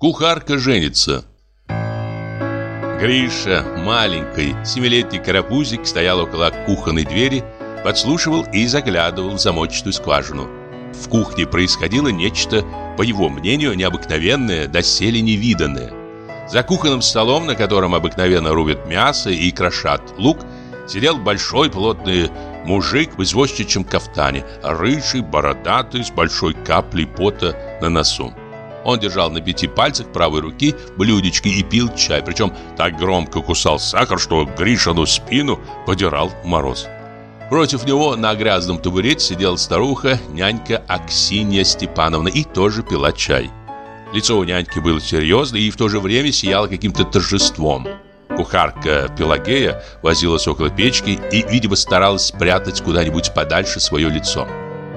Кухарка женится. Гриша, маленький, семилетний карапузик, стоял около кухонной двери, подслушивал и заглядывал в замочную скважину. В кухне происходило нечто, по его мнению, необыкновенное, доселе невиданное. За кухонным столом, на котором обыкновенно рубят мясо и крошат лук, сидел большой плотный мужик в извозчичьем кафтане, рыжий, бородатый, с большой каплей пота на носу. Он держал на пяти пальцах правой руки блюдечки и пил чай, причем так громко кусал сахар, что Гришину спину подирал мороз. Против него на грязном табурете сидела старуха, нянька Аксинья Степановна, и тоже пила чай. Лицо у няньки было серьезное и в то же время сияло каким-то торжеством. Кухарка Пелагея возилась около печки и, видимо, старалась спрятать куда-нибудь подальше свое лицо.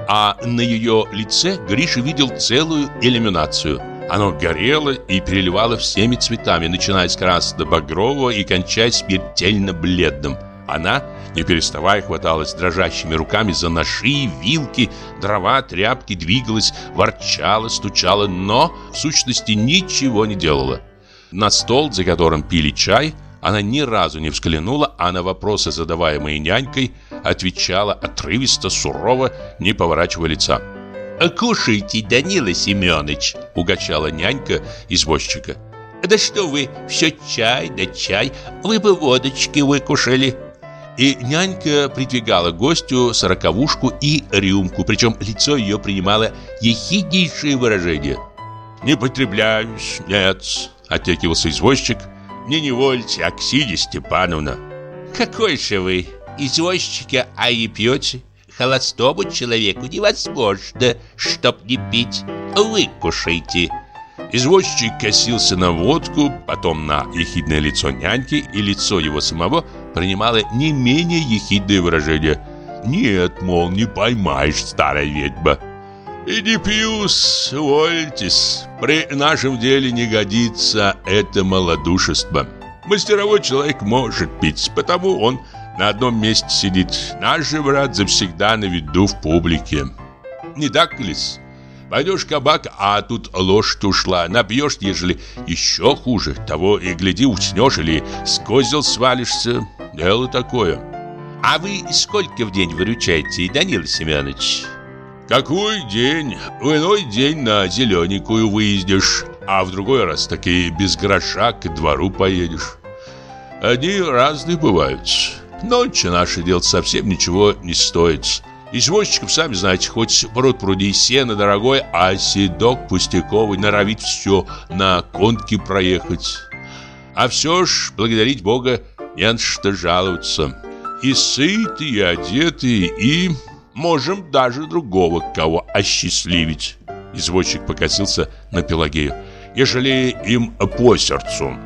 А на ее лице Гриша видел целую иллюминацию. Оно горело и переливало всеми цветами, начиная с красно-багрового и кончая смертельно бледным. Она, не переставая, хваталась дрожащими руками за ножи, вилки, дрова, тряпки, двигалась, ворчала, стучала, но, в сущности, ничего не делала. На стол, за которым пили чай, она ни разу не взглянула, а на вопросы, задаваемые нянькой, отвечала отрывисто, сурово, не поворачивая лица. «Кушайте, Данила Семенович!» — угощала нянька извозчика. «Да что вы, все чай да чай, вы бы водочки выкушали!» И нянька придвигала гостю сороковушку и рюмку, причем лицо ее принимало ехиднейшее выражение. «Не потребляюсь, нет», — отекивался извозчик, — не невольте, Аксинья Степановна. Какой же вы извозчика, а и пьете? Холостому человеку невозможно, чтоб не пить. Вы кушайте. Извозчик косился на водку, потом на ехидное лицо няньки, и лицо его самого принимало не менее ехидное выражение. «Нет, мол, не поймаешь, старая ведьма». И не пью, свольтесь. При нашем деле не годится это малодушество. Мастеровой человек может пить, потому он на одном месте сидит. Наш же брат завсегда на виду в публике. Не так ли? Пойдешь в кабак, а тут лошадь ушла. Набьешь, ежели еще хуже. Того и гляди, уснешь или с козел свалишься. Дело такое. А вы сколько в день выручаете, Данила Семенович? Какой день? В иной день на зелененькую выездишь, а в другой раз таки без гроша к двору поедешь. Они разные бывают. Ночи наше дело совсем ничего не стоит. Извозчиков, сами знаете, хоть пруд пруди сено дорогой, а седок пустяковый норовит все на конке проехать. А все ж, благодарить Бога, не на что жаловаться. И сытый, и одетый, и Можем даже другого кого осчастливить. Извозчик покосился на Пелагею. Ежели им по сердцу.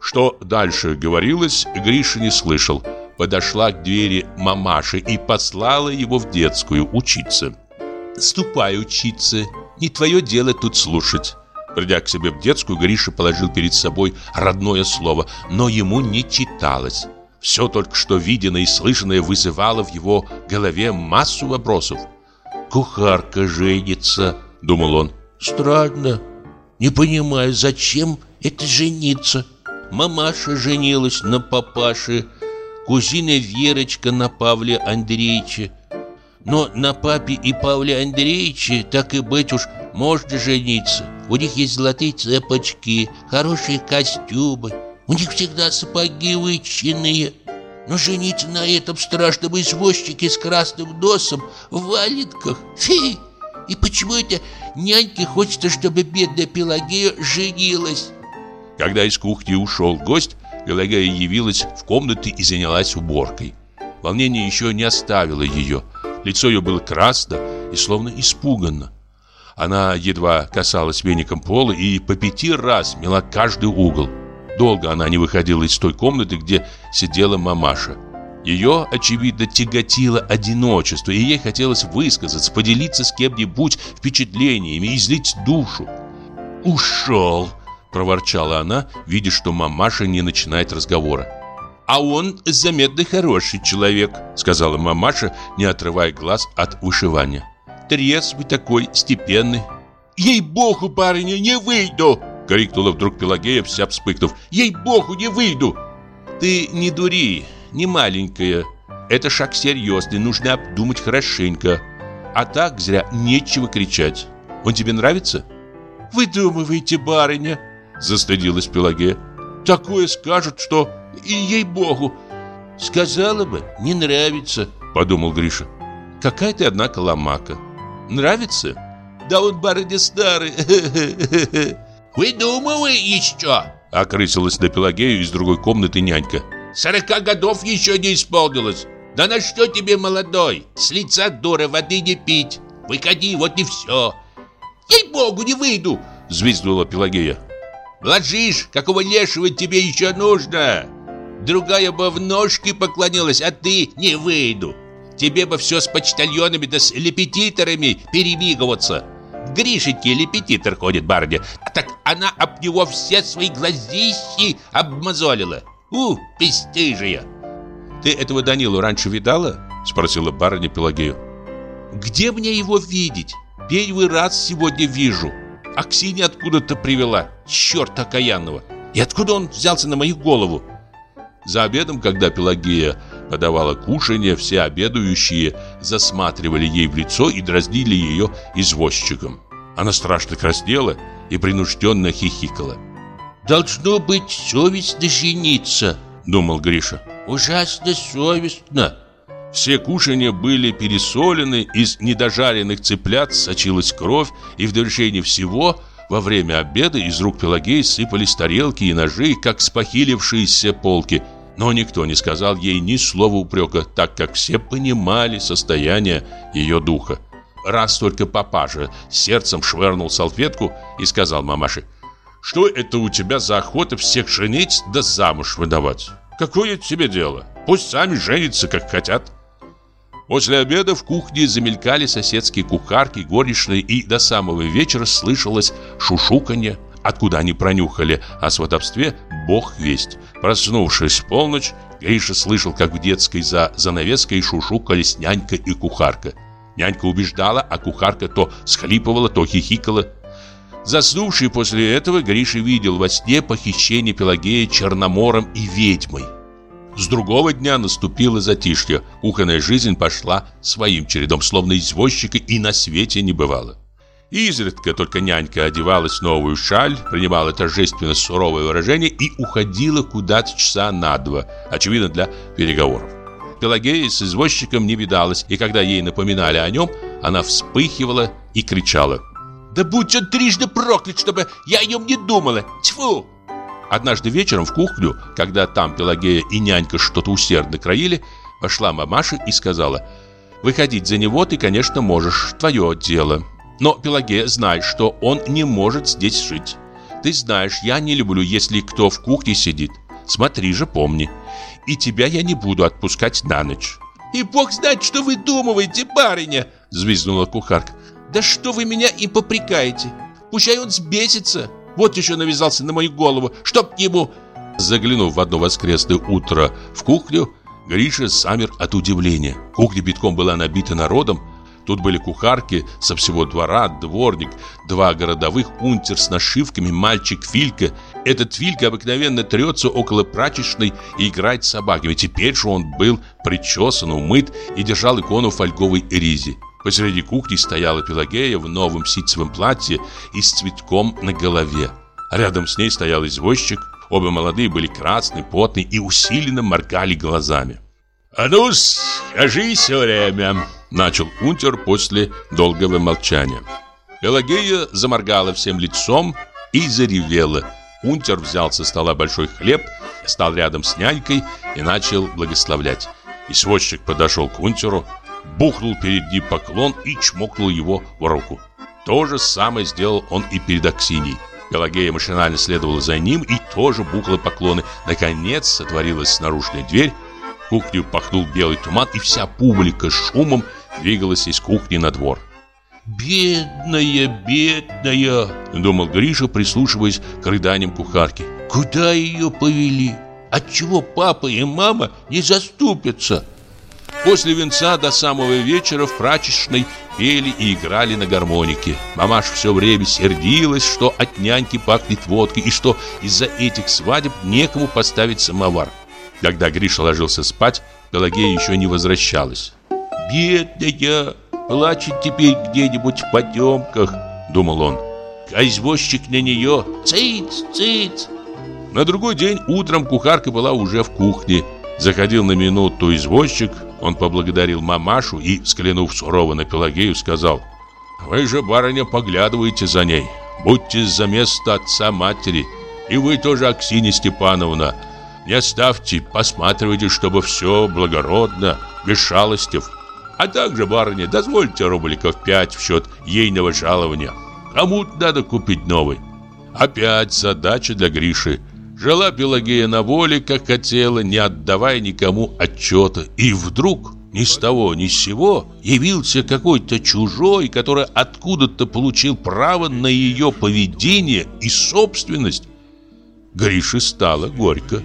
Что дальше говорилось, Гриша не слышал. Подошла к двери мамаши и послала его в детскую учиться. «Ступай учиться, не твое дело тут слушать». Придя к себе в детскую, Гриша положил перед собой родное слово, но ему не читалось. Все только что виденное и слышанное вызывало в его голове массу вопросов. «Кухарка женится», — думал он. «Странно. Не понимаю, зачем это жениться? Мамаша женилась на папаше, кузина Верочка на Павле Андреевиче. Но на папе и Павле Андреевиче, так и быть уж, можно жениться. У них есть золотые цепочки, хорошие костюмы, у них всегда сапоги вычинные. Но жениться на этом страшном извозчике с красным носом в валенках. Фи! И почему это няньке хочется, чтобы бедная Пелагея женилась? Когда из кухни ушел гость, Пелагея явилась в комнаты и занялась уборкой. Волнение еще не оставило ее. Лицо ее было красно и словно испуганно. Она едва касалась веником пола и по пяти раз мела каждый угол. Долго она не выходила из той комнаты, где сидела мамаша. Ее, очевидно, тяготило одиночество, и ей хотелось высказаться, поделиться с кем-нибудь впечатлениями, излить душу. «Ушел!» – проворчала она, видя, что мамаша не начинает разговора. «А он заметно хороший человек», – сказала мамаша, не отрывая глаз от вышивания. «Трезвый такой, степенный». «Ей-богу, барыня, не выйду!» Крикнула вдруг Пелагея, вся вспыхнув. Ей-богу, не выйду! Ты не дури, не маленькая. Это шаг серьезный, нужно обдумать хорошенько. А так зря нечего кричать. Он тебе нравится? Выдумывайте, барыня Застыдилась Пелагея. Такое скажут, что и ей-богу. Сказала бы, не нравится Подумал Гриша. Какая ты, однако, ломака. Нравится? Да он барыня старый Выдумывай еще Окрысилась на Пелагею из другой комнаты нянька. Сорока годов еще не исполнилось. Да на что тебе, молодой? С лица дура воды не пить. Выходи, вот и все Ей-богу, не выйду! Звезднула Пелагея. Ложишь, какого лешего тебе еще нужно? Другая бы в ножки поклонилась, а ты не выйду. Тебе бы все с почтальонами да с лепетиторами перемигиваться. В Гришеньке лепетитор ходит, барыня. Так она об него все свои глазищи обмазолила У, бесстыжая Ты этого Данилу раньше видала? Спросила барыня Пелагею. Где мне его видеть? Первый раз сегодня вижу. Аксинья откуда-то привела. Черт окаянного. И откуда он взялся на мою голову? За обедом, когда Пелагея подавала кушанье, все обедающие засматривали ей в лицо и дразнили ее извозчиком. Она страшно краснела и принужденно хихикала. «Должно быть совестно жениться», — думал Гриша. «Ужасно совестно». Все кушанья были пересолены, из недожаренных цыплят сочилась кровь, и в довершение всего во время обеда из рук Пелагеи сыпались тарелки и ножи, как спохилившиеся полки — но никто не сказал ей ни слова упрека, так как все понимали состояние ее духа. Раз только папаша сердцем швырнул салфетку и сказал мамаше, «Что это у тебя за охота всех женить да замуж выдавать? Какое тебе дело? Пусть сами женятся, как хотят». После обеда в кухне замелькали соседские кухарки, горничные, и до самого вечера слышалось шушуканье, Откуда они пронюхали о сватовстве, бог весть. Проснувшись в полночь, Гриша слышал, как в детской за занавеской шушукались нянька и кухарка. Нянька убеждала, а кухарка то схлипывала, то хихикала. Заснувший после этого, Гриша видел во сне похищение Пелагея Черномором и ведьмой. С другого дня наступило затишье. Кухонная жизнь пошла своим чередом, словно извозчика и на свете не бывало. Изредка только нянька одевалась в новую шаль, принимала торжественно суровое выражение и уходила куда-то часа на два, очевидно, для переговоров. Пелагея с извозчиком не видалась, и когда ей напоминали о нем, она вспыхивала и кричала. «Да будь он трижды проклят, чтобы я о нем не думала! Тьфу!» Однажды вечером в кухню, когда там Пелагея и нянька что-то усердно краили, вошла мамаша и сказала, «Выходить за него ты, конечно, можешь, твое дело». Но, Пелагея, знай, что он не может здесь жить. Ты знаешь, я не люблю, если кто в кухне сидит. Смотри же, помни. И тебя я не буду отпускать на ночь. И бог знает, что вы думаете, барыня, взвизгнула кухарка. Да что вы меня и попрекаете? Пущай он сбесится. Вот еще навязался на мою голову, чтоб ему... Заглянув в одно воскресное утро в кухню, Гриша замер от удивления. Кухня битком была набита народом, Тут были кухарки со всего двора, дворник, два городовых, унтер с нашивками, мальчик Филька. Этот Филька обыкновенно трется около прачечной и играет с собаками. Теперь же он был причесан, умыт и держал икону фольговой ризи. Посреди кухни стояла Пелагея в новом ситцевом платье и с цветком на голове. Рядом с ней стоял извозчик. Оба молодые были красные, потные и усиленно моргали глазами. «А ну, скажи все время!» Начал унтер после долгого молчания. Пелагея заморгала всем лицом и заревела. Унтер взял со стола большой хлеб, стал рядом с нянькой и начал благословлять. И сводчик подошел к унтеру, бухнул перед ним поклон и чмокнул его в руку. То же самое сделал он и перед Аксиньей. Пелагея машинально следовала за ним и тоже бухла поклоны. Наконец отворилась наружная дверь, в кухню пахнул белый туман, и вся публика шумом двигалась из кухни на двор. «Бедная, бедная!» — думал Гриша, прислушиваясь к рыданиям кухарки. «Куда ее повели? Отчего папа и мама не заступятся?» После венца до самого вечера в прачечной пели и играли на гармонике. Мамаша все время сердилась, что от няньки пахнет водкой и что из-за этих свадеб некому поставить самовар. Когда Гриша ложился спать, Пелагея еще не возвращалась. «Бедная, плачет теперь где-нибудь в потемках», — думал он. «А извозчик на нее, циц, циц». На другой день утром кухарка была уже в кухне. Заходил на минуту извозчик, он поблагодарил мамашу и, взглянув сурово на Пелагею, сказал «Вы же, барыня, поглядываете за ней, будьте за место отца матери, и вы тоже, Аксинья Степановна, не оставьте, посматривайте, чтобы все благородно, без шалостев. А также, барыня, дозвольте рубликов пять в счет ейного жалования. Кому надо купить новый. Опять задача для Гриши. Жила Пелагея на воле, как хотела, не отдавая никому отчета. И вдруг, ни с того ни с сего, явился какой-то чужой, который откуда-то получил право на ее поведение и собственность. Грише стало горько.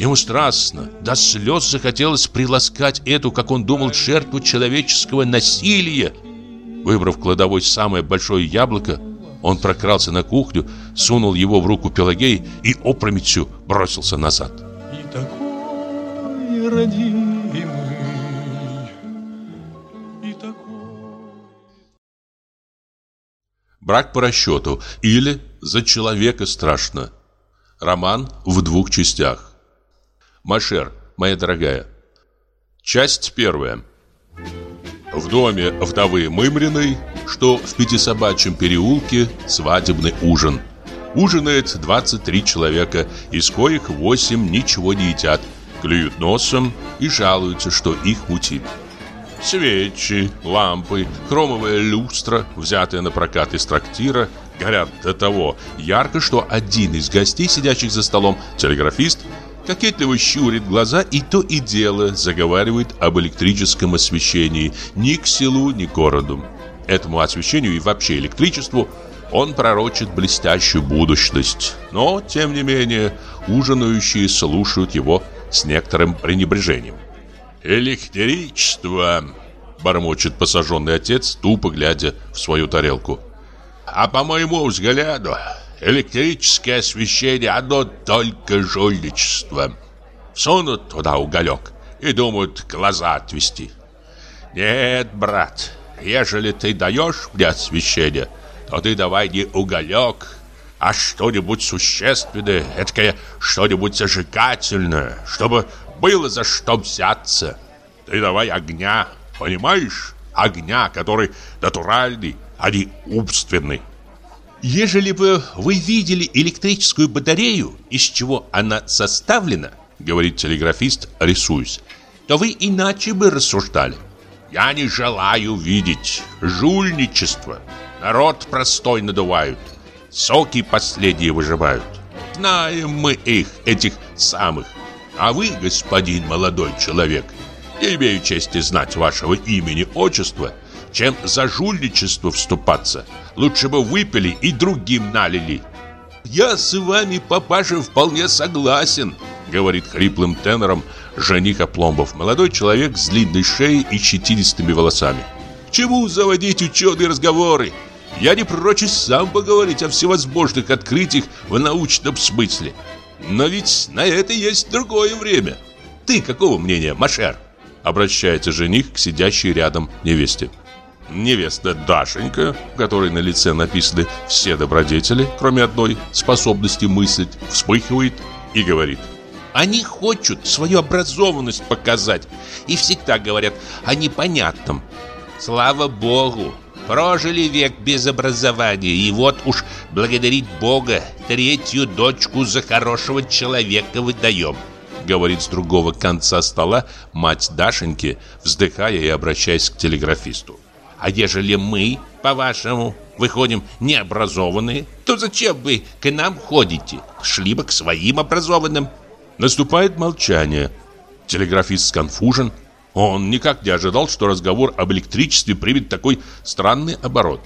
Ему страстно, до слез захотелось приласкать эту, как он думал, жертву человеческого насилия. Выбрав кладовой самое большое яблоко, он прокрался на кухню, сунул его в руку Пелагеи и опрометью бросился назад. И такой родимый, и такой... Брак по расчету или за человека страшно. Роман в двух частях. Машер, моя дорогая. Часть первая. В доме вдовы Мымриной, что в Пятисобачьем переулке, свадебный ужин. Ужинает 23 человека, из коих 8 ничего не едят, клюют носом и жалуются, что их мутит. Свечи, лампы, хромовая люстра, взятая на прокат из трактира, горят до того ярко, что один из гостей, сидящих за столом, телеграфист, кокетливо щурит глаза и то и дело заговаривает об электрическом освещении ни к селу, ни к городу. Этому освещению и вообще электричеству он пророчит блестящую будущность. Но, тем не менее, ужинающие слушают его с некоторым пренебрежением. «Электричество!» – бормочет посаженный отец, тупо глядя в свою тарелку. «А по моему взгляду, Электрическое освещение, оно только жульничество. Сунут туда уголек и думают глаза отвести. Нет, брат, ежели ты даешь мне освещение, то ты давай не уголек, а что-нибудь существенное, эткое что-нибудь зажигательное, чтобы было за что взяться. Ты давай огня, понимаешь? Огня, который натуральный, а не умственный. Ежели бы вы видели электрическую батарею, из чего она составлена, говорит телеграфист, рисуясь, то вы иначе бы рассуждали. Я не желаю видеть жульничество. Народ простой надувают. Соки последние выживают. Знаем мы их, этих самых. А вы, господин молодой человек, не имею чести знать вашего имени, отчества, чем за жульничество вступаться. Лучше бы выпили и другим налили. Я с вами, папаша, вполне согласен, говорит хриплым тенором жених Опломбов, молодой человек с длинной шеей и щетинистыми волосами. К чему заводить ученые разговоры? Я не прочь сам поговорить о всевозможных открытиях в научном смысле. Но ведь на это есть другое время. Ты какого мнения, Машер? Обращается жених к сидящей рядом невесте. Невеста Дашенька, в которой на лице написаны все добродетели, кроме одной способности мыслить, вспыхивает и говорит Они хотят свою образованность показать и всегда говорят о непонятном. Слава Богу, прожили век без образования, и вот уж благодарить Бога третью дочку за хорошего человека выдаем говорит с другого конца стола мать Дашеньки, вздыхая и обращаясь к телеграфисту. А ежели мы, по-вашему, выходим необразованные, то зачем вы к нам ходите? Шли бы к своим образованным. Наступает молчание. Телеграфист сконфужен. Он никак не ожидал, что разговор об электричестве примет такой странный оборот.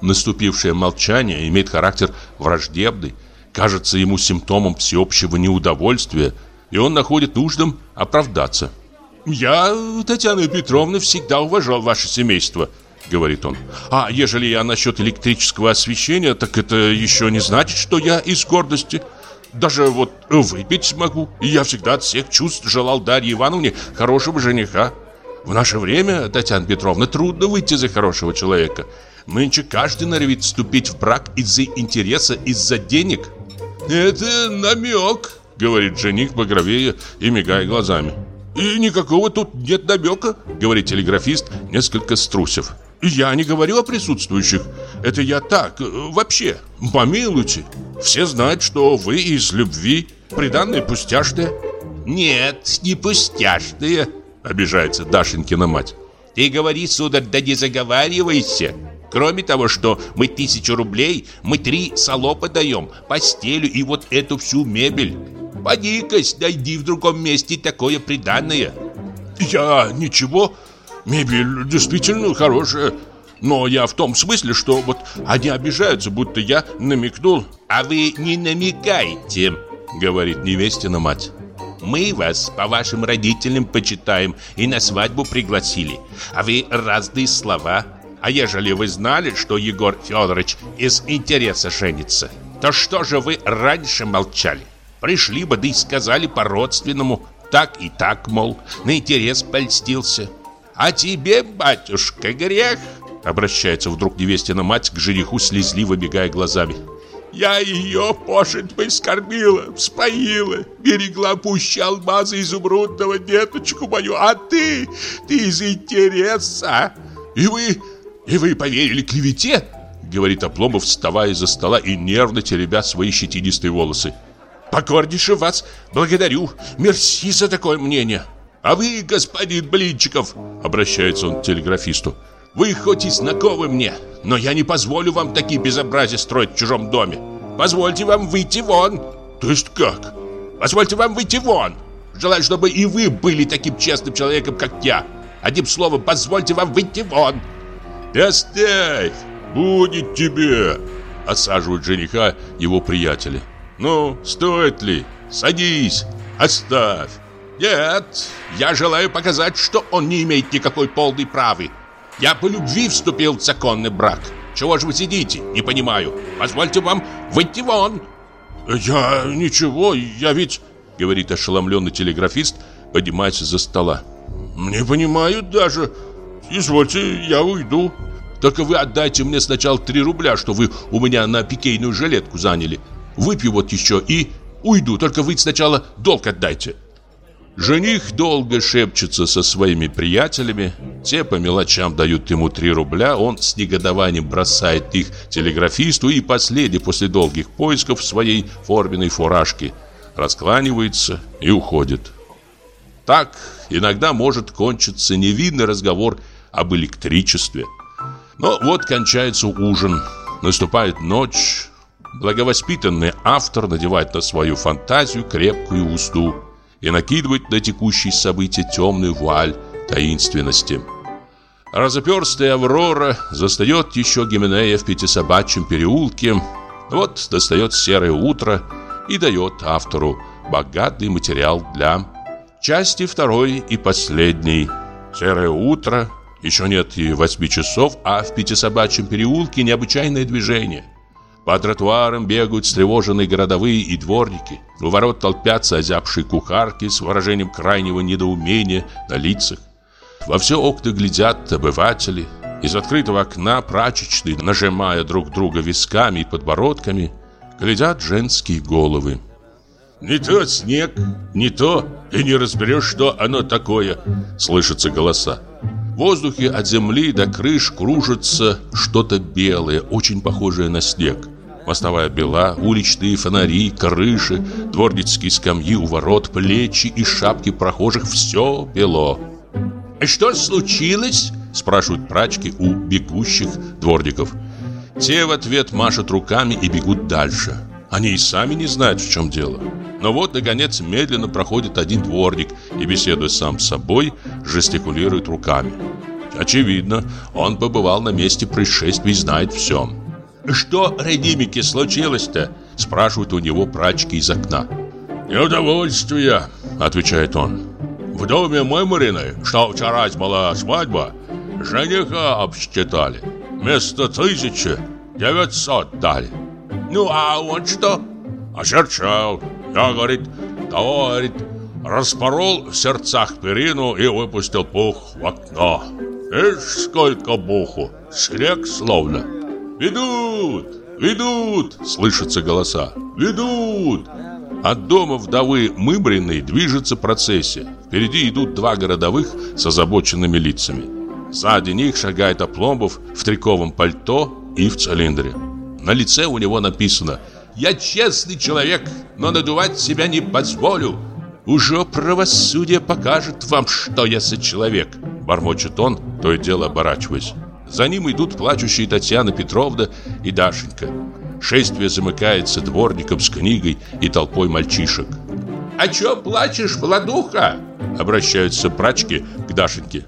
Наступившее молчание имеет характер враждебный, кажется ему симптомом всеобщего неудовольствия, и он находит нужным оправдаться. «Я, Татьяна Петровна, всегда уважал ваше семейство», говорит он. А ежели я насчет электрического освещения, так это еще не значит, что я из гордости. Даже вот выпить могу. И я всегда от всех чувств желал Дарье Ивановне хорошего жениха. В наше время, Татьяна Петровна, трудно выйти за хорошего человека. Нынче каждый норовит вступить в брак из-за интереса, из-за денег. Это намек, говорит жених багровее и мигая глазами. И никакого тут нет намека, говорит телеграфист, несколько струсив. Я не говорю о присутствующих. Это я так, вообще. Помилуйте. Все знают, что вы из любви. Приданные пустяшные. Нет, не пустяшные, обижается Дашенькина мать. Ты говори, сударь, да не заговаривайся. Кроме того, что мы тысячу рублей, мы три салопа даем, постелю и вот эту всю мебель. Поди-кась, найди в другом месте такое приданное. Я ничего, мебель действительно хорошая. Но я в том смысле, что вот они обижаются, будто я намекнул. А вы не намекайте, говорит невестина мать. Мы вас по вашим родителям почитаем и на свадьбу пригласили. А вы разные слова а ежели вы знали, что Егор Федорович из интереса женится, то что же вы раньше молчали? Пришли бы, да и сказали по-родственному, так и так, мол, на интерес польстился. А тебе, батюшка, грех, обращается вдруг невестина мать к жениху, слезливо бегая глазами. Я ее, пошить бы, скормила, вспоила, берегла пуще алмаза изумрудного деточку мою, а ты, ты из интереса. И вы «И вы поверили клевете?» Говорит Обломов, вставая из-за стола и нервно теребя свои щетинистые волосы. «Покорнейше вас благодарю. Мерси за такое мнение. А вы, господин Блинчиков, обращается он к телеграфисту, вы хоть и знакомы мне, но я не позволю вам такие безобразия строить в чужом доме. Позвольте вам выйти вон. То есть как? Позвольте вам выйти вон. Желаю, чтобы и вы были таким честным человеком, как я. Одним словом, позвольте вам выйти вон. «Оставь! Будет тебе!» Осаживают жениха его приятели. «Ну, стоит ли? Садись! Оставь!» «Нет, я желаю показать, что он не имеет никакой полной правы. Я по любви вступил в законный брак. Чего же вы сидите? Не понимаю. Позвольте вам выйти вон!» «Я ничего, я ведь...» Говорит ошеломленный телеграфист, поднимается за стола. «Не понимаю даже. Извольте, я уйду. Только вы отдайте мне сначала 3 рубля, что вы у меня на пикейную жилетку заняли. Выпью вот еще и уйду. Только вы сначала долг отдайте. Жених долго шепчется со своими приятелями. Те по мелочам дают ему 3 рубля. Он с негодованием бросает их телеграфисту и последний после долгих поисков своей форменной фуражке раскланивается и уходит. Так иногда может кончиться невинный разговор об электричестве. Но вот кончается ужин, наступает ночь. Благовоспитанный автор надевает на свою фантазию крепкую узду и накидывает на текущие события темную вуаль таинственности. Разоперстая Аврора застает еще Гименея в Пятисобачьем переулке. Вот достает серое утро и дает автору богатый материал для части второй и последней. Серое утро еще нет и восьми часов, а в Пятисобачьем переулке необычайное движение. По тротуарам бегают встревоженные городовые и дворники. У ворот толпятся озябшие кухарки с выражением крайнего недоумения на лицах. Во все окна глядят обыватели. Из открытого окна прачечной, нажимая друг друга висками и подбородками, глядят женские головы. «Не то снег, не то, и не разберешь, что оно такое», — слышатся голоса. В воздухе от земли до крыш кружится что-то белое, очень похожее на снег. Мостовая бела, уличные фонари, крыши, дворницкие скамьи у ворот, плечи и шапки прохожих – все бело. «Что случилось?» – спрашивают прачки у бегущих дворников. Те в ответ машут руками и бегут дальше. Они и сами не знают, в чем дело. Но вот, наконец, медленно проходит один дворник и, беседуя сам с собой, жестикулирует руками. Очевидно, он побывал на месте происшествия и знает все. «Что, Редимике, случилось-то?» – спрашивают у него прачки из окна. «Неудовольствие», – отвечает он. «В доме Мымариной, что вчера была свадьба, Жениха обсчитали. Вместо тысячи девятьсот дали. Ну, а он что? Очерчал. Я, говорит, того, говорит, распорол в сердцах перину и выпустил пух в окно. Ишь, сколько буху, снег словно. Ведут, ведут, слышатся голоса. Ведут. От дома вдовы Мыбриной движется процессия. Впереди идут два городовых с озабоченными лицами. Сзади них шагает Опломбов в триковом пальто и в цилиндре. На лице у него написано «Я честный человек, но надувать себя не позволю». «Уже правосудие покажет вам, что я за человек», – бормочет он, то и дело оборачиваясь. За ним идут плачущие Татьяна Петровна и Дашенька. Шествие замыкается дворником с книгой и толпой мальчишек. «А чё плачешь, Владуха?» Обращаются прачки к Дашеньке.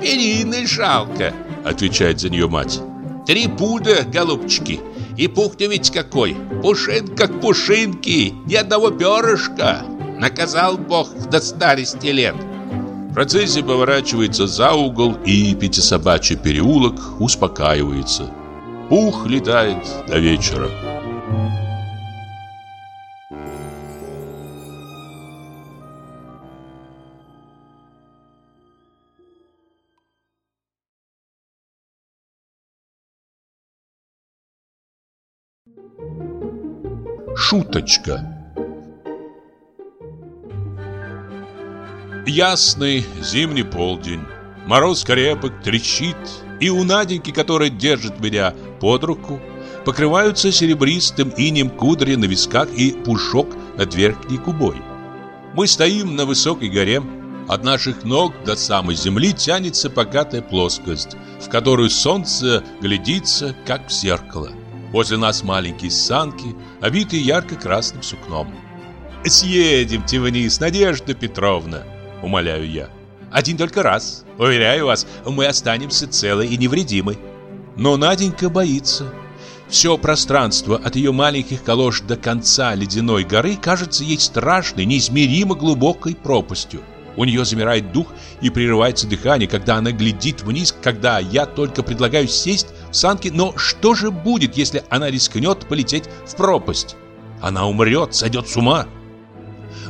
«Перины жалко», — отвечает за нее мать. «Три пуда, голубчики, и пух-то ведь какой, пушин как пушинки, ни одного перышка. Наказал Бог до старости лет». Процессия поворачивается за угол, и пятисобачий переулок успокаивается. Пух летает до вечера. Шуточка Ясный зимний полдень. Мороз крепок, трещит, и у Наденьки, которая держит меня под руку, покрываются серебристым инем кудри на висках и пушок над верхней губой. Мы стоим на высокой горе. От наших ног до самой земли тянется покатая плоскость, в которую солнце глядится, как в зеркало. Возле нас маленькие санки, обитые ярко-красным сукном. «Съедемте вниз, Надежда Петровна!» — умоляю я. «Один только раз. Уверяю вас, мы останемся целы и невредимы». Но Наденька боится. Все пространство от ее маленьких колош до конца ледяной горы кажется ей страшной, неизмеримо глубокой пропастью. У нее замирает дух и прерывается дыхание, когда она глядит вниз, когда я только предлагаю сесть в санки. Но что же будет, если она рискнет полететь в пропасть? Она умрет, сойдет с ума.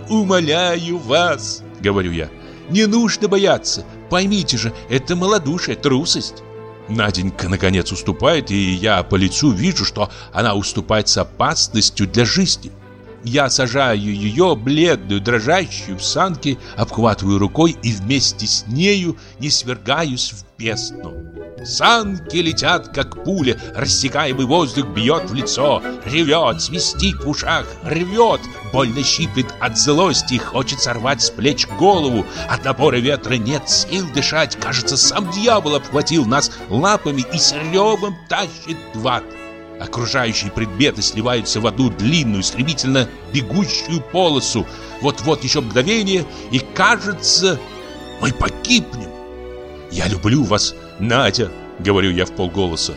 «Умоляю вас», — говорю я, — «не нужно бояться. Поймите же, это малодушие, трусость». Наденька наконец уступает, и я по лицу вижу, что она уступает с опасностью для жизни. Я сажаю ее, бледную, дрожащую, в санки, обхватываю рукой и вместе с нею не свергаюсь в бездну. Санки летят, как пуля, рассекаемый воздух бьет в лицо, ревет, свистит в ушах, рвет, больно щиплет от злости, хочет сорвать с плеч голову. От напора ветра нет сил дышать, кажется, сам дьявол обхватил нас лапами и с ревом тащит в ад. Окружающие предметы сливаются в одну длинную, стремительно бегущую полосу. Вот-вот еще мгновение, и кажется, мы погибнем. Я люблю вас, Надя, говорю я в полголоса.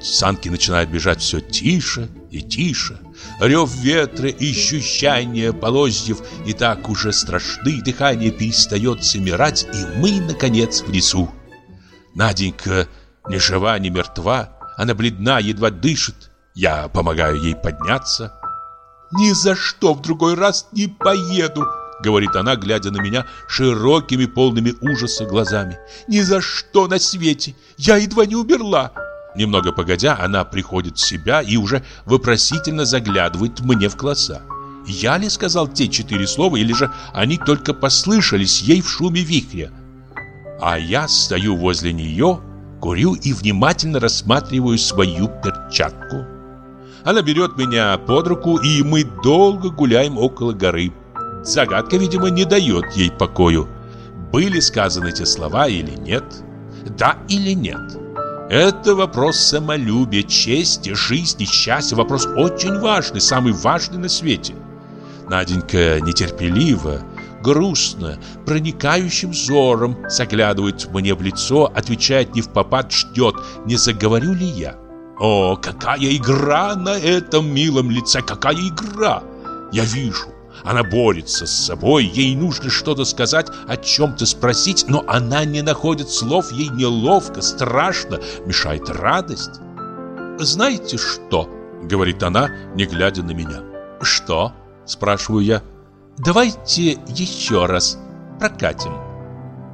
Санки начинают бежать все тише и тише. Рев ветра и ощущение полозьев и так уже страшны, дыхание перестает замирать, и мы, наконец, в лесу. Наденька ни жива, ни мертва, она бледна, едва дышит. Я помогаю ей подняться. «Ни за что в другой раз не поеду!» Говорит она, глядя на меня широкими, полными ужаса глазами. «Ни за что на свете! Я едва не умерла!» Немного погодя, она приходит в себя и уже вопросительно заглядывает мне в глаза. Я ли сказал те четыре слова, или же они только послышались ей в шуме вихря? А я стою возле нее, курю и внимательно рассматриваю свою перчатку. Она берет меня под руку, и мы долго гуляем около горы. Загадка, видимо, не дает ей покою. Были сказаны эти слова или нет? Да или нет? Это вопрос самолюбия, чести, жизни, счастья. Вопрос очень важный, самый важный на свете. Наденька нетерпеливо, грустно, проникающим взором заглядывает мне в лицо, отвечает не в попад, ждет, не заговорю ли я. О, какая игра на этом милом лице, какая игра! Я вижу, Она борется с собой, ей нужно что-то сказать, о чем-то спросить, но она не находит слов, ей неловко, страшно, мешает радость. «Знаете что?» — говорит она, не глядя на меня. «Что?» — спрашиваю я. «Давайте еще раз прокатим».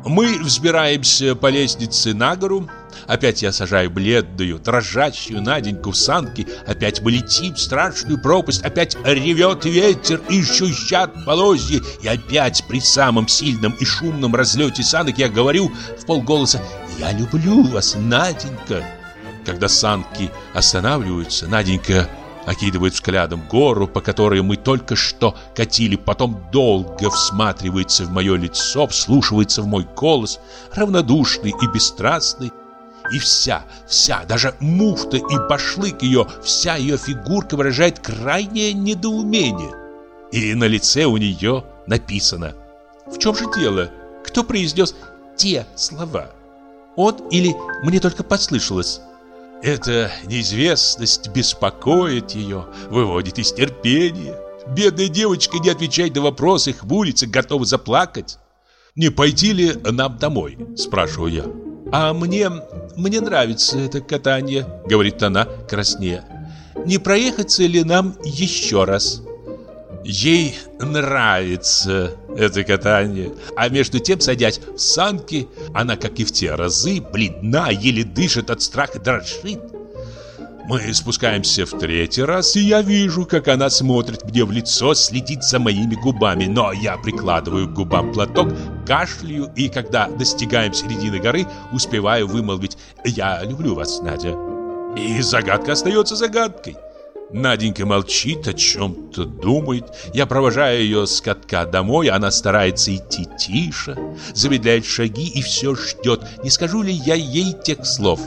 Мы взбираемся по лестнице на гору. Опять я сажаю бледную, дрожащую Наденьку в санки. Опять мы летим в страшную пропасть. Опять ревет ветер и щущат полозья. И опять при самом сильном и шумном разлете санок я говорю в полголоса «Я люблю вас, Наденька». Когда санки останавливаются, Наденька окидывает взглядом гору, по которой мы только что катили, потом долго всматривается в мое лицо, вслушивается в мой голос, равнодушный и бесстрастный. И вся, вся, даже муфта и башлык ее, вся ее фигурка выражает крайнее недоумение. И на лице у нее написано «В чем же дело? Кто произнес те слова? Он или мне только послышалось?» Эта неизвестность беспокоит ее, выводит из терпения. Бедная девочка не отвечает на вопросы, хмурится, готова заплакать. «Не пойти ли нам домой?» – спрашиваю я. «А мне... мне нравится это катание», – говорит она краснее. «Не проехаться ли нам еще раз?» Ей нравится это катание. А между тем, садясь в санки, она, как и в те разы, бледна, еле дышит от страха, дрожит. Мы спускаемся в третий раз, и я вижу, как она смотрит мне в лицо, следит за моими губами. Но я прикладываю к губам платок, кашляю, и когда достигаем середины горы, успеваю вымолвить «Я люблю вас, Надя». И загадка остается загадкой. Наденька молчит, о чем-то думает. Я провожаю ее с катка домой, она старается идти тише, замедляет шаги и все ждет, не скажу ли я ей тех слов.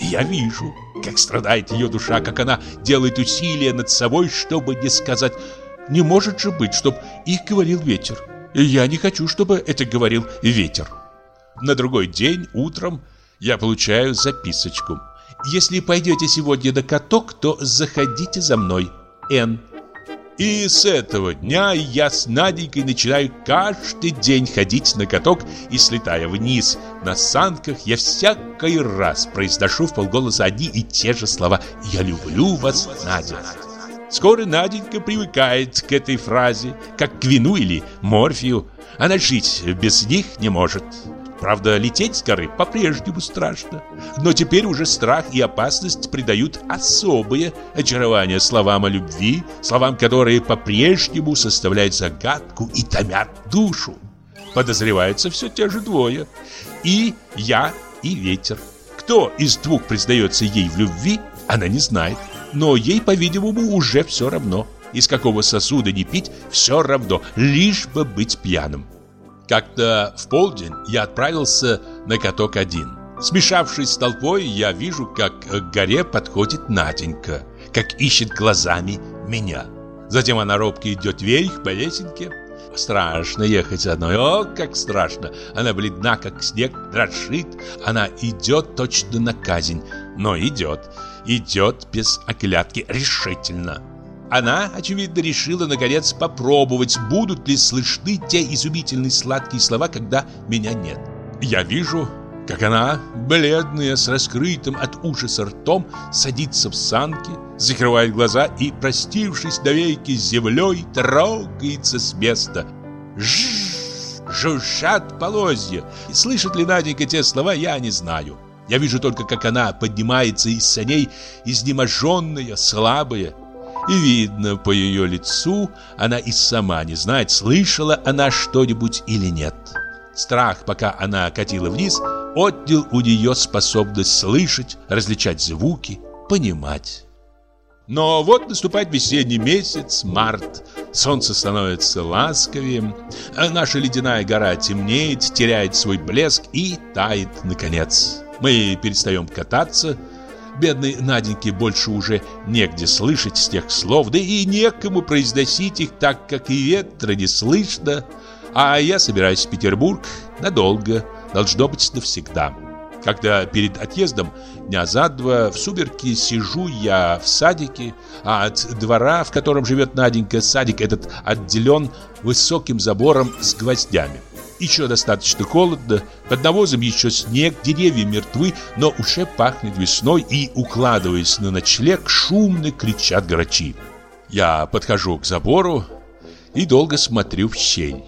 я вижу, как страдает ее душа, как она делает усилия над собой, чтобы не сказать «Не может же быть, чтоб их говорил ветер». Я не хочу, чтобы это говорил ветер. На другой день утром я получаю записочку – если пойдете сегодня на каток, то заходите за мной. Н. И с этого дня я с Наденькой начинаю каждый день ходить на каток и, слетая вниз на санках, я всякий раз произношу в полголоса одни и те же слова «Я люблю вас, Надя». Скоро Наденька привыкает к этой фразе, как к вину или морфию. Она жить без них не может. Правда, лететь с горы по-прежнему страшно. Но теперь уже страх и опасность придают особое очарование словам о любви, словам, которые по-прежнему составляют загадку и томят душу. Подозреваются все те же двое. И я, и ветер. Кто из двух признается ей в любви, она не знает. Но ей, по-видимому, уже все равно. Из какого сосуда не пить, все равно, лишь бы быть пьяным. Как-то в полдень я отправился на каток один. Смешавшись с толпой, я вижу, как к горе подходит Наденька, как ищет глазами меня. Затем она робко идет вверх по лесенке. Страшно ехать одной, о, как страшно. Она бледна, как снег, дрожит. Она идет точно на казнь, но идет. Идет без оглядки, решительно. Она, очевидно, решила, наконец, попробовать, будут ли слышны те изумительные сладкие слова, когда меня нет. Я вижу, как она, бледная, с раскрытым от ужаса ртом, садится в санки, закрывает глаза и, простившись навеки с землей, трогается с места. Жжж, жужжат полозья. И слышит ли Наденька те слова, я не знаю. Я вижу только, как она поднимается из саней, изнеможенная, слабая, и видно по ее лицу, она и сама не знает, слышала она что-нибудь или нет. Страх, пока она катила вниз, отнял у нее способность слышать, различать звуки, понимать. Но вот наступает весенний месяц, март. Солнце становится ласковее, а наша ледяная гора темнеет, теряет свой блеск и тает наконец. Мы перестаем кататься, Бедной Наденьке больше уже негде слышать с тех слов, да и некому произносить их так, как и ветра не слышно. А я собираюсь в Петербург надолго, должно быть навсегда. Когда перед отъездом дня за два в сумерки сижу я в садике, а от двора, в котором живет Наденька, садик этот отделен высоким забором с гвоздями. Еще достаточно холодно, под навозом еще снег, деревья мертвы, но уже пахнет весной и, укладываясь на ночлег, шумно кричат грачи. Я подхожу к забору и долго смотрю в щель.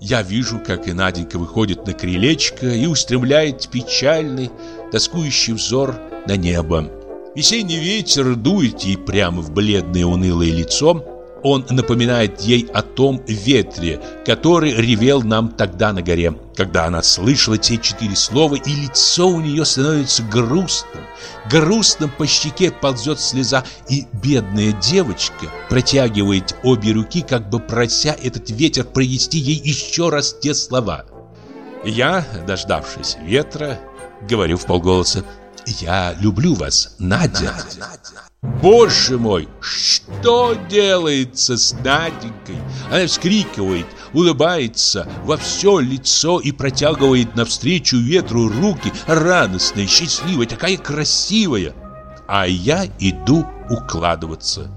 Я вижу, как и Наденька выходит на крылечко и устремляет печальный, тоскующий взор на небо. Весенний ветер дует ей прямо в бледное унылое лицо. Он напоминает ей о том ветре, который ревел нам тогда на горе, когда она слышала те четыре слова, и лицо у нее становится грустным, Грустно по щеке ползет слеза, и бедная девочка протягивает обе руки, как бы прося этот ветер провести ей еще раз те слова. Я, дождавшись ветра, говорю в полголоса, «Я люблю вас, Надя». Боже мой, что делается с Наденькой? Она вскрикивает, улыбается во все лицо и протягивает навстречу ветру руки, радостная, счастливая, такая красивая. А я иду укладываться.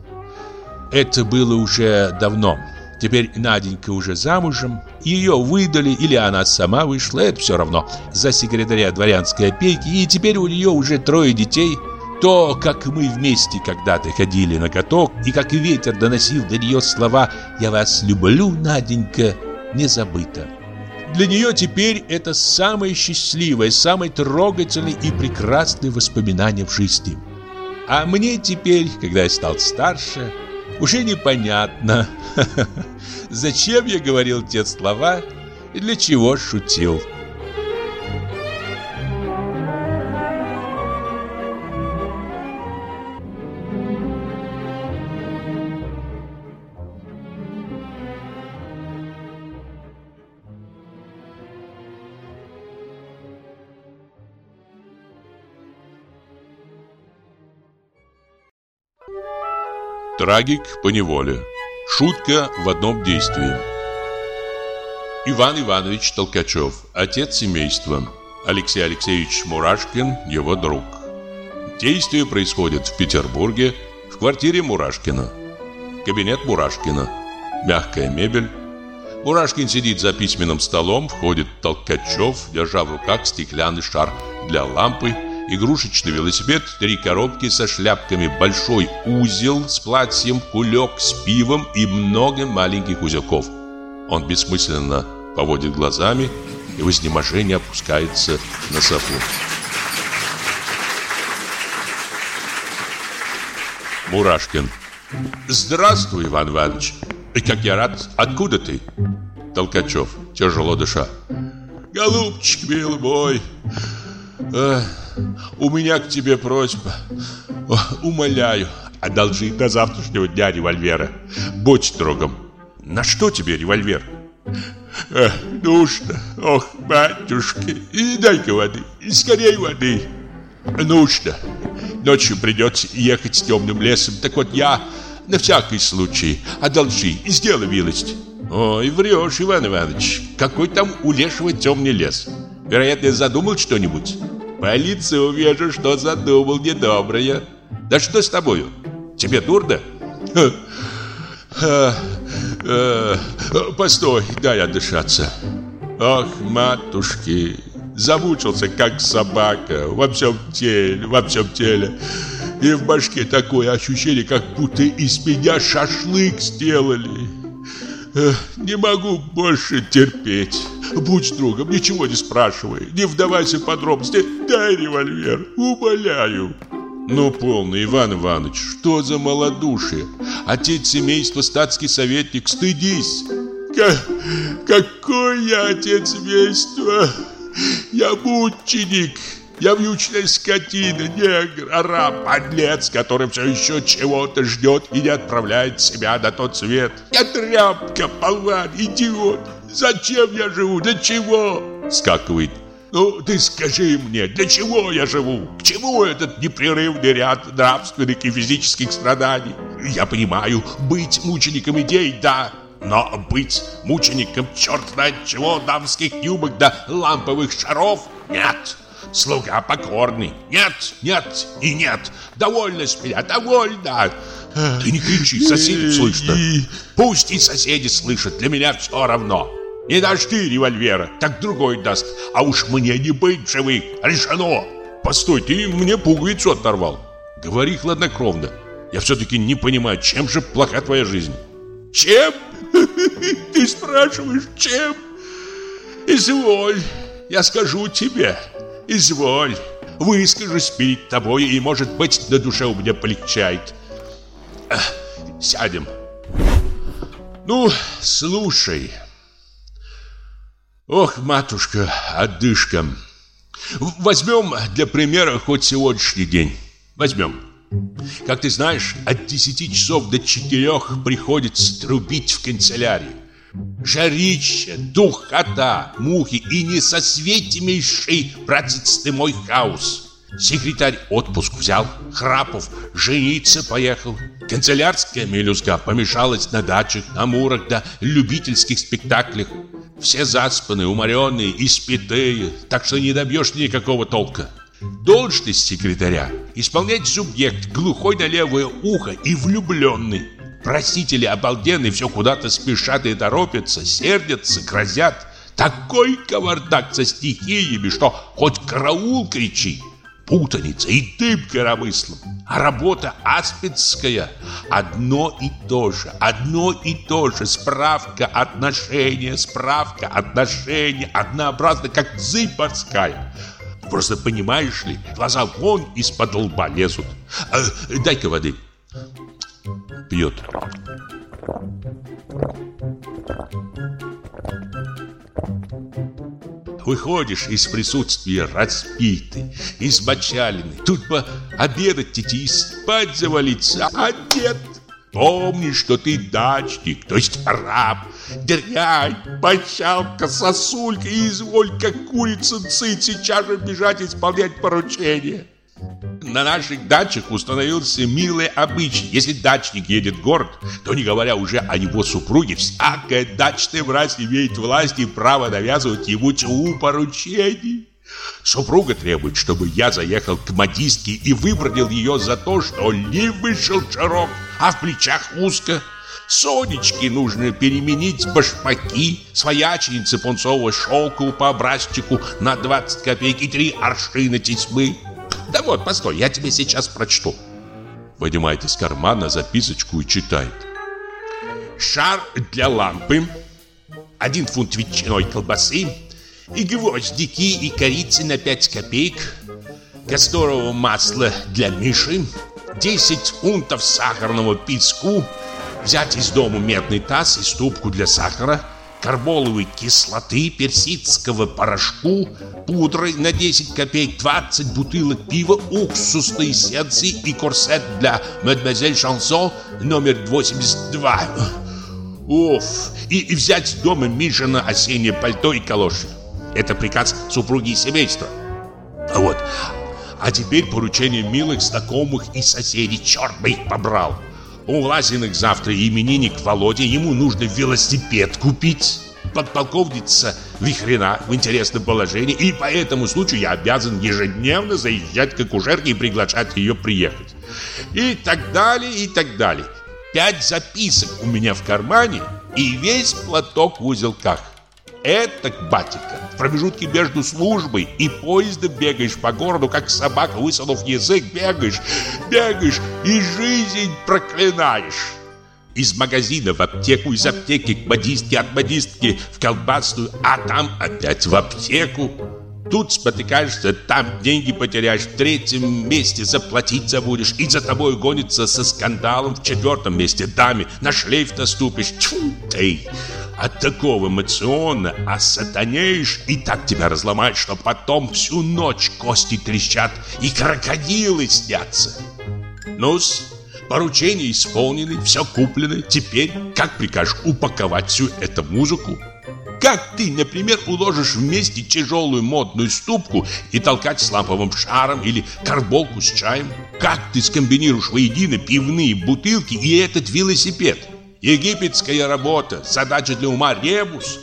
Это было уже давно. Теперь Наденька уже замужем, ее выдали или она сама вышла, это все равно, за секретаря дворянской опеки, и теперь у нее уже трое детей – то, как мы вместе когда-то ходили на каток, и как ветер доносил до нее слова «Я вас люблю, Наденька», не забыто. Для нее теперь это самое счастливое, самое трогательное и прекрасное воспоминание в жизни. А мне теперь, когда я стал старше, уже непонятно, зачем я говорил те слова и для чего шутил. Трагик по неволе. Шутка в одном действии. Иван Иванович Толкачев, отец семейства. Алексей Алексеевич Мурашкин, его друг. Действие происходит в Петербурге, в квартире Мурашкина. Кабинет Мурашкина. Мягкая мебель. Мурашкин сидит за письменным столом, входит Толкачев, держа в руках стеклянный шар для лампы игрушечный велосипед, три коробки со шляпками, большой узел с платьем, кулек с пивом и много маленьких узелков. Он бессмысленно поводит глазами и в изнеможении опускается на софу. Мурашкин. Здравствуй, Иван Иванович. Как я рад. Откуда ты? Толкачев, тяжело дыша. Голубчик, милый мой, у меня к тебе просьба. Умоляю, одолжи до завтрашнего дня револьвера. Будь другом. На что тебе револьвер? Эх, нужно. Ох, батюшки, и дай-ка воды, и скорей воды. Нужно. Ночью придется ехать с темным лесом. Так вот я на всякий случай одолжи и сделай милость. Ой, врешь, Иван Иванович. Какой там у лешего темный лес? Вероятно, задумал что-нибудь. Полиция увижу, что задумал недоброе. Да что с тобою? Тебе дурно? Постой, дай отдышаться. Ох, матушки, замучился, как собака, во всем теле, во всем теле. И в башке такое ощущение, как будто из меня шашлык сделали. Не могу больше терпеть. Будь другом, ничего не спрашивай, не вдавайся в подробности. Дай револьвер, умоляю. Ну, полный, Иван Иванович, что за малодушие? Отец семейства, статский советник, стыдись. Как, какой я отец семейства? Я мученик. Я вьючная скотина, негр, араб, подлец, который все еще чего-то ждет и не отправляет себя на тот свет. Я тряпка, болван, идиот. Зачем я живу? Для чего? Скакивает. Ну, ты скажи мне, для чего я живу? К чему этот непрерывный ряд нравственных и физических страданий? Я понимаю, быть мучеником идей, да, но быть мучеником черт знает чего, дамских юбок да ламповых шаров, нет. Слуга покорный. Нет, нет и нет. Довольно с меня, довольно. Ты не кричи, соседи слышно. Пусть и соседи слышат, для меня все равно. Не дашь ты револьвера, так другой даст. А уж мне не быть живых, решено. Постой, ты мне пуговицу оторвал. Говори хладнокровно. Я все-таки не понимаю, чем же плоха твоя жизнь? Чем? Ты спрашиваешь, чем? Изволь, я скажу тебе. Изволь, выскажусь перед тобой, и, может быть, на душе у меня полегчает. Сядем. Ну, слушай. Ох, матушка, отдышка. Возьмем для примера хоть сегодняшний день. Возьмем. Как ты знаешь, от 10 часов до 4 приходится трубить в канцелярии. Жарище, духота, мухи и несосветимейший, братец ты мой хаос. Секретарь отпуск взял, Храпов жениться поехал. Канцелярская мелюзга помешалась на дачах, на мурах да любительских спектаклях. Все заспанные, уморенные, испитые, так что не добьешь никакого толка. Должность секретаря – исполнять субъект, глухой на левое ухо и влюбленный. Просители обалденные все куда-то спешат и торопятся, сердятся, грозят. Такой кавардак со стихиями, что хоть караул кричи путаница и дым коромыслом. А работа аспидская одно и то же, одно и то же. Справка, отношения, справка, отношения, однообразно, как зыбь морская. Просто понимаешь ли, глаза вон из-под лба лезут. Э, Дай-ка воды. Пьет. Выходишь из присутствия распитый, измочаленный. Тут бы обедать идти и спать завалиться, а нет. Помни, что ты дачник, то есть раб, дрянь, мочалка, сосулька и изволь, как курица цыть, сейчас же бежать исполнять поручение. На наших дачах установился милый обычай. Если дачник едет в город, то не говоря уже о его супруге, всякая дачная мразь имеет власть и право навязывать ему тьму поручений. Супруга требует, чтобы я заехал к модистке и выбронил ее за то, что не вышел широк, а в плечах узко. Сонечке нужно переменить башмаки, свояченице пунцового шелка по образчику на 20 копеек и три аршина тесьмы. Да вот, постой, я тебе сейчас прочту. Вынимает из кармана записочку и читает. Шар для лампы, один фунт ветчиной колбасы, и гвоздики и корицы на 5 копеек, касторового масла для Миши, 10 фунтов сахарного песку, взять из дома медный таз и ступку для сахара – карболовой кислоты, персидского порошку, пудры на 10 копеек, 20 бутылок пива, уксусной эссенции и корсет для мадемуазель Шансон номер 82. Уф, и, и взять дома Мишина осеннее пальто и калоши. Это приказ супруги и семейства. Вот, а теперь поручение милых знакомых и соседей, черт бы их побрал. У Лазиных завтра именинник Володя, ему нужно велосипед купить. Подполковница Вихрена в интересном положении, и по этому случаю я обязан ежедневно заезжать к акушерке и приглашать ее приехать. И так далее, и так далее. Пять записок у меня в кармане и весь платок в узелках. Это, батенька, в промежутке между службой и поездом бегаешь по городу, как собака, высунув язык, бегаешь, бегаешь и жизнь проклинаешь. Из магазина в аптеку, из аптеки к модистке, от модистки в колбасную, а там опять в аптеку. Тут спотыкаешься, там деньги потеряешь, в третьем месте заплатить забудешь, и за тобой гонится со скандалом в четвертом месте даме, на шлейф наступишь. Тьфу ты! От такого эмоционно осатанеешь и так тебя разломает, что потом всю ночь кости трещат и крокодилы снятся. Ну-с, поручения исполнены, все куплено. Теперь как прикажешь упаковать всю эту музыку? Как ты, например, уложишь вместе тяжелую модную ступку и толкать с ламповым шаром или карболку с чаем? Как ты скомбинируешь воедино пивные бутылки и этот велосипед? Египетская работа, задача для ума ребус.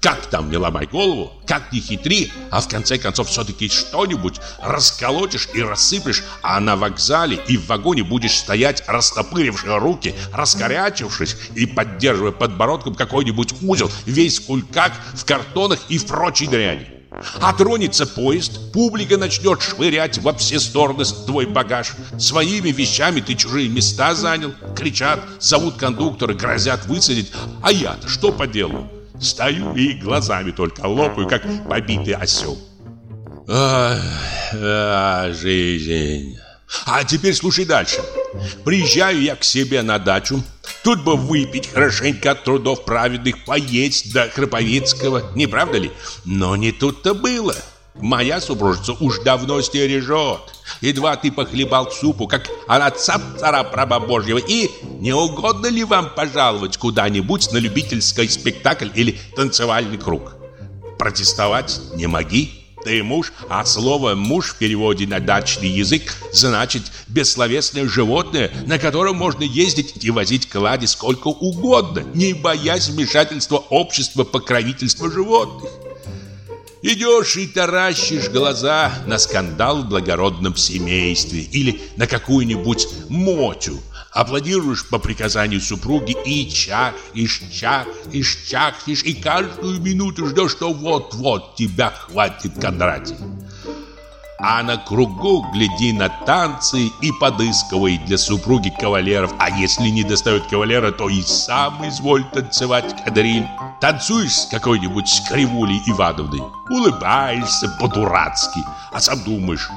Как там не ломай голову, как не хитри, а в конце концов все-таки что-нибудь расколотишь и рассыпешь, а на вокзале и в вагоне будешь стоять, растопырившие руки, раскорячившись и поддерживая подбородком какой-нибудь узел, весь кулькак в картонах и в прочей дряни. А тронется поезд, публика начнет швырять во все стороны твой багаж. Своими вещами ты чужие места занял. Кричат, зовут кондуктора, грозят высадить. А я-то что поделаю? Стою и глазами только лопаю, как побитый осел. Ах, а, жизнь. А теперь слушай дальше. Приезжаю я к себе на дачу. Тут бы выпить хорошенько от трудов праведных, поесть до Храповицкого, не правда ли? Но не тут-то было. Моя супружица уж давно стережет. Едва ты похлебал супу, как она цап-цара праба Божьего. И не угодно ли вам пожаловать куда-нибудь на любительский спектакль или танцевальный круг? Протестовать не моги. Ты муж, а слово «муж» в переводе на дачный язык значит бессловесное животное, на котором можно ездить и возить клади сколько угодно, не боясь вмешательства общества покровительства животных. Идешь и таращишь глаза на скандал в благородном семействе или на какую-нибудь мотю, аплодируешь по приказанию супруги и чахнешь, чахнешь, чахнешь, и каждую минуту ждешь, что вот-вот тебя хватит Кондратий. А на кругу гляди на танцы и подыскивай для супруги кавалеров. А если не достает кавалера, то и сам изволь танцевать, кадриль. Танцуешь с какой-нибудь кривулей Ивановной, улыбаешься по-дурацки, а сам думаешь,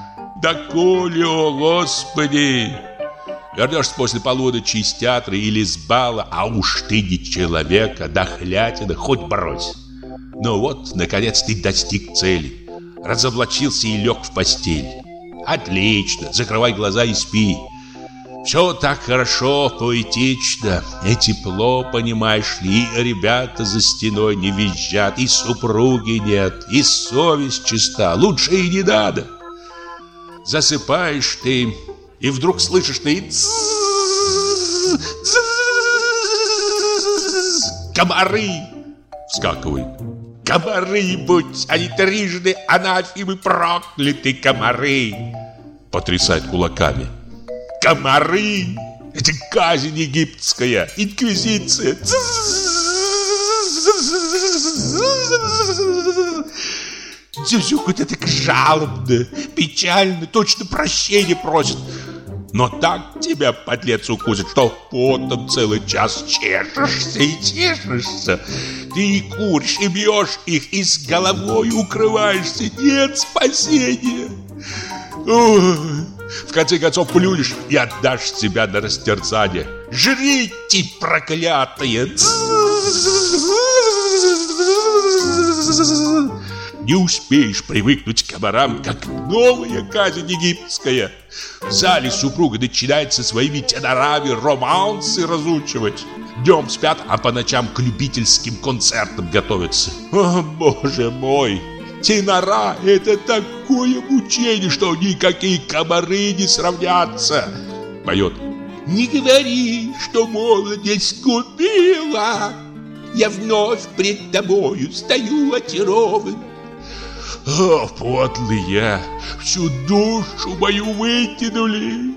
да коли, о господи, Вернешься после полуночи из театра или из бала, а уж ты не человек, а дохлятина, хоть брось. Ну вот, наконец ты достиг цели. Разоблачился и лег в постель. Отлично, закрывай глаза и спи. Все так хорошо, поэтично и тепло, понимаешь ли, и ребята за стеной не визжат, и супруги нет, и совесть чиста, лучше и не надо. Засыпаешь ты, и вдруг слышишь ты Комары вскакивают. Комары, будь они трижды анафимы прокляты комары. Потрясает кулаками. Комары! Это казнь египетская, инквизиция. Зюзюкает это жалобно, печально, точно прощения просит. Но так тебя, подлец, укусит, что потом целый час чешешься и чешешься. Ты и куришь, и бьешь их, и с головой укрываешься. Нет спасения. Ой, в конце концов плюнешь и отдашь себя на растерзание. Жрите, проклятые! Не успеешь привыкнуть к комарам, как новая казнь египетская. В зале супруга начинает со своими тенорами романсы разучивать. Днем спят, а по ночам к любительским концертам готовятся. О, боже мой! Тенора — это такое мучение, что никакие комары не сравнятся. Поет. Не говори, что молодость купила. Я вновь пред тобою стою очарован. О, подлые, всю душу мою вытянули.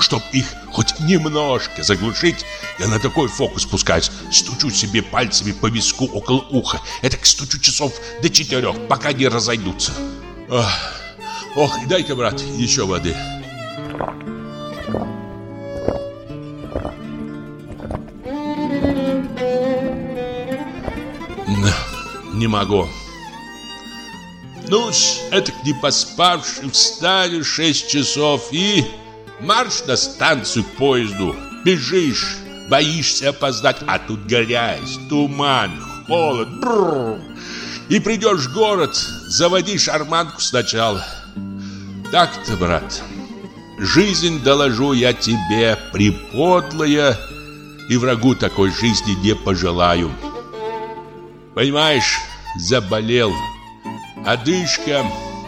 Чтоб их хоть немножко заглушить, я на такой фокус спускаюсь. Стучу себе пальцами по виску около уха. Это к стучу часов до четырех, пока не разойдутся. Ох, ох дай-ка, брат, еще воды. Не могу. Ну, это не поспавший, встанешь шесть часов и... Марш на станцию к поезду. Бежишь, боишься опоздать, а тут грязь, туман, холод. Бррр. И придешь в город, заводи шарманку сначала. Так-то, брат, жизнь, доложу я тебе, приподлая, и врагу такой жизни не пожелаю. Понимаешь, заболел, Одышка,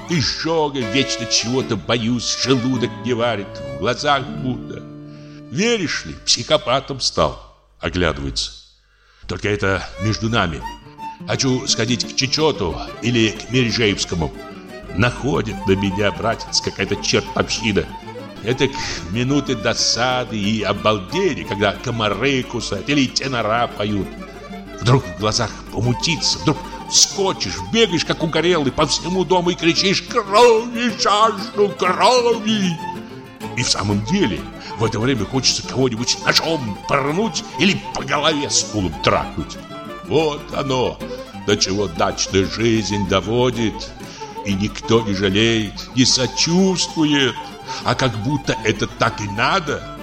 изжога, вечно чего-то боюсь, желудок не варит, в глазах будто. Веришь ли, психопатом стал, оглядывается. Только это между нами. Хочу сходить к Чечету или к Мережеевскому. Находит на меня, братец, какая-то чертовщина. Это минуты досады и обалдения, когда комары кусают или тенора поют. Вдруг в глазах помутится, вдруг вскочишь, бегаешь, как угорелый, по всему дому и кричишь «Крови жажду, крови!» И в самом деле в это время хочется кого-нибудь ножом порнуть или по голове стулом трахнуть. Вот оно, до чего дачная жизнь доводит. И никто не жалеет, не сочувствует, а как будто это так и надо.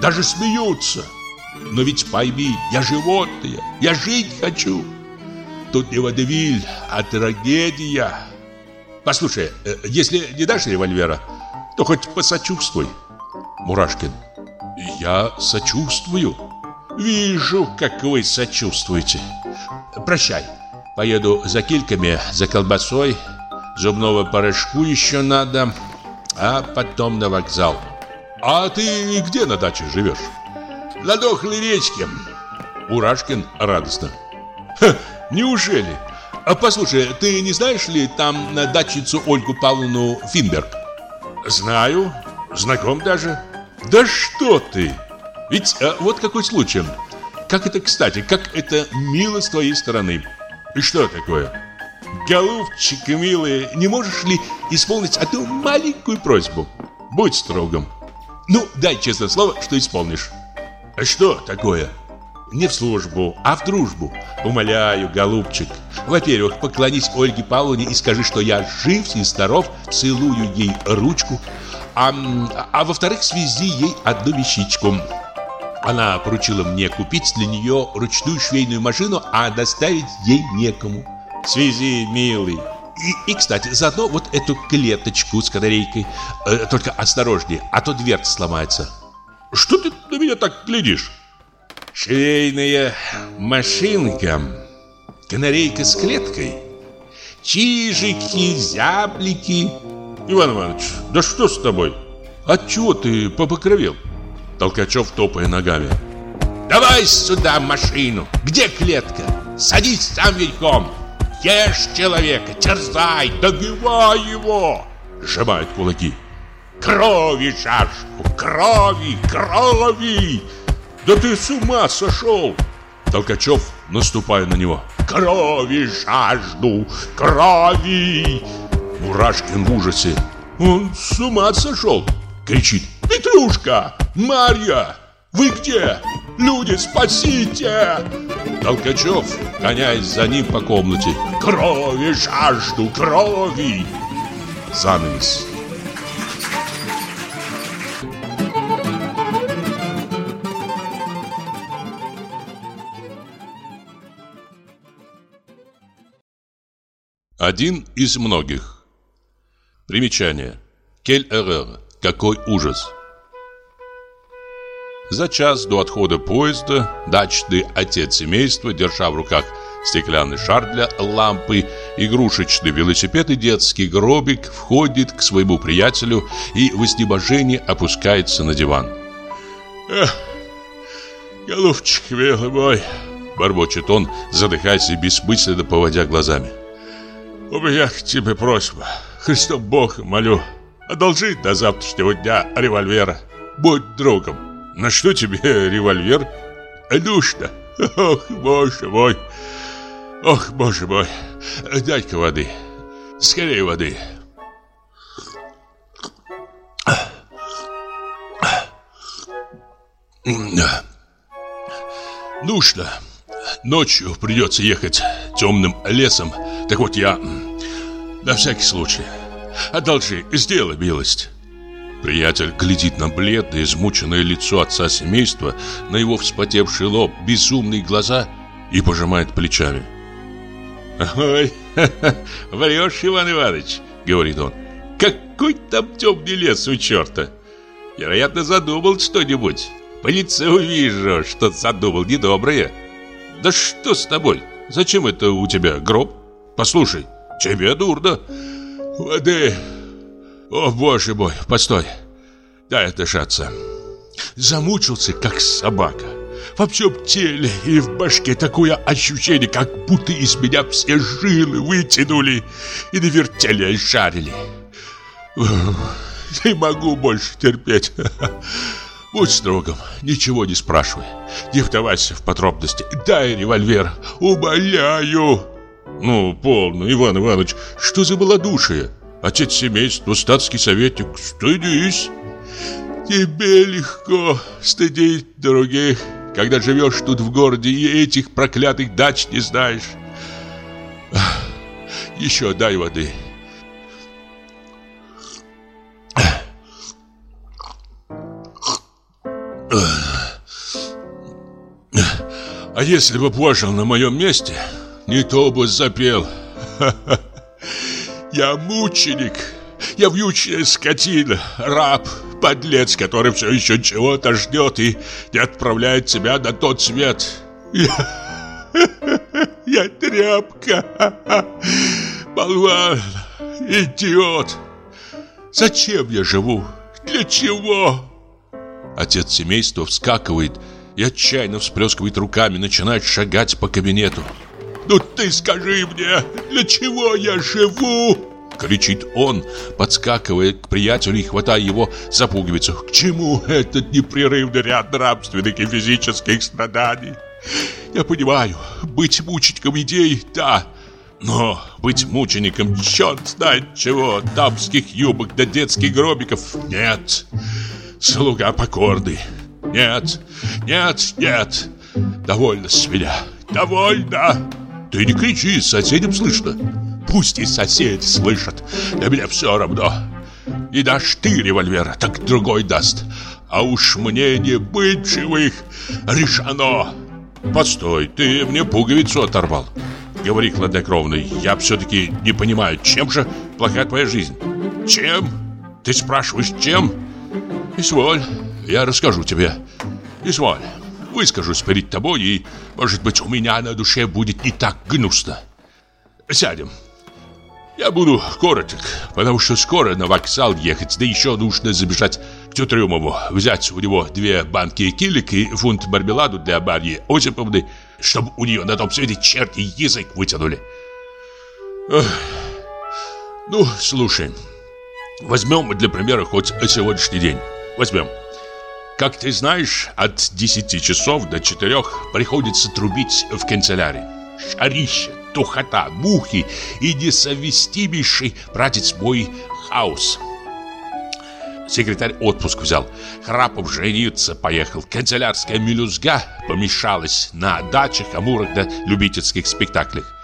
Даже смеются. Но ведь пойми, я животное, я жить хочу. Тут не водевиль, а трагедия. Послушай, э, если не дашь револьвера, то хоть посочувствуй. Мурашкин. Я сочувствую. Вижу, как вы сочувствуете. Прощай. Поеду за кильками, за колбасой. Зубного порошку еще надо. А потом на вокзал. А ты где на даче живешь? На дохлой речке. Урашкин радостно. Ха, неужели? А послушай, ты не знаешь ли там дачницу Ольгу Павловну Финберг? Знаю, знаком даже. Да что ты? Ведь а, вот какой случай. Как это кстати, как это мило с твоей стороны. И что такое? Голубчик милый, не можешь ли исполнить одну маленькую просьбу? Будь строгом. Ну, дай честное слово, что исполнишь. А что такое? Не в службу, а в дружбу. Умоляю, голубчик. Во-первых, поклонись Ольге Павловне и скажи, что я жив и здоров, целую ей ручку. А, а во-вторых, связи ей одну вещичку. Она поручила мне купить для нее ручную швейную машину, а доставить ей некому. Связи, милый. И, и, кстати, заодно вот эту клеточку с канарейкой. Э, только осторожнее, а то дверца сломается. Что ты на меня так глядишь? Швейная машинка. Канарейка с клеткой. Чижики, зяблики. Иван Иванович, да что с тобой? Отчего ты побокровел? Толкачев топая ногами. Давай сюда машину. Где клетка? Садись сам верхом. Ешь человека, терзай, добивай его. Сжимает кулаки. Крови жажду, крови, крови. Да ты с ума сошел. Толкачев, наступая на него. Крови жажду, крови. Мурашкин в ужасе. Он с ума сошел. Кричит. Петрушка, Марья, вы где? Люди, спасите! Толкачев, гоняясь за ним по комнате. Крови жажду, крови! Занавес. Один из многих. Примечание. Кель эррeur. Какой ужас. За час до отхода поезда дачный отец семейства, держа в руках стеклянный шар для лампы, игрушечный велосипед и детский гробик, входит к своему приятелю и в изнеможении опускается на диван. «Эх, голубчик милый мой!» – бормочет он, задыхаясь и бессмысленно поводя глазами. У меня к тебе просьба. Христом Бог молю. Одолжи до завтрашнего дня револьвера. Будь другом. На что тебе револьвер? Душно. Ох, боже мой. Ох, боже мой. Дай-ка воды. Скорее воды. Душно. Ночью придется ехать темным лесом. Так вот я... На всякий случай. Одолжи, сделай милость. Приятель глядит на бледное, измученное лицо отца семейства, на его вспотевший лоб, безумные глаза и пожимает плечами. «Ой, врешь, Иван Иванович», — говорит он. «Какой там темный лес у черта! Вероятно, задумал что-нибудь. По лицу вижу, что задумал недоброе. Да что с тобой? Зачем это у тебя гроб? Послушай, тебе дурно. Воды. О, боже мой, постой. Дай отдышаться. Замучился, как собака. во всем теле и в башке такое ощущение, как будто из меня все жилы вытянули и навертели и шарили. Не могу больше терпеть. Будь строгом, ничего не спрашивай. Не вдавайся в подробности. Дай револьвер, умоляю. Ну, полно, Иван Иванович, что за малодушие? Отец семейства, статский советник, стыдись. Тебе легко стыдить других, когда живешь тут в городе и этих проклятых дач не знаешь. Еще дай воды. А если бы пожил на моем месте, не то бы запел. Я мученик, я вьючная скотина, раб, подлец, который все еще чего-то ждет и не отправляет себя на тот свет. Я, я тряпка, болван, идиот. Зачем я живу? Для чего? Отец семейства вскакивает и отчаянно всплескивает руками, начинает шагать по кабинету. «Ну ты скажи мне, для чего я живу?» Кричит он, подскакивая к приятелю и хватая его за пуговицу. «К чему этот непрерывный ряд нравственных и физических страданий?» «Я понимаю, быть мучеником идей, да, но быть мучеником черт знает чего, дамских юбок до детских гробиков, нет!» слуга покорный. Нет, нет, нет, довольно с меня, довольно. Ты не кричи, соседям слышно. Пусть и соседи слышат, для меня все равно. Не дашь ты револьвера, так другой даст. А уж мне не быть живых, решено. Постой, ты мне пуговицу оторвал. Говори хладнокровно, я все-таки не понимаю, чем же плохая твоя жизнь? Чем? Ты спрашиваешь, чем? Изволь, я расскажу тебе. Изволь, выскажусь перед тобой, и, может быть, у меня на душе будет не так гнусно. Сядем. Я буду короток, потому что скоро на вокзал ехать, да еще нужно забежать к Тютрюмову, взять у него две банки килик и фунт мармеладу для Марьи Осиповны, чтобы у нее на том свете черти язык вытянули. Эх. Ну, слушай, возьмем для примера хоть сегодняшний день. Возьмем. Как ты знаешь, от 10 часов до 4 приходится трубить в канцелярии. Шарище, тухота, мухи и несовместимейший, братец мой, хаос. Секретарь отпуск взял. Храпов жениться поехал. Канцелярская мелюзга помешалась на дачах, амурах да любительских спектаклях.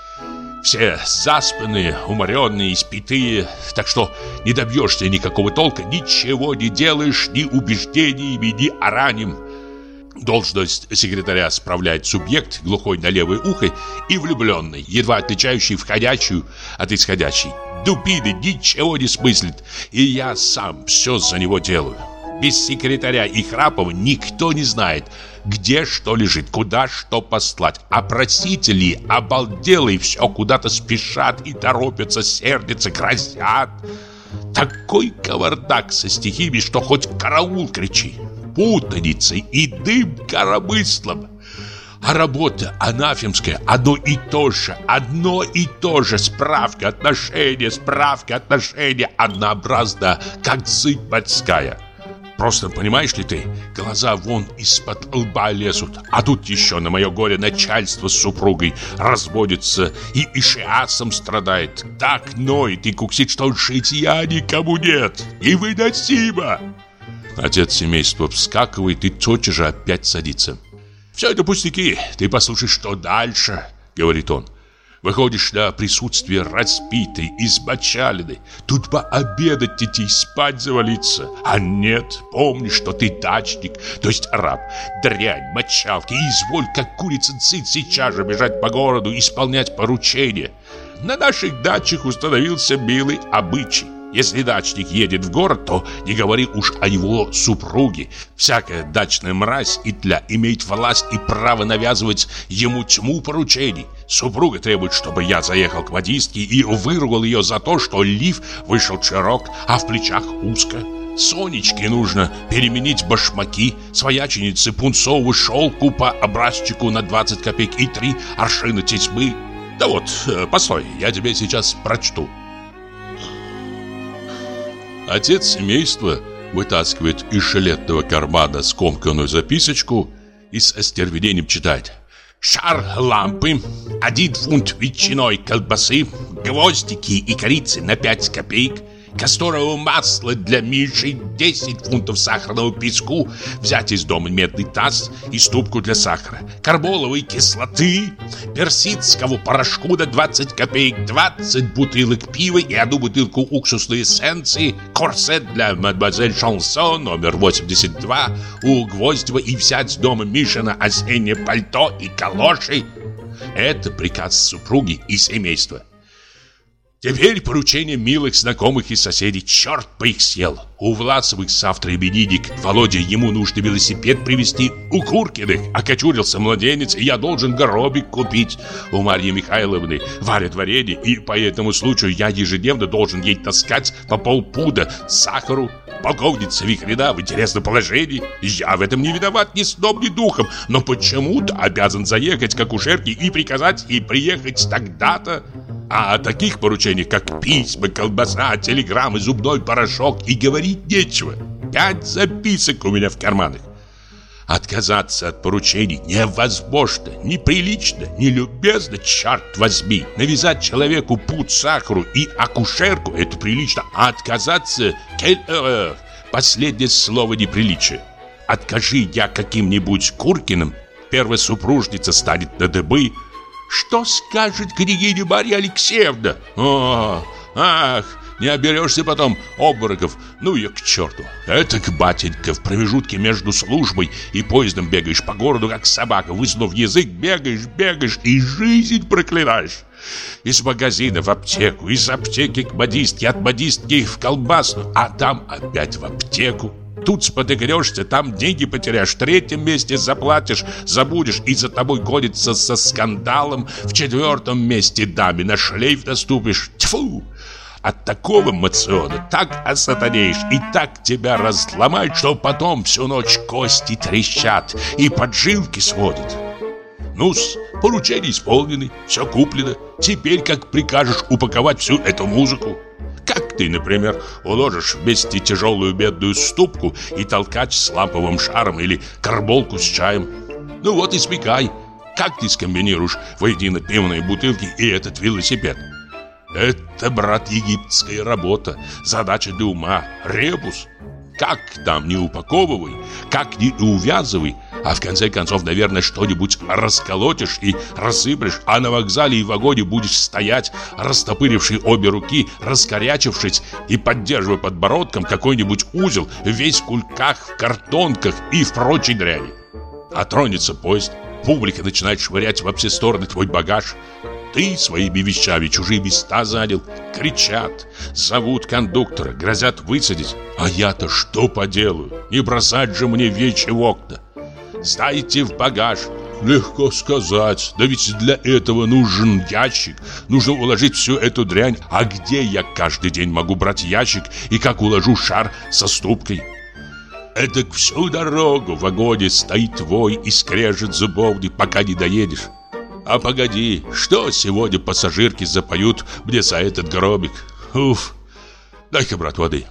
Все заспанные, уморенные, испитые, так что не добьешься никакого толка, ничего не делаешь ни убеждениями, ни оранем. Должность секретаря справляет субъект, глухой на левое ухо и влюбленный, едва отличающий входящую от исходящей. Дубины ничего не смыслит, и я сам все за него делаю. Без секретаря и Храпова никто не знает, где что лежит, куда что послать. А просители, обалделые, все куда-то спешат и торопятся, сердятся, грозят. Такой кавардак со стихиями, что хоть караул кричи. Путаница и дым коромыслом. А работа анафемская одно и то же, одно и то же. Справка, отношения, справка, отношения, однообразно, как сыпь морская. Просто понимаешь ли ты, глаза вон из-под лба лезут, а тут еще на мое горе начальство с супругой разводится и ишиасом страдает. Так ноет и куксит, что житья никому нет. Невыносимо! Отец семейства вскакивает и тотчас же опять садится. «Все это пустяки, ты послушай, что дальше», — говорит он. Выходишь на присутствие распитой, измочаленной. Тут пообедать идти, спать завалиться. А нет, помни, что ты дачник, то есть раб, дрянь, мочалки. И изволь, как курица цит, сейчас же бежать по городу, исполнять поручения. На наших дачах установился милый обычай. Если дачник едет в город, то не говори уж о его супруге. Всякая дачная мразь и тля имеет власть и право навязывать ему тьму поручений. Супруга требует, чтобы я заехал к модистке и выругал ее за то, что лиф вышел широк, а в плечах узко. Сонечке нужно переменить башмаки, свояченице пунцовую шелку по образчику на 20 копеек и три аршина тесьмы. Да вот, э, постой, я тебе сейчас прочту. Отец семейства вытаскивает из шелетного кармана скомканную записочку и с остервенением читает. Шар лампы, один фунт ветчиной колбасы, гвоздики и корицы на 5 копеек – касторового масла для Миши, 10 фунтов сахарного песку, взять из дома медный таз и ступку для сахара, карболовой кислоты, персидского порошку на 20 копеек, 20 бутылок пива и одну бутылку уксусной эссенции, корсет для мадемуазель Шансон номер 82 у Гвоздева и взять с дома Мишина осеннее пальто и калоши. Это приказ супруги и семейства. Теперь поручение милых знакомых и соседей. Черт бы их съел. У Власовых завтра именинник. Володя, ему нужно велосипед привезти. У Куркиных окочурился младенец, и я должен горобик купить. У Марьи Михайловны варят варенье, и по этому случаю я ежедневно должен ей таскать по полпуда сахару. Полковница Вихрена в интересном положении. Я в этом не виноват ни сном, ни духом, но почему-то обязан заехать к акушерке и приказать ей приехать тогда-то. А о таких поручениях, как письма, колбаса, телеграммы, зубной порошок и говорить нечего. Пять записок у меня в карманах. Отказаться от поручений невозможно, неприлично, нелюбезно, черт возьми. Навязать человеку путь сахару и акушерку – это прилично, а отказаться э, – последнее слово неприличие. Откажи я каким-нибудь Куркиным, первая супружница станет на дыбы – что скажет княгиня Марья Алексеевна? О, ах, не оберешься потом обмороков. Ну я к черту. Это к батенька в промежутке между службой и поездом бегаешь по городу, как собака, высунув язык, бегаешь, бегаешь и жизнь проклинаешь. Из магазина в аптеку, из аптеки к модистке, от модистки в колбасну, а там опять в аптеку. Тут спотыкнешься, там деньги потеряешь, в третьем месте заплатишь, забудешь, и за тобой гонится со скандалом, в четвертом месте даме на шлейф наступишь. Тьфу! От такого мациона так осатанеешь и так тебя разломают, что потом всю ночь кости трещат и поджилки сводят. Ну-с, поручения исполнены, все куплено. Теперь как прикажешь упаковать всю эту музыку? Как ты, например, уложишь вместе тяжелую бедную ступку и толкач с ламповым шаром или карболку с чаем? Ну вот и смекай, как ты скомбинируешь воедино пивные бутылки и этот велосипед? Это, брат, египетская работа, задача для ума, ребус. Как там не упаковывай, как не увязывай, а в конце концов, наверное, что-нибудь расколотишь и рассыплешь, а на вокзале и вагоне будешь стоять, растопыривший обе руки, раскорячившись и поддерживая подбородком какой-нибудь узел, весь в кульках, в картонках и в прочей дряни. А тронется поезд, публика начинает швырять во все стороны твой багаж, ты своими вещами чужие места занял. Кричат, зовут кондуктора, грозят высадить. А я-то что поделаю? Не бросать же мне вещи в окна. Сдайте в багаж. Легко сказать, да ведь для этого нужен ящик, нужно уложить всю эту дрянь. А где я каждый день могу брать ящик и как уложу шар со ступкой? Это всю дорогу в вагоне стоит твой и скрежет зубовни, пока не доедешь. А погоди, что сегодня пассажирки запоют мне за этот гробик? Уф, дай-ка, брат, воды.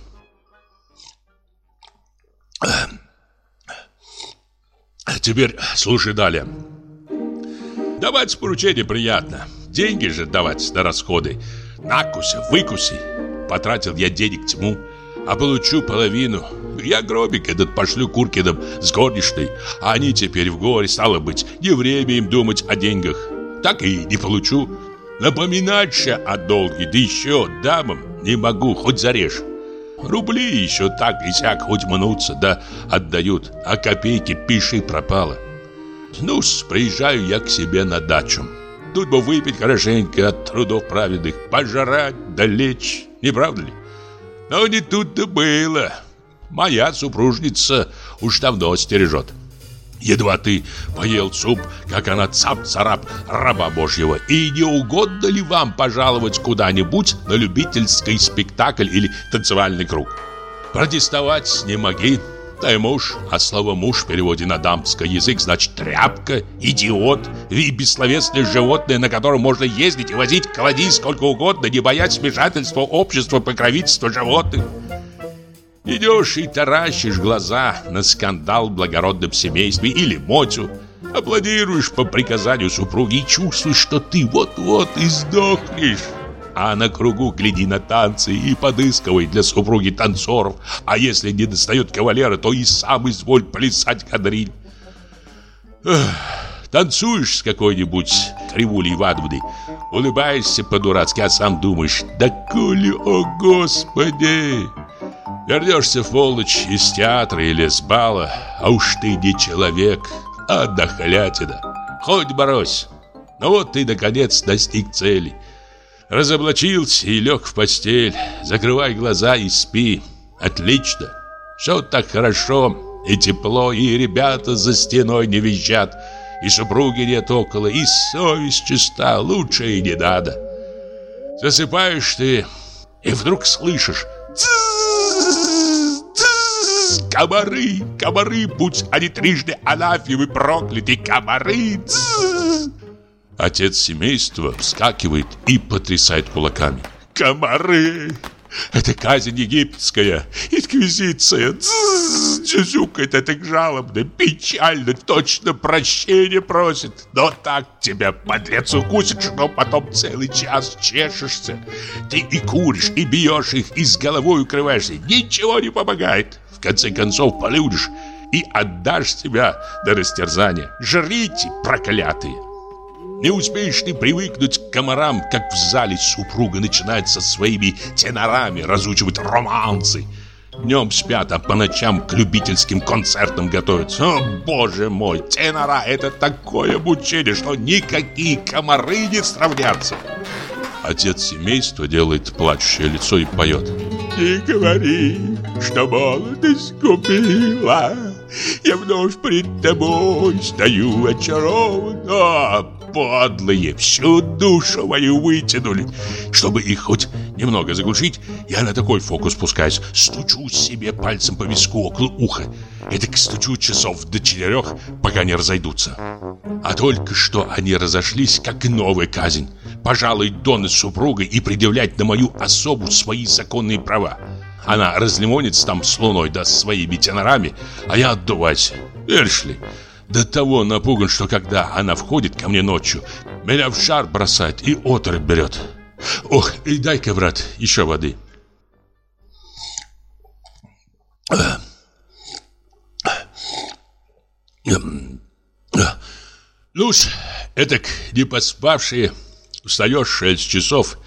Теперь слушай далее. Давать поручение приятно. Деньги же давать на расходы. Накуси, выкуси. Потратил я денег тьму, а получу половину. Я гробик этот пошлю Куркиным с горничной, а они теперь в горе, стало быть, не время им думать о деньгах. Так и не получу. Напоминать же о долге, да еще дамам не могу, хоть зарежь. Рубли еще так и сяк хоть мнутся, да отдают, а копейки пиши пропало. ну приезжаю я к себе на дачу. Тут бы выпить хорошенько от трудов праведных, пожрать да лечь, не правда ли? Но не тут-то было. Моя супружница уж давно стережет. Едва ты поел суп, как она цап-царап раба божьего. И не угодно ли вам пожаловать куда-нибудь на любительский спектакль или танцевальный круг? Протестовать не моги. Ты муж, а слово «муж» в переводе на дамский язык значит тряпка, идиот и бессловесное животное, на котором можно ездить и возить клади сколько угодно, не боясь вмешательства общества, покровительства животных. Идешь и таращишь глаза на скандал в благородном семействе или мотю, аплодируешь по приказанию супруги и чувствуешь, что ты вот-вот и сдохнешь. А на кругу гляди на танцы и подыскивай для супруги танцоров. А если не достает кавалера, то и сам изволь плясать кадриль. Танцуешь с какой-нибудь кривулей Ивановной, улыбаешься по-дурацки, а сам думаешь, да коли, о господи! Вернешься в полночь из театра или с бала, а уж ты не человек, а дохлятина. Хоть борось. Ну вот ты, наконец, достиг цели. Разоблачился и лег в постель. Закрывай глаза и спи. Отлично. Все так хорошо и тепло, и ребята за стеной не визжат, и супруги нет около, и совесть чиста, лучше и не надо. Засыпаешь ты, и вдруг слышишь Комары, комары, будь они трижды анафемы прокляты, комары! Отец семейства вскакивает и потрясает кулаками. Комары! Это казнь египетская, инквизиция. Джузюкает это жалобно, печально, точно прощение просит. Но так тебя, подлец, укусит, что потом целый час чешешься. Ты и куришь, и бьешь их, и с головой укрываешься. Ничего не помогает. Конце концов полюдишь и отдашь себя до растерзания. Жрите, проклятые! Не успеешь ты привыкнуть к комарам, как в зале супруга начинает со своими тенорами разучивать романсы. Днем спят, а по ночам к любительским концертам готовятся. О, боже мой, тенора – это такое мучение, что никакие комары не сравнятся. Отец семейства делает плачущее лицо и поет. Не говори, что молодость купила. Я вновь пред тобой стою очарован подлые, всю душу мою вытянули. Чтобы их хоть немного заглушить, я на такой фокус пускаюсь. Стучу себе пальцем по виску около уха. Это стучу часов до четырех, пока не разойдутся. А только что они разошлись, как новая казнь. Пожалуй, Дон с супругой и предъявлять на мою особу свои законные права. Она разлимонится там с луной да своими тенорами, а я отдуваюсь. Веришь? До того напуган, что когда она входит ко мне ночью, меня в шар бросает и отрыв берет. Ох, и дай-ка, брат, еще воды. Ну-с, этак не поспавшие, встаешь шесть часов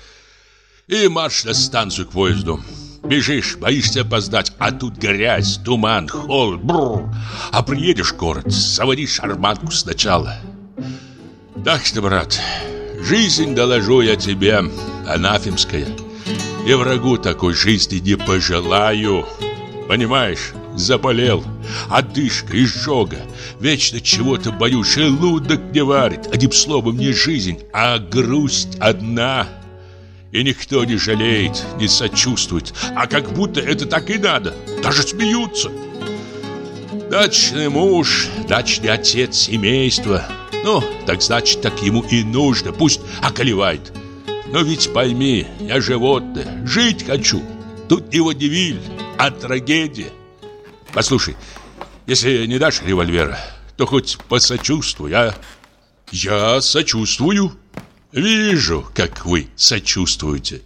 и марш на станцию к поезду. Бежишь, боишься опоздать, а тут грязь, туман, холод, бррр. А приедешь в город, заводишь шарманку сначала. Так что, брат, жизнь, доложу я тебе, анафемская. И врагу такой жизни не пожелаю. Понимаешь, заболел, одышка, изжога. Вечно чего-то боюсь, желудок не варит. Одним словом, не жизнь, а грусть одна — и никто не жалеет, не сочувствует. А как будто это так и надо. Даже смеются. Дачный муж, дачный отец семейства Ну, так значит, так ему и нужно. Пусть околевает. Но ведь пойми, я животное. Жить хочу. Тут не водевиль, а трагедия. Послушай, если не дашь револьвера То хоть посочувствуй, а? Я сочувствую Вижу, как вы сочувствуете.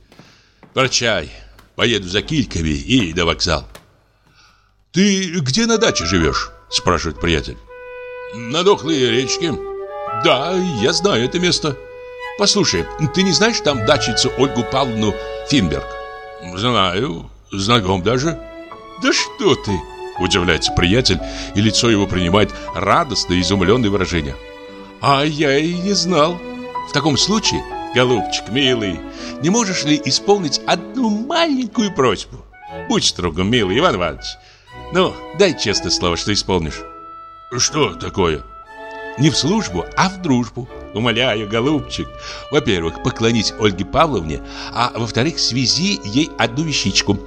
Прощай, поеду за кильками и до вокзала. Ты где на даче живешь? Спрашивает приятель. На дохлой речке. Да, я знаю это место. Послушай, ты не знаешь там дачицу Ольгу Павловну Финберг? Знаю, знаком даже. Да что ты? Удивляется приятель, и лицо его принимает радостное изумленное выражение. А я и не знал. В таком случае, голубчик милый, не можешь ли исполнить одну маленькую просьбу? Будь строгом, милый Иван Иванович. Ну, дай честное слово, что исполнишь. Что такое? Не в службу, а в дружбу. Умоляю, голубчик. Во-первых, поклонить Ольге Павловне, а во-вторых, связи ей одну вещичку.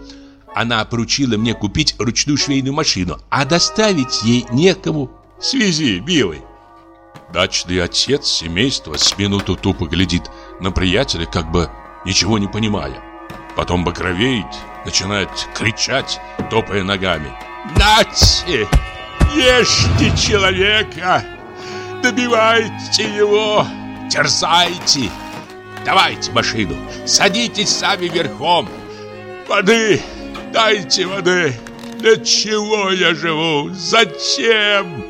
Она поручила мне купить ручную швейную машину, а доставить ей некому. Связи, милый. Дачный отец семейства с минуту тупо глядит на приятеля, как бы ничего не понимая. Потом багровеет, начинает кричать, топая ногами. «Нате! Ешьте человека! Добивайте его! Терзайте! Давайте машину! Садитесь сами верхом! Воды! Дайте воды! Для чего я живу? Зачем?»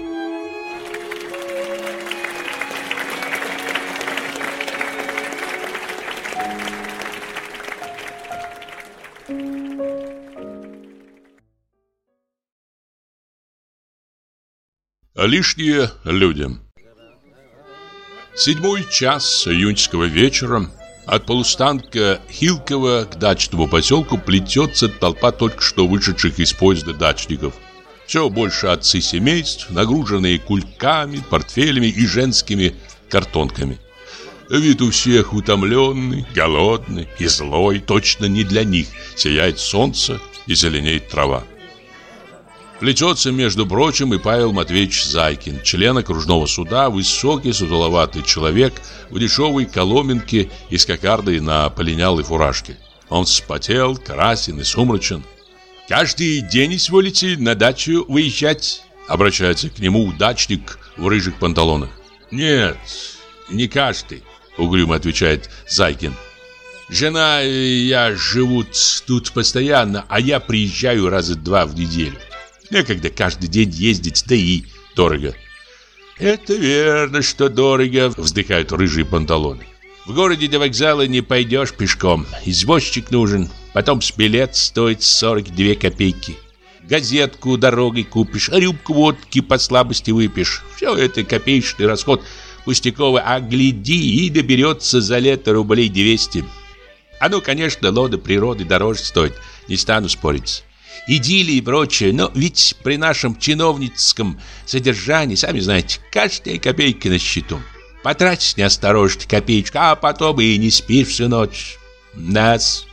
Лишние люди Седьмой час июньского вечера От полустанка Хилкова к дачному поселку плетется толпа только что вышедших из поезда дачников. Все больше отцы семейств, нагруженные кульками, портфелями и женскими картонками. Вид у всех утомленный, голодный и злой, точно не для них. Сияет солнце и зеленеет трава. Плетется, между прочим, и Павел Матвеевич Зайкин, член окружного суда, высокий, сутуловатый человек в дешевой коломенке и с кокардой на полинялой фуражке. Он вспотел, красен и сумрачен. «Каждый день изволите на дачу выезжать?» Обращается к нему удачник в рыжих панталонах. «Нет, не каждый», угрюмо отвечает Зайкин. «Жена и я живут тут постоянно, а я приезжаю раза два в неделю. Некогда каждый день ездить, да и дорого. Это верно, что дорого, вздыхают рыжие панталоны. В городе до вокзала не пойдешь пешком. Извозчик нужен. Потом с билет стоит 42 копейки. Газетку дорогой купишь, рюмку водки по слабости выпьешь. Все это копеечный расход пустяковый, а гляди и доберется за лето рублей 200. А ну, конечно, лода природы дороже стоит, не стану спорить идиллии и прочее, но ведь при нашем чиновницком содержании, сами знаете, каждая копейка на счету. Потратишь неосторожно копеечку, а потом и не спишь всю ночь. Нас.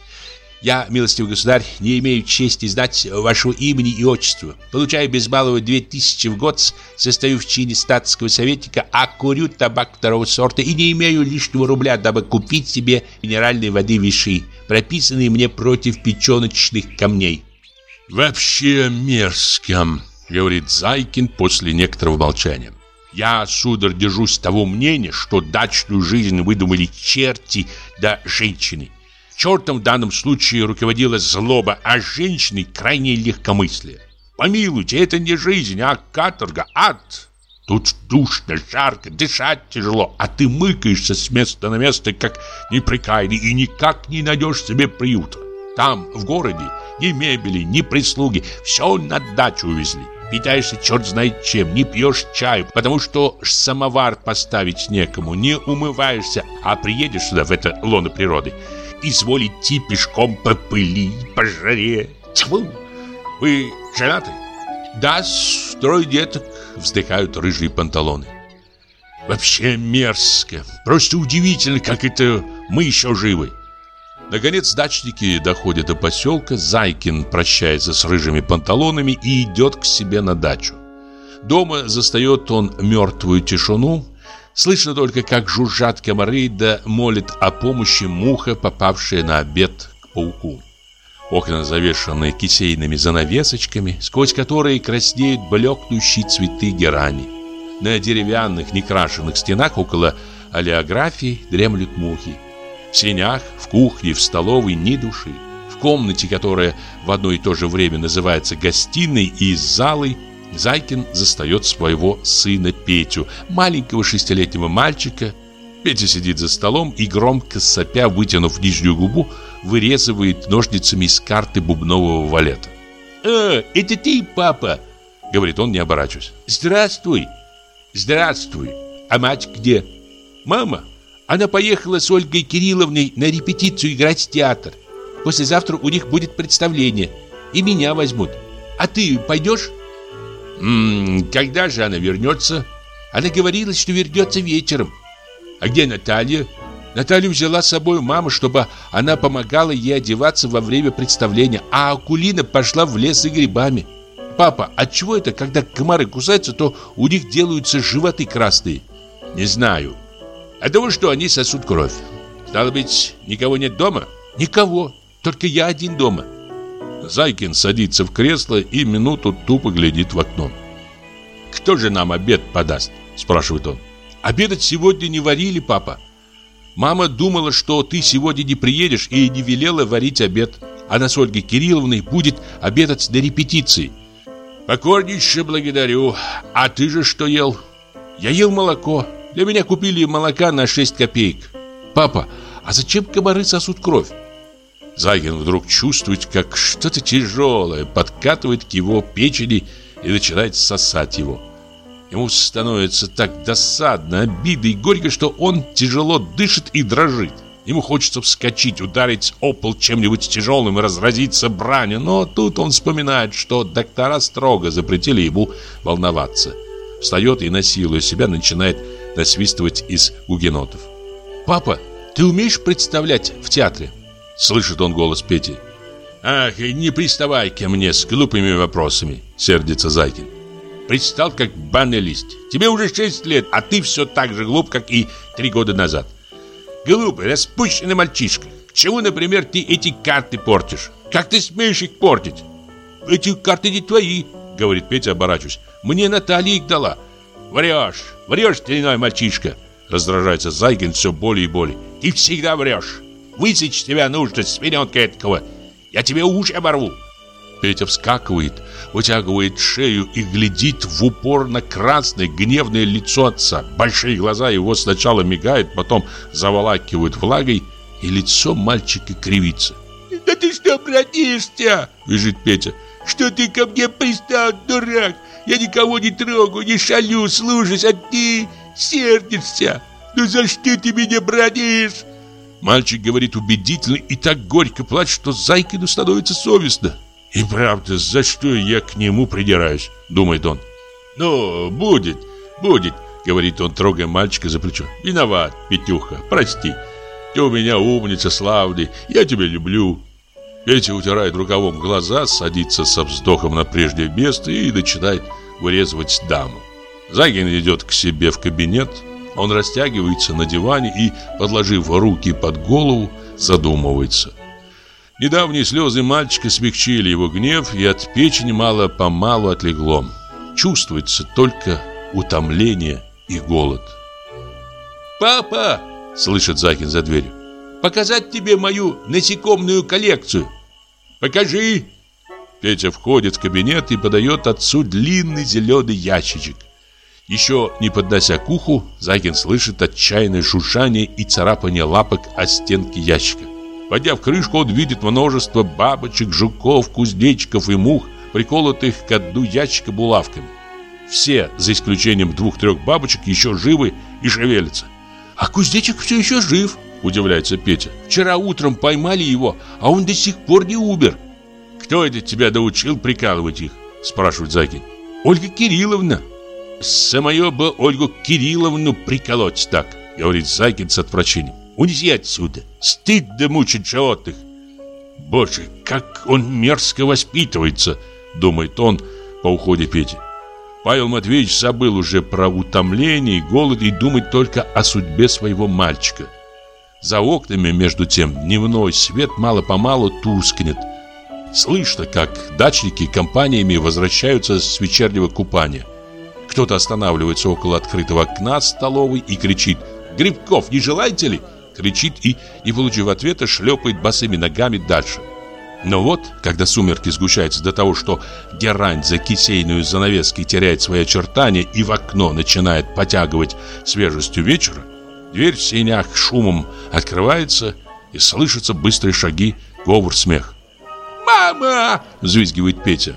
Я, милостивый государь, не имею чести знать вашего имени и отчества. Получаю без малого две тысячи в год, состою в чине статского советника, а курю табак второго сорта и не имею лишнего рубля, дабы купить себе минеральной воды виши, прописанные мне против печеночных камней. «Вообще мерзко», — говорит Зайкин после некоторого молчания. «Я, сударь, держусь того мнения, что дачную жизнь выдумали черти да женщины. Чертом в данном случае руководила злоба, а женщины крайне легкомыслие. Помилуйте, это не жизнь, а каторга, ад. Тут душно, жарко, дышать тяжело, а ты мыкаешься с места на место, как неприкаянный, и никак не найдешь себе приюта. Там, в городе, ни мебели, ни прислуги, все на дачу увезли. Питаешься черт знает чем, не пьешь чаю, потому что самовар поставить некому, не умываешься, а приедешь сюда, в это лоно природы, изволь идти пешком по пыли, по жаре. Тьфу! Вы женаты? Да, строй деток, вздыхают рыжие панталоны. Вообще мерзко, просто удивительно, как это мы еще живы. Наконец дачники доходят до поселка, Зайкин прощается с рыжими панталонами и идет к себе на дачу. Дома застает он мертвую тишину, слышно только, как жужжат комары, да молит о помощи муха, попавшая на обед к пауку. Окна завешаны кисейными занавесочками, сквозь которые краснеют блекнущие цветы герани. На деревянных некрашенных стенах около олеографии дремлют мухи. В сенях, в кухне, в столовой ни души. В комнате, которая в одно и то же время называется гостиной и залой, Зайкин застает своего сына Петю, маленького шестилетнего мальчика. Петя сидит за столом и громко сопя, вытянув нижнюю губу, вырезывает ножницами из карты бубнового валета. «А, это ты, папа?» — говорит он, не оборачиваясь. «Здравствуй!» «Здравствуй! А мать где?» «Мама!» Она поехала с Ольгой Кирилловной на репетицию играть в театр. Послезавтра у них будет представление. И меня возьмут. А ты пойдешь? М -м, когда же она вернется? Она говорила, что вернется вечером. А где Наталья? Наталью взяла с собой мама, чтобы она помогала ей одеваться во время представления, а Акулина пошла в лес за грибами. Папа, от чего это, когда комары кусаются, то у них делаются животы красные? Не знаю. От того, что они сосут кровь. Стало быть, никого нет дома? Никого. Только я один дома. Зайкин садится в кресло и минуту тупо глядит в окно. «Кто же нам обед подаст?» – спрашивает он. «Обедать сегодня не варили, папа. Мама думала, что ты сегодня не приедешь и не велела варить обед. Она с Ольгой Кирилловной будет обедать до репетиции». «Покорнейше благодарю. А ты же что ел?» «Я ел молоко. Для меня купили молока на 6 копеек». «Папа, а зачем комары сосут кровь?» Загин вдруг чувствует, как что-то тяжелое подкатывает к его печени и начинает сосать его. Ему становится так досадно, обидно и горько, что он тяжело дышит и дрожит. Ему хочется вскочить, ударить о пол чем-нибудь тяжелым и разразиться бранью, но тут он вспоминает, что доктора строго запретили ему волноваться. Встает и, насилуя себя, начинает насвистывать из гугенотов. «Папа, ты умеешь представлять в театре?» Слышит он голос Пети. «Ах, не приставай ко мне с глупыми вопросами», — сердится Зайкин. «Предстал как банный лист. Тебе уже шесть лет, а ты все так же глуп, как и три года назад. Глупый, распущенный мальчишка. К чему, например, ты эти карты портишь? Как ты смеешь их портить?» «Эти карты не твои», — говорит Петя, оборачиваясь. «Мне Наталья их дала». «Врешь, врешь, длинной мальчишка», — раздражается Зайкин все более и более. «Ты всегда врешь». Высечь тебя нужно, смененка этого. Я тебе уши оборву. Петя вскакивает, вытягивает шею и глядит в упор на красное гневное лицо отца. Большие глаза его сначала мигают, потом заволакивают влагой, и лицо мальчика кривится. «Да ты что, братишься?» – визжит Петя. «Что ты ко мне пристал, дурак? Я никого не трогаю, не шалю, слушаюсь, а ты сердишься. Ну за что ты меня бронишь?» Мальчик говорит убедительно и так горько плачет, что Зайкину становится совестно. «И правда, за что я к нему придираюсь?» — думает он. «Ну, будет, будет», — говорит он, трогая мальчика за плечо. «Виноват, Петюха, прости. Ты у меня умница славный, я тебя люблю». Петя утирает рукавом глаза, садится со вздохом на прежнее место и начинает вырезывать даму. Загин идет к себе в кабинет, он растягивается на диване и, подложив руки под голову, задумывается. Недавние слезы мальчика смягчили его гнев, и от печени мало-помалу отлегло. Чувствуется только утомление и голод. «Папа!» — слышит Закин за дверью. «Показать тебе мою насекомную коллекцию!» «Покажи!» Петя входит в кабинет и подает отцу длинный зеленый ящичек. Еще не поднося к уху, Зайкин слышит отчаянное шуршание и царапание лапок о стенки ящика. Подняв крышку, он видит множество бабочек, жуков, кузнечиков и мух, приколотых к дну ящика булавками. Все, за исключением двух-трех бабочек, еще живы и шевелятся. «А кузнечик все еще жив», — удивляется Петя. «Вчера утром поймали его, а он до сих пор не умер». «Кто это тебя доучил прикалывать их?» — спрашивает Зайкин. «Ольга Кирилловна», Самое бы Ольгу Кирилловну приколоть так, говорит Зайкин с отвращением. Унеси отсюда. Стыд да мучить животных. Боже, как он мерзко воспитывается, думает он по уходе Пети. Павел Матвеевич забыл уже про утомление и голод и думает только о судьбе своего мальчика. За окнами, между тем, дневной свет мало-помалу тускнет. Слышно, как дачники компаниями возвращаются с вечернего купания. Кто-то останавливается около открытого окна столовой и кричит «Грибков не желаете ли?» Кричит и, не получив ответа, шлепает босыми ногами дальше. Но вот, когда сумерки сгущаются до того, что герань за кисейную занавеской теряет свои очертания и в окно начинает потягивать свежестью вечера, дверь в сенях шумом открывается и слышатся быстрые шаги, говор, смех. «Мама!» – взвизгивает Петя.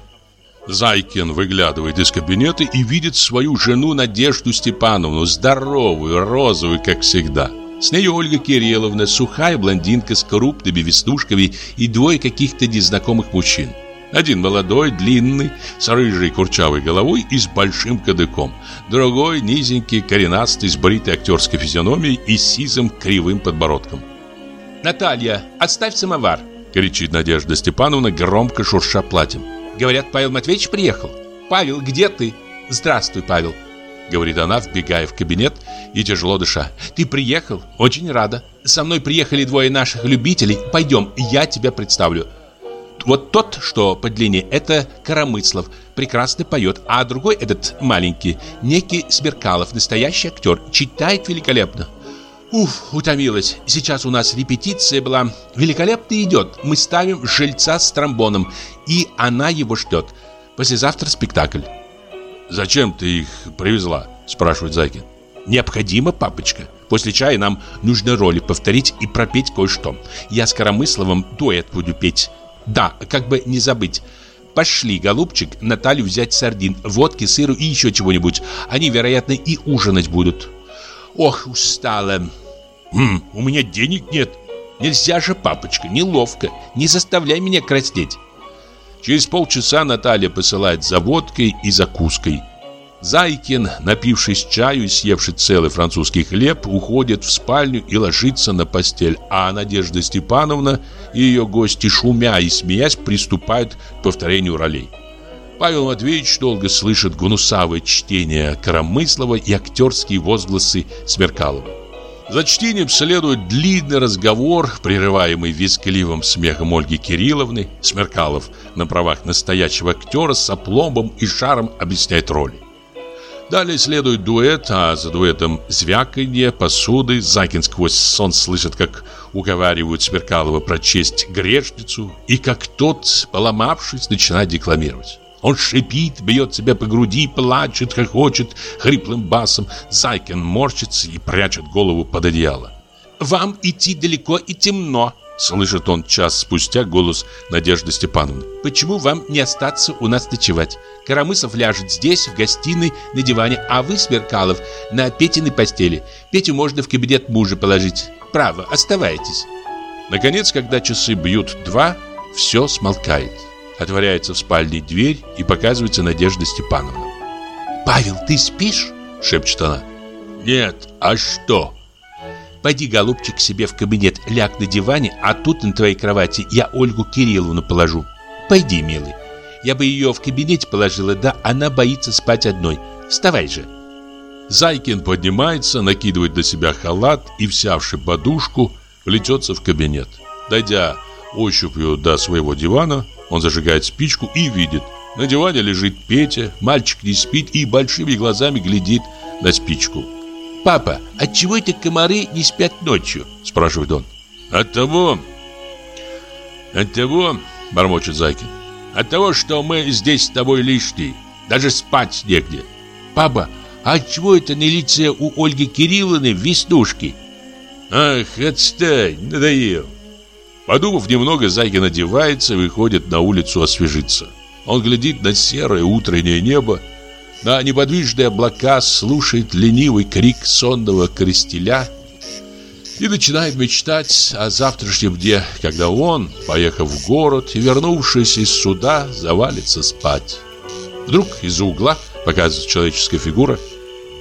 Зайкин выглядывает из кабинета и видит свою жену Надежду Степановну, здоровую, розовую, как всегда. С ней Ольга Кирилловна, сухая блондинка с крупными веснушками и двое каких-то незнакомых мужчин. Один молодой, длинный, с рыжей курчавой головой и с большим кадыком. Другой низенький, коренастый, с бритой актерской физиономией и сизым кривым подбородком. «Наталья, отставь самовар!» — кричит Надежда Степановна, громко шурша платьем. «Говорят, Павел Матвеевич приехал. Павел, где ты?» «Здравствуй, Павел!» — говорит она, вбегая в кабинет и тяжело дыша. «Ты приехал? Очень рада. Со мной приехали двое наших любителей. Пойдем, я тебя представлю. Вот тот, что по длине, это Карамыслов, прекрасно поет, а другой этот маленький, некий Смеркалов, настоящий актер, читает великолепно. Уф, утомилась. Сейчас у нас репетиция была. Великолепно идет. Мы ставим жильца с тромбоном, и она его ждет. Послезавтра спектакль. «Зачем ты их привезла?» – спрашивает Зайкин. «Необходимо, папочка. После чая нам нужно роли повторить и пропеть кое-что. Я с Коромысловым дуэт буду петь. Да, как бы не забыть. Пошли, голубчик, Наталью взять сардин, водки, сыру и еще чего-нибудь. Они, вероятно, и ужинать будут. Ох, устала. Хм, у меня денег нет. Нельзя же, папочка, неловко. Не заставляй меня краснеть. Через полчаса Наталья посылает за водкой и закуской. Зайкин, напившись чаю и съевший целый французский хлеб, уходит в спальню и ложится на постель, а Надежда Степановна и ее гости, шумя и смеясь, приступают к повторению ролей. Павел Матвеевич долго слышит гнусавое чтение Коромыслова и актерские возгласы Смеркалова. За чтением следует длинный разговор, прерываемый вискливым смехом Ольги Кирилловны. Смеркалов на правах настоящего актера с опломбом и шаром объясняет роли. Далее следует дуэт, а за дуэтом звяканье, посуды. Закин сквозь сон слышит, как уговаривают Смеркалова прочесть грешницу, и как тот, поломавшись, начинает декламировать. Он шипит, бьет себя по груди, плачет, хохочет хриплым басом. Зайкин морщится и прячет голову под одеяло. «Вам идти далеко и темно», Слышит он час спустя голос Надежды Степановны. «Почему вам не остаться у нас ночевать? Карамысов ляжет здесь, в гостиной, на диване, а вы, Сверкалов, на Петиной постели. Петю можно в кабинет мужа положить. Право, оставайтесь». Наконец, когда часы бьют два, все смолкает. Отворяется в спальне дверь и показывается Надежда Степановна. «Павел, ты спишь?» — шепчет она. «Нет, а что?» Пойди, голубчик, себе в кабинет, ляг на диване, а тут на твоей кровати я Ольгу Кирилловну положу. Пойди, милый. Я бы ее в кабинете положила, да она боится спать одной. Вставай же. Зайкин поднимается, накидывает на себя халат и, взявши подушку, плетется в кабинет. Дойдя ощупью до своего дивана, он зажигает спичку и видит. На диване лежит Петя, мальчик не спит и большими глазами глядит на спичку. «Папа, отчего эти комары не спят ночью?» – спрашивает он. «От того, от того, – бормочет Зайкин, – от того, что мы здесь с тобой лишние, даже спать негде». «Папа, а отчего это на лице у Ольги Кирилловны веснушки?» «Ах, отстань, надоел». Подумав немного, Зайкин одевается и выходит на улицу освежиться. Он глядит на серое утреннее небо, на неподвижные облака слушает ленивый крик сонного крестеля и начинает мечтать о завтрашнем дне, когда он, поехав в город и вернувшись из суда, завалится спать. Вдруг из-за угла показывается человеческая фигура.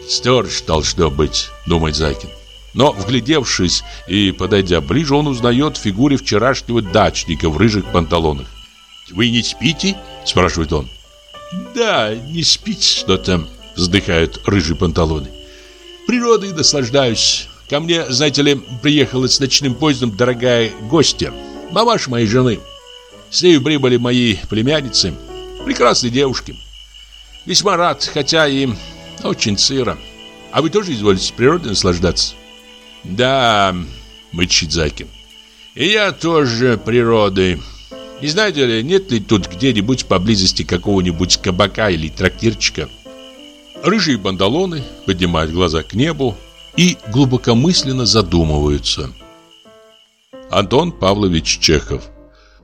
«Сторож должно быть», — думает Зайкин. Но, вглядевшись и подойдя ближе, он узнает фигуре вчерашнего дачника в рыжих панталонах. «Вы не спите?» – спрашивает он. «Да, не спит что-то», — вздыхают рыжие панталоны. «Природой наслаждаюсь. Ко мне, знаете ли, приехала с ночным поездом дорогая гостья, мамаша моей жены. С нею прибыли мои племянницы, прекрасные девушки. Весьма рад, хотя и очень сыро. А вы тоже изволите природой наслаждаться?» «Да», — мычит Закин. «И я тоже природой». Не знаете ли, нет ли тут где-нибудь поблизости какого-нибудь кабака или трактирчика? Рыжие бандалоны поднимают глаза к небу и глубокомысленно задумываются. Антон Павлович Чехов.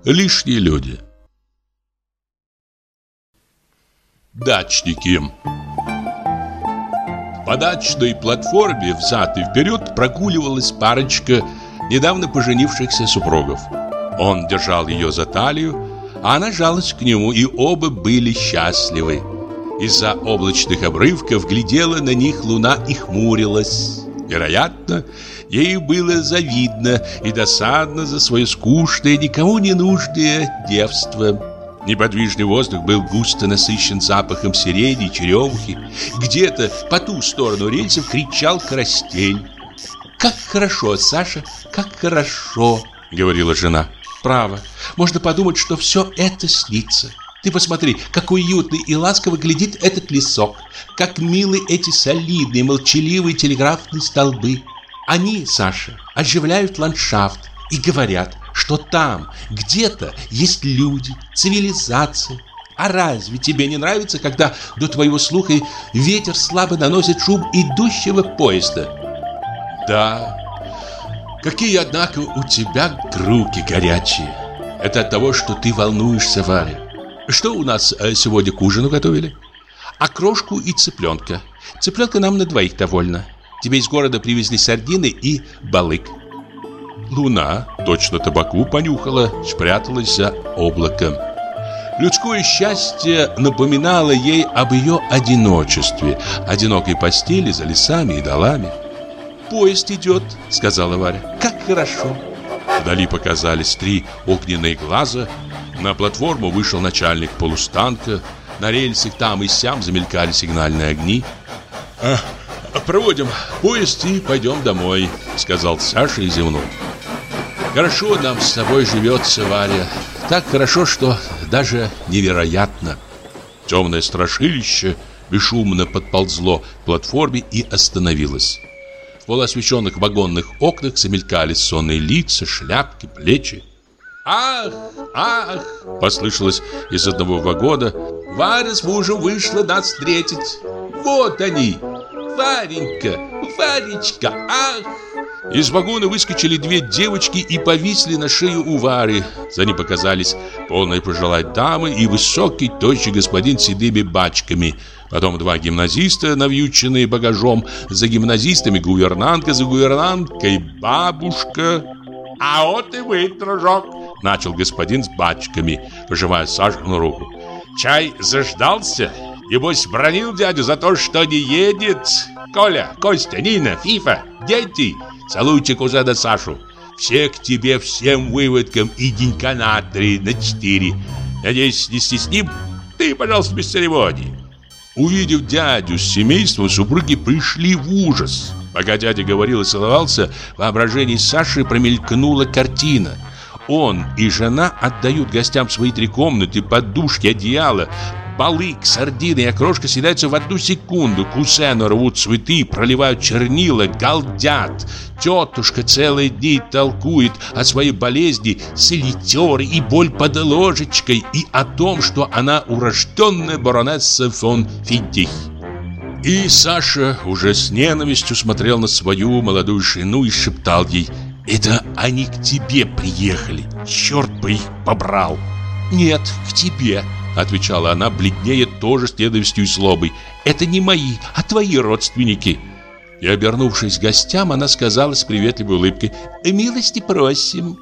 Лишние люди. Дачники. По дачной платформе взад и вперед прогуливалась парочка недавно поженившихся супругов. Он держал ее за талию, а она жалась к нему, и оба были счастливы. Из-за облачных обрывков глядела на них луна и хмурилась. Вероятно, ей было завидно и досадно за свое скучное, никому не нужное девство. Неподвижный воздух был густо насыщен запахом сирени и черемухи. Где-то по ту сторону рельсов кричал карастель. «Как хорошо, Саша, как хорошо!» — говорила жена. «Право, можно подумать, что все это снится. Ты посмотри, как уютно и ласково глядит этот лесок, как милы эти солидные, молчаливые телеграфные столбы. Они, Саша, оживляют ландшафт и говорят, что там, где-то есть люди, цивилизация. А разве тебе не нравится, когда до твоего слуха ветер слабо наносит шум идущего поезда? Да, какие, однако, у тебя руки горячие. Это от того, что ты волнуешься, Варя. Что у нас э, сегодня к ужину готовили? Окрошку и цыпленка. Цыпленка нам на двоих довольно. Тебе из города привезли сардины и балык. Луна, точно табаку понюхала, спряталась за облаком. Людское счастье напоминало ей об ее одиночестве, одинокой постели за лесами и долами. «Поезд идет», — сказала Варя. «Как хорошо!» Вдали показались три огненные глаза. На платформу вышел начальник полустанка. На рельсах там и сям замелькали сигнальные огни. «А, «Проводим поезд и пойдем домой», — сказал Саша и зевнул. Хорошо нам с тобой живется, Варя. Так хорошо, что даже невероятно. Темное страшилище бесшумно подползло к платформе и остановилось. В полуосвещенных вагонных окнах замелькали сонные лица, шляпки, плечи. «Ах, ах!» – послышалось из одного вагона. «Варя с мужем вышла нас встретить. Вот они! Варенька, Варечка, ах!» Из вагона выскочили две девочки и повисли на шею у Вары. За ним показались полные пожилая дамы и высокий, тощий господин с седыми бачками. Потом два гимназиста, навьюченные багажом. За гимназистами гувернантка, за гувернанткой бабушка. «А вот и вы, дружок!» Начал господин с бачками, пожимая Сашу на руку. «Чай заждался? Небось, бронил дядю за то, что не едет? Коля, Костя, Нина, Фифа, дети!» Целуйте кузена Сашу. Все к тебе всем выводкам и денька на три, на четыре. Надеюсь, не стесним? Ты, пожалуйста, без церемоний. Увидев дядю с семейством, супруги пришли в ужас. Пока дядя говорил и целовался, в воображении Саши промелькнула картина. Он и жена отдают гостям свои три комнаты, подушки, одеяло, балык, сардины и окрошка съедаются в одну секунду. Кусену рвут цветы, проливают чернила, галдят. Тетушка целые дни толкует о своей болезни, солитер и боль под ложечкой, и о том, что она урожденная баронесса фон Фиддих. И Саша уже с ненавистью смотрел на свою молодую жену и шептал ей «Это они к тебе приехали, черт бы их побрал!» «Нет, к тебе!» Отвечала она, бледнее тоже с ненавистью и злобой Это не мои, а твои родственники И обернувшись к гостям, она сказала с приветливой улыбкой «Милости просим»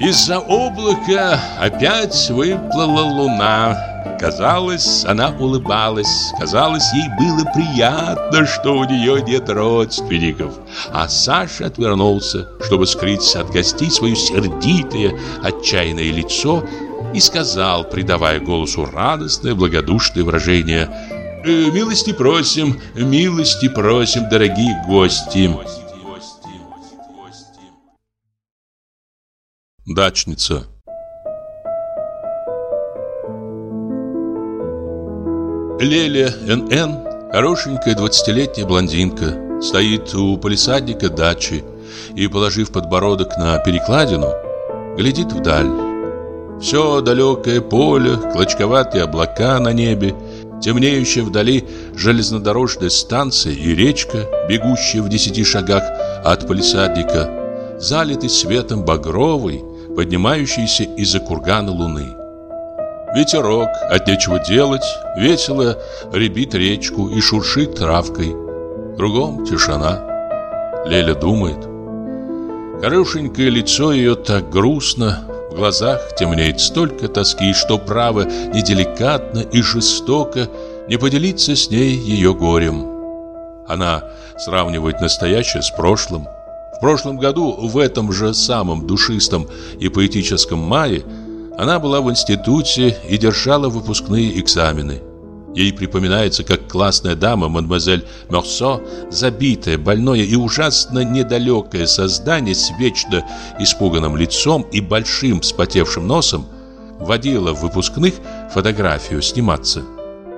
Из-за облака опять выплыла луна. Казалось, она улыбалась. Казалось, ей было приятно, что у нее нет родственников. А Саша отвернулся, чтобы скрыть от гостей свое сердитое, отчаянное лицо и сказал, придавая голосу радостное, благодушное выражение «Э, «Милости просим, милости просим, дорогие гости!» Дачница Леля Н.Н., хорошенькая двадцатилетняя блондинка, стоит у полисадника дачи и, положив подбородок на перекладину, глядит вдаль. Все далекое поле, клочковатые облака на небе, темнеющая вдали железнодорожная станция и речка, бегущая в десяти шагах от полисадника, залитый светом багровый, поднимающийся из-за кургана луны. Ветерок, от нечего делать, весело ребит речку и шуршит травкой. Кругом тишина. Леля думает. Хорошенькое лицо ее так грустно, В глазах темнеет столько тоски, что право неделикатно и жестоко не поделиться с ней ее горем. Она сравнивает настоящее с прошлым. В прошлом году, в этом же самом душистом и поэтическом мае, она была в институте и держала выпускные экзамены. Ей припоминается, как классная дама, мадемуазель Мерсо, забитое, больное и ужасно недалекое создание с вечно испуганным лицом и большим вспотевшим носом, водила в выпускных фотографию сниматься.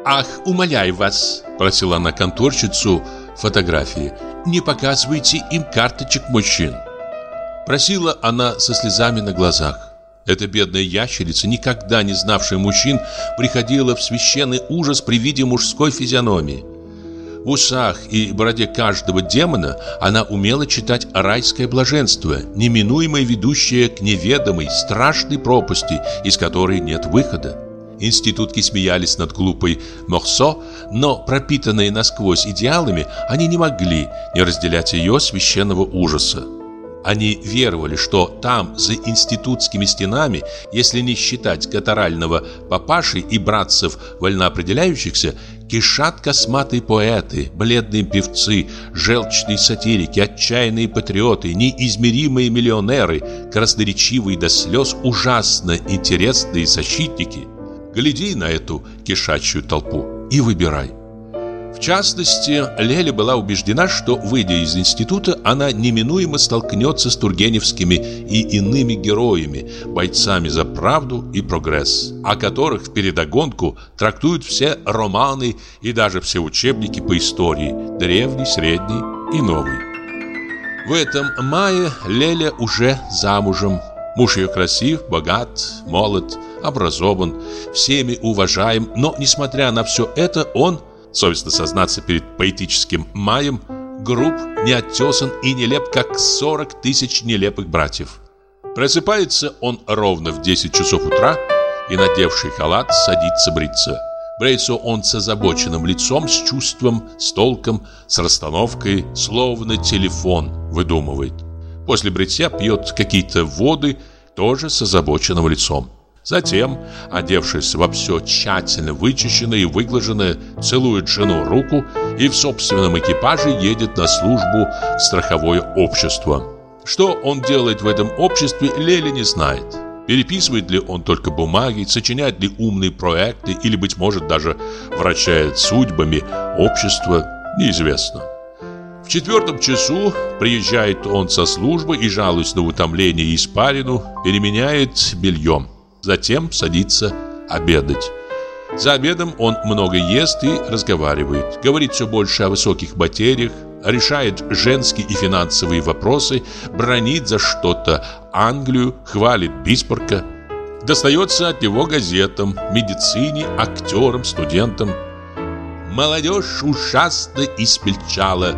«Ах, умоляю вас!» – просила она конторщицу фотографии. «Не показывайте им карточек мужчин!» Просила она со слезами на глазах. Эта бедная ящерица, никогда не знавшая мужчин, приходила в священный ужас при виде мужской физиономии. В усах и бороде каждого демона она умела читать райское блаженство, неминуемое ведущее к неведомой, страшной пропасти, из которой нет выхода. Институтки смеялись над глупой Морсо, но, пропитанные насквозь идеалами, они не могли не разделять ее священного ужаса. Они веровали, что там, за институтскими стенами, если не считать катарального папаши и братцев вольноопределяющихся, кишат косматые поэты, бледные певцы, желчные сатирики, отчаянные патриоты, неизмеримые миллионеры, красноречивые до слез, ужасно интересные защитники. Гляди на эту кишачью толпу и выбирай. В частности, Леля была убеждена, что, выйдя из института, она неминуемо столкнется с тургеневскими и иными героями, бойцами за правду и прогресс, о которых в передогонку трактуют все романы и даже все учебники по истории, древний, средний и новый. В этом мае Леля уже замужем. Муж ее красив, богат, молод, образован, всеми уважаем, но, несмотря на все это, он – совестно сознаться перед поэтическим маем, груб, неоттесан и нелеп, как 40 тысяч нелепых братьев. Просыпается он ровно в 10 часов утра и, надевший халат, садится бриться. Бреется он с озабоченным лицом, с чувством, с толком, с расстановкой, словно телефон выдумывает. После бритья пьет какие-то воды, тоже с озабоченным лицом. Затем, одевшись во все тщательно вычищенное и выглаженное, целует жену руку и в собственном экипаже едет на службу в страховое общество. Что он делает в этом обществе, Леля не знает. Переписывает ли он только бумаги, сочиняет ли умные проекты или, быть может, даже вращает судьбами общества, неизвестно. В четвертом часу приезжает он со службы и, жалуясь на утомление и испарину, переменяет бельем. Затем садится обедать. За обедом он много ест и разговаривает. Говорит все больше о высоких материях, решает женские и финансовые вопросы, бронит за что-то Англию, хвалит Бисмарка. Достается от него газетам, медицине, актерам, студентам. Молодежь ужасно испельчала.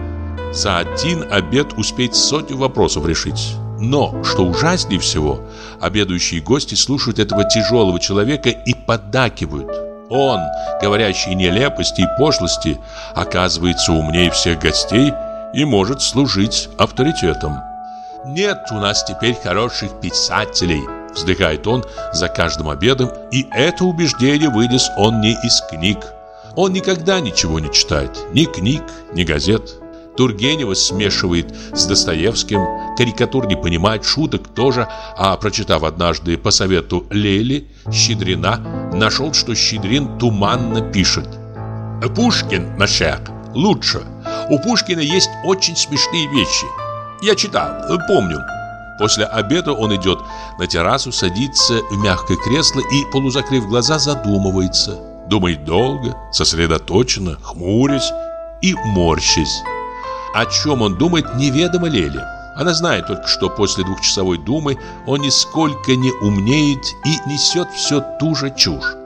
За один обед успеть сотню вопросов решить. Но, что ужаснее всего, обедающие гости слушают этого тяжелого человека и поддакивают. Он, говорящий нелепости и пошлости, оказывается умнее всех гостей и может служить авторитетом. «Нет у нас теперь хороших писателей», – вздыхает он за каждым обедом, и это убеждение вынес он не из книг. Он никогда ничего не читает, ни книг, ни газет. Тургенева смешивает с Достоевским, карикатур не понимает, шуток тоже, а прочитав однажды по совету Лели, Щедрина, нашел, что Щедрин туманно пишет. «Пушкин, Машек, лучше. У Пушкина есть очень смешные вещи. Я читал, помню». После обеда он идет на террасу, садится в мягкое кресло и, полузакрыв глаза, задумывается. Думает долго, сосредоточенно, хмурясь и морщась. О чем он думает, неведомо Леле. Она знает только, что после двухчасовой думы он нисколько не умнеет и несет все ту же чушь.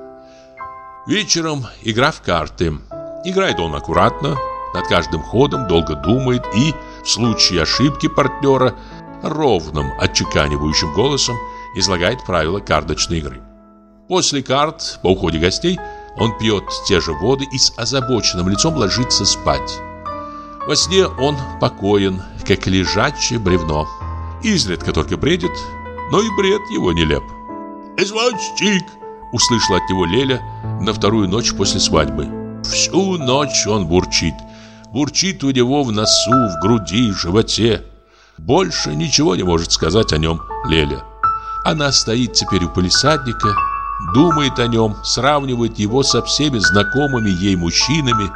Вечером игра в карты. Играет он аккуратно, над каждым ходом долго думает и, в случае ошибки партнера, ровным, отчеканивающим голосом излагает правила карточной игры. После карт, по уходе гостей, он пьет те же воды и с озабоченным лицом ложится спать. Во сне он покоен, как лежачее бревно. Изредка только бредит, но и бред его нелеп. извозчик!» Услышала от него Леля на вторую ночь после свадьбы. Всю ночь он бурчит. Бурчит у него в носу, в груди, в животе. Больше ничего не может сказать о нем Леля. Она стоит теперь у полисадника, думает о нем, сравнивает его со всеми знакомыми ей мужчинами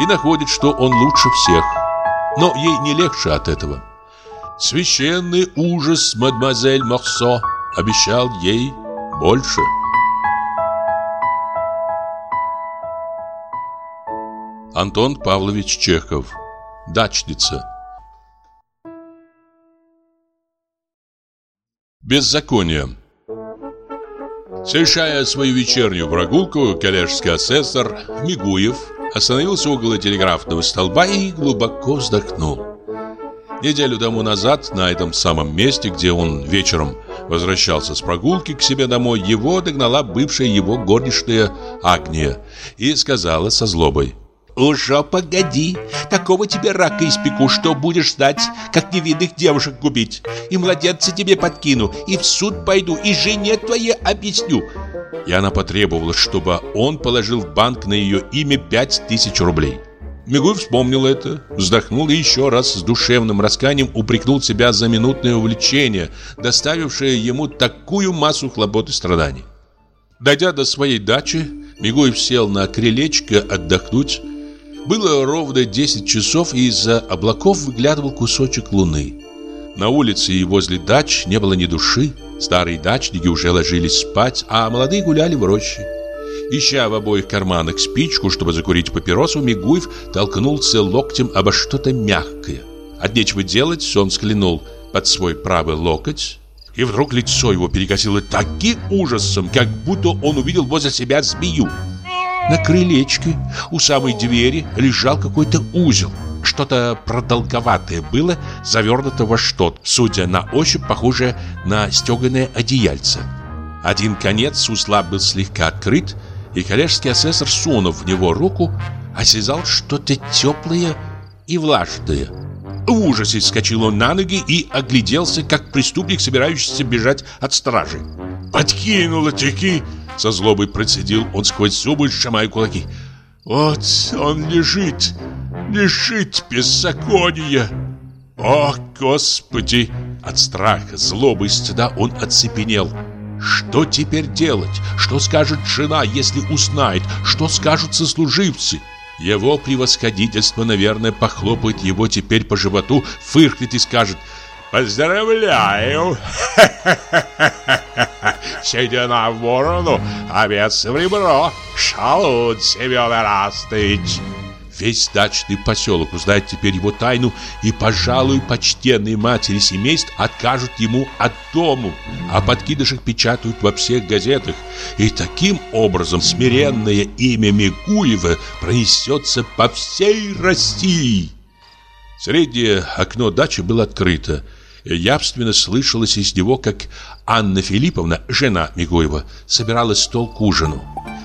и находит, что он лучше всех. Но ей не легче от этого. Священный ужас мадемуазель Морсо обещал ей больше. Антон Павлович Чехов Дачница Беззаконие Совершая свою вечернюю прогулку, коллежский асессор Мигуев остановился около телеграфного столба и глубоко вздохнул. Неделю тому назад на этом самом месте, где он вечером возвращался с прогулки к себе домой, его догнала бывшая его горничная Агния и сказала со злобой «Уже погоди, такого тебе рака испеку, что будешь знать, как невинных девушек губить. И младенца тебе подкину, и в суд пойду, и жене твоей объясню». И она потребовала, чтобы он положил в банк на ее имя пять тысяч рублей. Мигуй вспомнил это, вздохнул и еще раз с душевным расканием упрекнул себя за минутное увлечение, доставившее ему такую массу хлопот и страданий. Дойдя до своей дачи, Мигуев сел на крылечко отдохнуть. Было ровно 10 часов, и из-за облаков выглядывал кусочек луны. На улице и возле дач не было ни души. Старые дачники уже ложились спать, а молодые гуляли в роще. Ища в обоих карманах спичку, чтобы закурить папиросу, Мигуев толкнулся локтем обо что-то мягкое. От нечего делать он взглянул под свой правый локоть, и вдруг лицо его перекосило таким ужасом, как будто он увидел возле себя змею. На крылечке у самой двери лежал какой-то узел. Что-то продолговатое было, завернуто во что-то, судя на ощупь, похожее на стеганое одеяльце. Один конец узла был слегка открыт, и коллежский асессор, сунув в него руку, осязал что-то теплое и влажное. В ужасе вскочил он на ноги и огляделся, как преступник, собирающийся бежать от стражи. «Подкинуло-таки!» — со злобой процедил он сквозь зубы, сжимая кулаки. «Вот он лежит, лежит беззакония!» «О, Господи!» От страха, злобы и стыда он оцепенел. Что теперь делать? Что скажет жена, если узнает? Что скажут сослуживцы? Его превосходительство, наверное, похлопает его теперь по животу, фыркнет и скажет «Поздравляю! Седина в борону, овец в ребро! Шалун, Семен Растович!» Весь дачный поселок узнает теперь его тайну, и, пожалуй, почтенные матери семейств откажут ему от дому, а подкидышек печатают во всех газетах. И таким образом смиренное имя Микуева пронесется по всей России. Среднее окно дачи было открыто, явственно слышалось из него, как Анна Филипповна, жена Мигуева, собирала стол к ужину.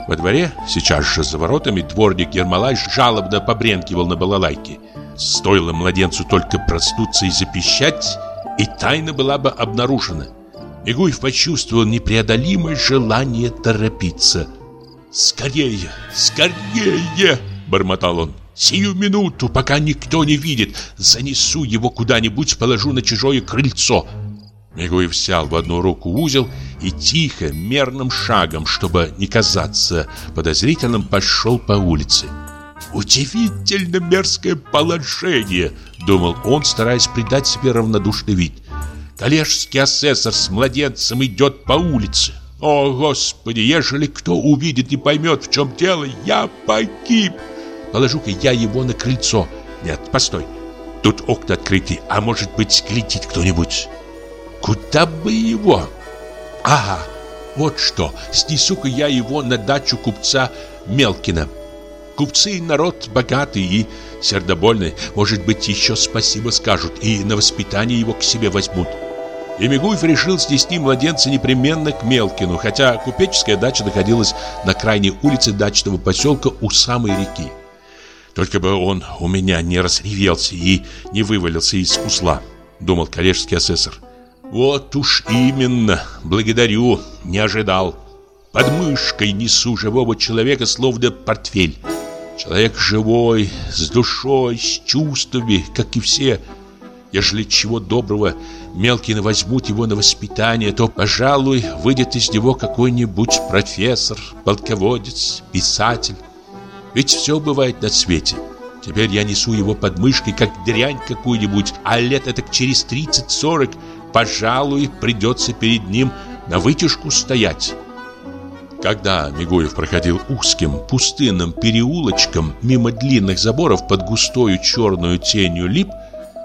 Во дворе, сейчас же за воротами, дворник Ермолай жалобно побренкивал на балалайке. Стоило младенцу только проснуться и запищать, и тайна была бы обнаружена. Мигуев почувствовал непреодолимое желание торопиться. «Скорее, скорее!» – бормотал он. «Сию минуту, пока никто не видит, занесу его куда-нибудь, положу на чужое крыльцо». Мигуев взял в одну руку узел и тихо, мерным шагом, чтобы не казаться подозрительным, пошел по улице. «Удивительно мерзкое положение», — думал он, стараясь придать себе равнодушный вид. «Коллежский асессор с младенцем идет по улице. О, Господи, ежели кто увидит и поймет, в чем дело, я погиб. Положу-ка я его на крыльцо. Нет, постой, тут окна открыты, а может быть, глядит кто-нибудь». Куда бы его? Ага, вот что, снесу-ка я его на дачу купца Мелкина. Купцы народ богатый и сердобольный, может быть, еще спасибо скажут и на воспитание его к себе возьмут. И Мигуев решил снести младенца непременно к Мелкину, хотя купеческая дача находилась на крайней улице дачного поселка у самой реки. Только бы он у меня не разревелся и не вывалился из узла, думал коллежский асессор. Вот уж именно, благодарю, не ожидал. Под мышкой несу живого человека, словно портфель. Человек живой, с душой, с чувствами, как и все. Ежели чего доброго мелкие возьмут его на воспитание, то, пожалуй, выйдет из него какой-нибудь профессор, полководец, писатель. Ведь все бывает на свете. Теперь я несу его под мышкой, как дрянь какую-нибудь, а лет это через 30-40, пожалуй, придется перед ним на вытяжку стоять. Когда Мигуев проходил узким, пустынным переулочком мимо длинных заборов под густою черную тенью лип,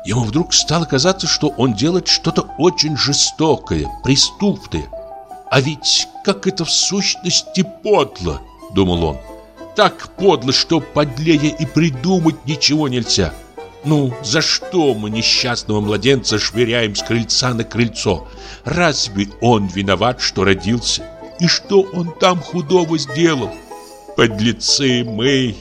ему вдруг стало казаться, что он делает что-то очень жестокое, преступное. А ведь как это в сущности подло, думал он. Так подло, что подлее и придумать ничего нельзя. Ну, за что мы несчастного младенца швыряем с крыльца на крыльцо? Разве он виноват, что родился? И что он там худого сделал? Подлецы мы!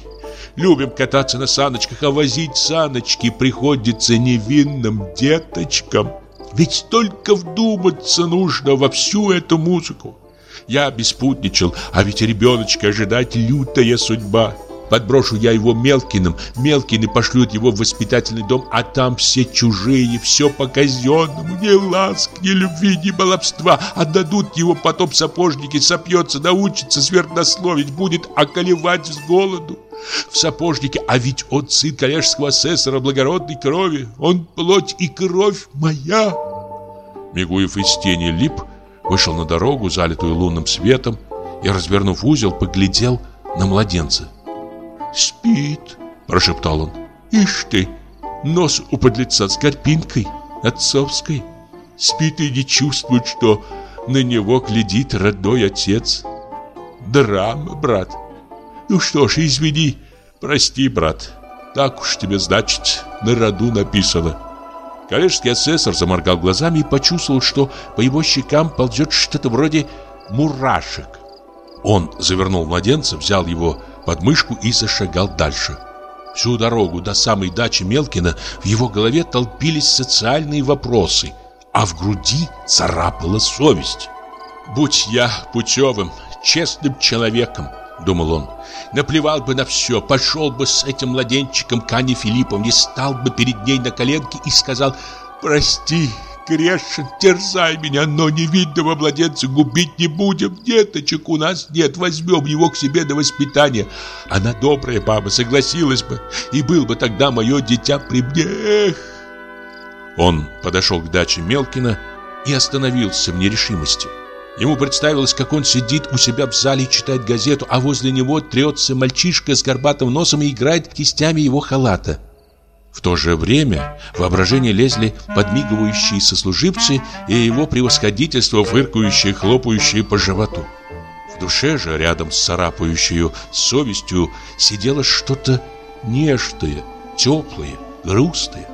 Любим кататься на саночках, а возить саночки приходится невинным деточкам. Ведь только вдуматься нужно во всю эту музыку. Я беспутничал, а ведь ребеночка ожидать лютая судьба. Подброшу я его Мелкиным, Мелкины пошлют его в воспитательный дом, а там все чужие, все по-казенному, ни ласк, ни любви, ни баловства. Отдадут его потом сапожники, сопьется, научится сверхнословить, будет околевать с голоду. В сапожнике, а ведь он сын коллежского асессора благородной крови, он плоть и кровь моя. Мигуев из тени лип, вышел на дорогу, залитую лунным светом, и, развернув узел, поглядел на младенца. «Спит», – прошептал он. «Ишь ты, нос у подлеца с горпинкой, отцовской. Спит и не чувствует, что на него глядит родной отец. Драма, брат. Ну что ж, извини, прости, брат. Так уж тебе, значит, на роду написано». Коллежский асессор заморгал глазами и почувствовал, что по его щекам ползет что-то вроде мурашек. Он завернул младенца, взял его под мышку и зашагал дальше. Всю дорогу до самой дачи Мелкина в его голове толпились социальные вопросы, а в груди царапала совесть. «Будь я путевым, честным человеком», — думал он, — «наплевал бы на все, пошел бы с этим младенчиком к Ане Филипповне, стал бы перед ней на коленке и сказал «Прости, грешен, терзай меня, но невидного младенца губить не будем. Деточек у нас нет, возьмем его к себе на воспитание. Она добрая баба, согласилась бы, и был бы тогда мое дитя при мне. Эх!» Он подошел к даче Мелкина и остановился в нерешимости. Ему представилось, как он сидит у себя в зале и читает газету, а возле него трется мальчишка с горбатым носом и играет кистями его халата. В то же время в воображение лезли подмигивающие сослуживцы и его превосходительство, фыркающие, хлопающие по животу. В душе же, рядом с царапающей совестью, сидело что-то нежное, теплое, грустное.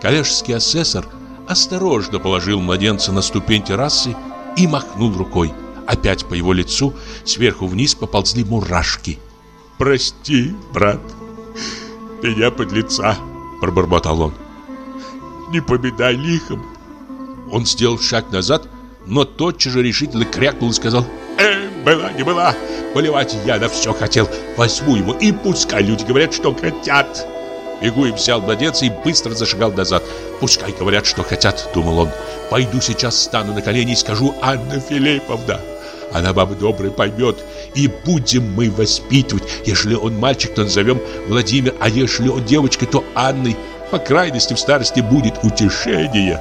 Коллежский асессор осторожно положил младенца на ступень террасы и махнул рукой. Опять по его лицу сверху вниз поползли мурашки. «Прости, брат, меня под лица!» Пробормотал он. «Не победай лихом!» Он сделал шаг назад, но тотчас же решительно крякнул и сказал «Э, была не была, поливать я на все хотел, возьму его и пускай люди говорят, что хотят». Бегуев взял младенца и быстро зашагал назад. «Пускай говорят, что хотят», — думал он. «Пойду сейчас стану на колени и скажу Анна Филипповна». Она баба добрая поймет, и будем мы воспитывать. Если он мальчик, то назовем Владимир, а если он девочка, то Анной. По крайности в старости будет утешение.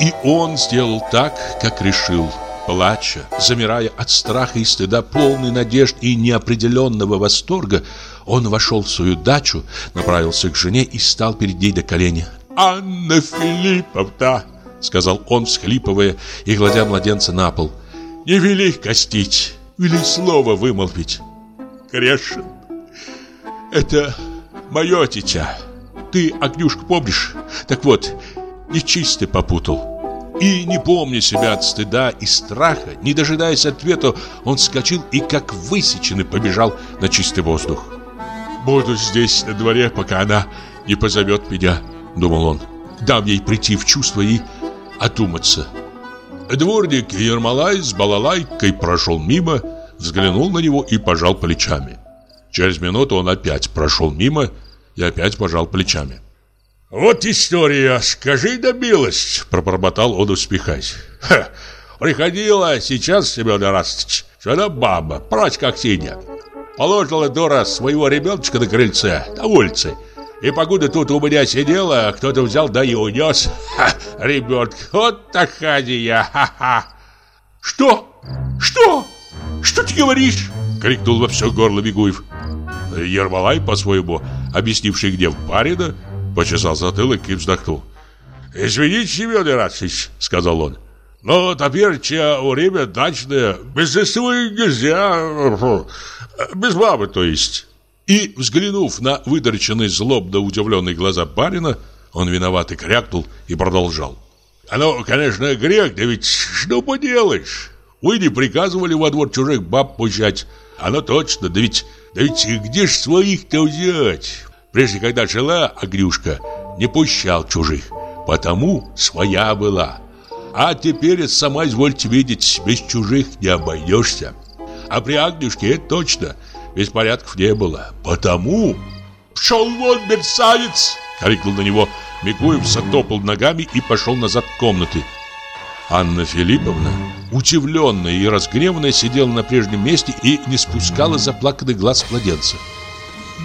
И он сделал так, как решил. Плача, замирая от страха и стыда, полный надежд и неопределенного восторга, он вошел в свою дачу, направился к жене и стал перед ней до колени. «Анна Филипповна!» — сказал он, всхлипывая и гладя младенца на пол — не вели костить, вели слово вымолвить. Грешен. Это мое дитя. Ты, Огнюшка, помнишь? Так вот, нечистый попутал. И, не помня себя от стыда и страха, не дожидаясь ответа, он вскочил и, как высеченный, побежал на чистый воздух. «Буду здесь, на дворе, пока она не позовет меня», — думал он. «Дам ей прийти в чувство и одуматься. Дворник Ермолай с балалайкой прошел мимо, взглянул на него и пожал плечами. Через минуту он опять прошел мимо и опять пожал плечами. «Вот история, скажи да милость!» – пробормотал он, успехаясь. «Ха! Приходила сейчас, Семен Ирастович, сюда баба, прочь как синяя. Положила дура своего ребеночка на крыльце, на улице. И покуда тут у меня сидела, кто-то взял да и унес. Ха, ребенка, вот такая, ха-ха. Что? Что? Что ты говоришь? Крикнул во все горло Бегуев. Ермолай, по-своему, объяснивший гнев барина, почесал затылок и вздохнул. «Извините, Семен Иракович», — сказал он. «Но теперь время дачное, без сестры нельзя, без бабы, то есть». И, взглянув на выдорченные злобно удивленные глаза барина, он виновато крякнул и продолжал. «Оно, конечно, грех, да ведь что поделаешь? Вы не приказывали во двор чужих баб пущать. Оно точно, да ведь, да ведь где ж своих-то взять? Прежде, когда жила Агрюшка, не пущал чужих, потому своя была. А теперь, сама извольте видеть, без чужих не обойдешься. А при Агнюшке это точно, беспорядков не было. Потому... «Пшел вон, мерцавец!» — крикнул на него Микуев, затопал ногами и пошел назад комнаты. Анна Филипповна, удивленная и разгневанная, сидела на прежнем месте и не спускала заплаканный глаз младенца.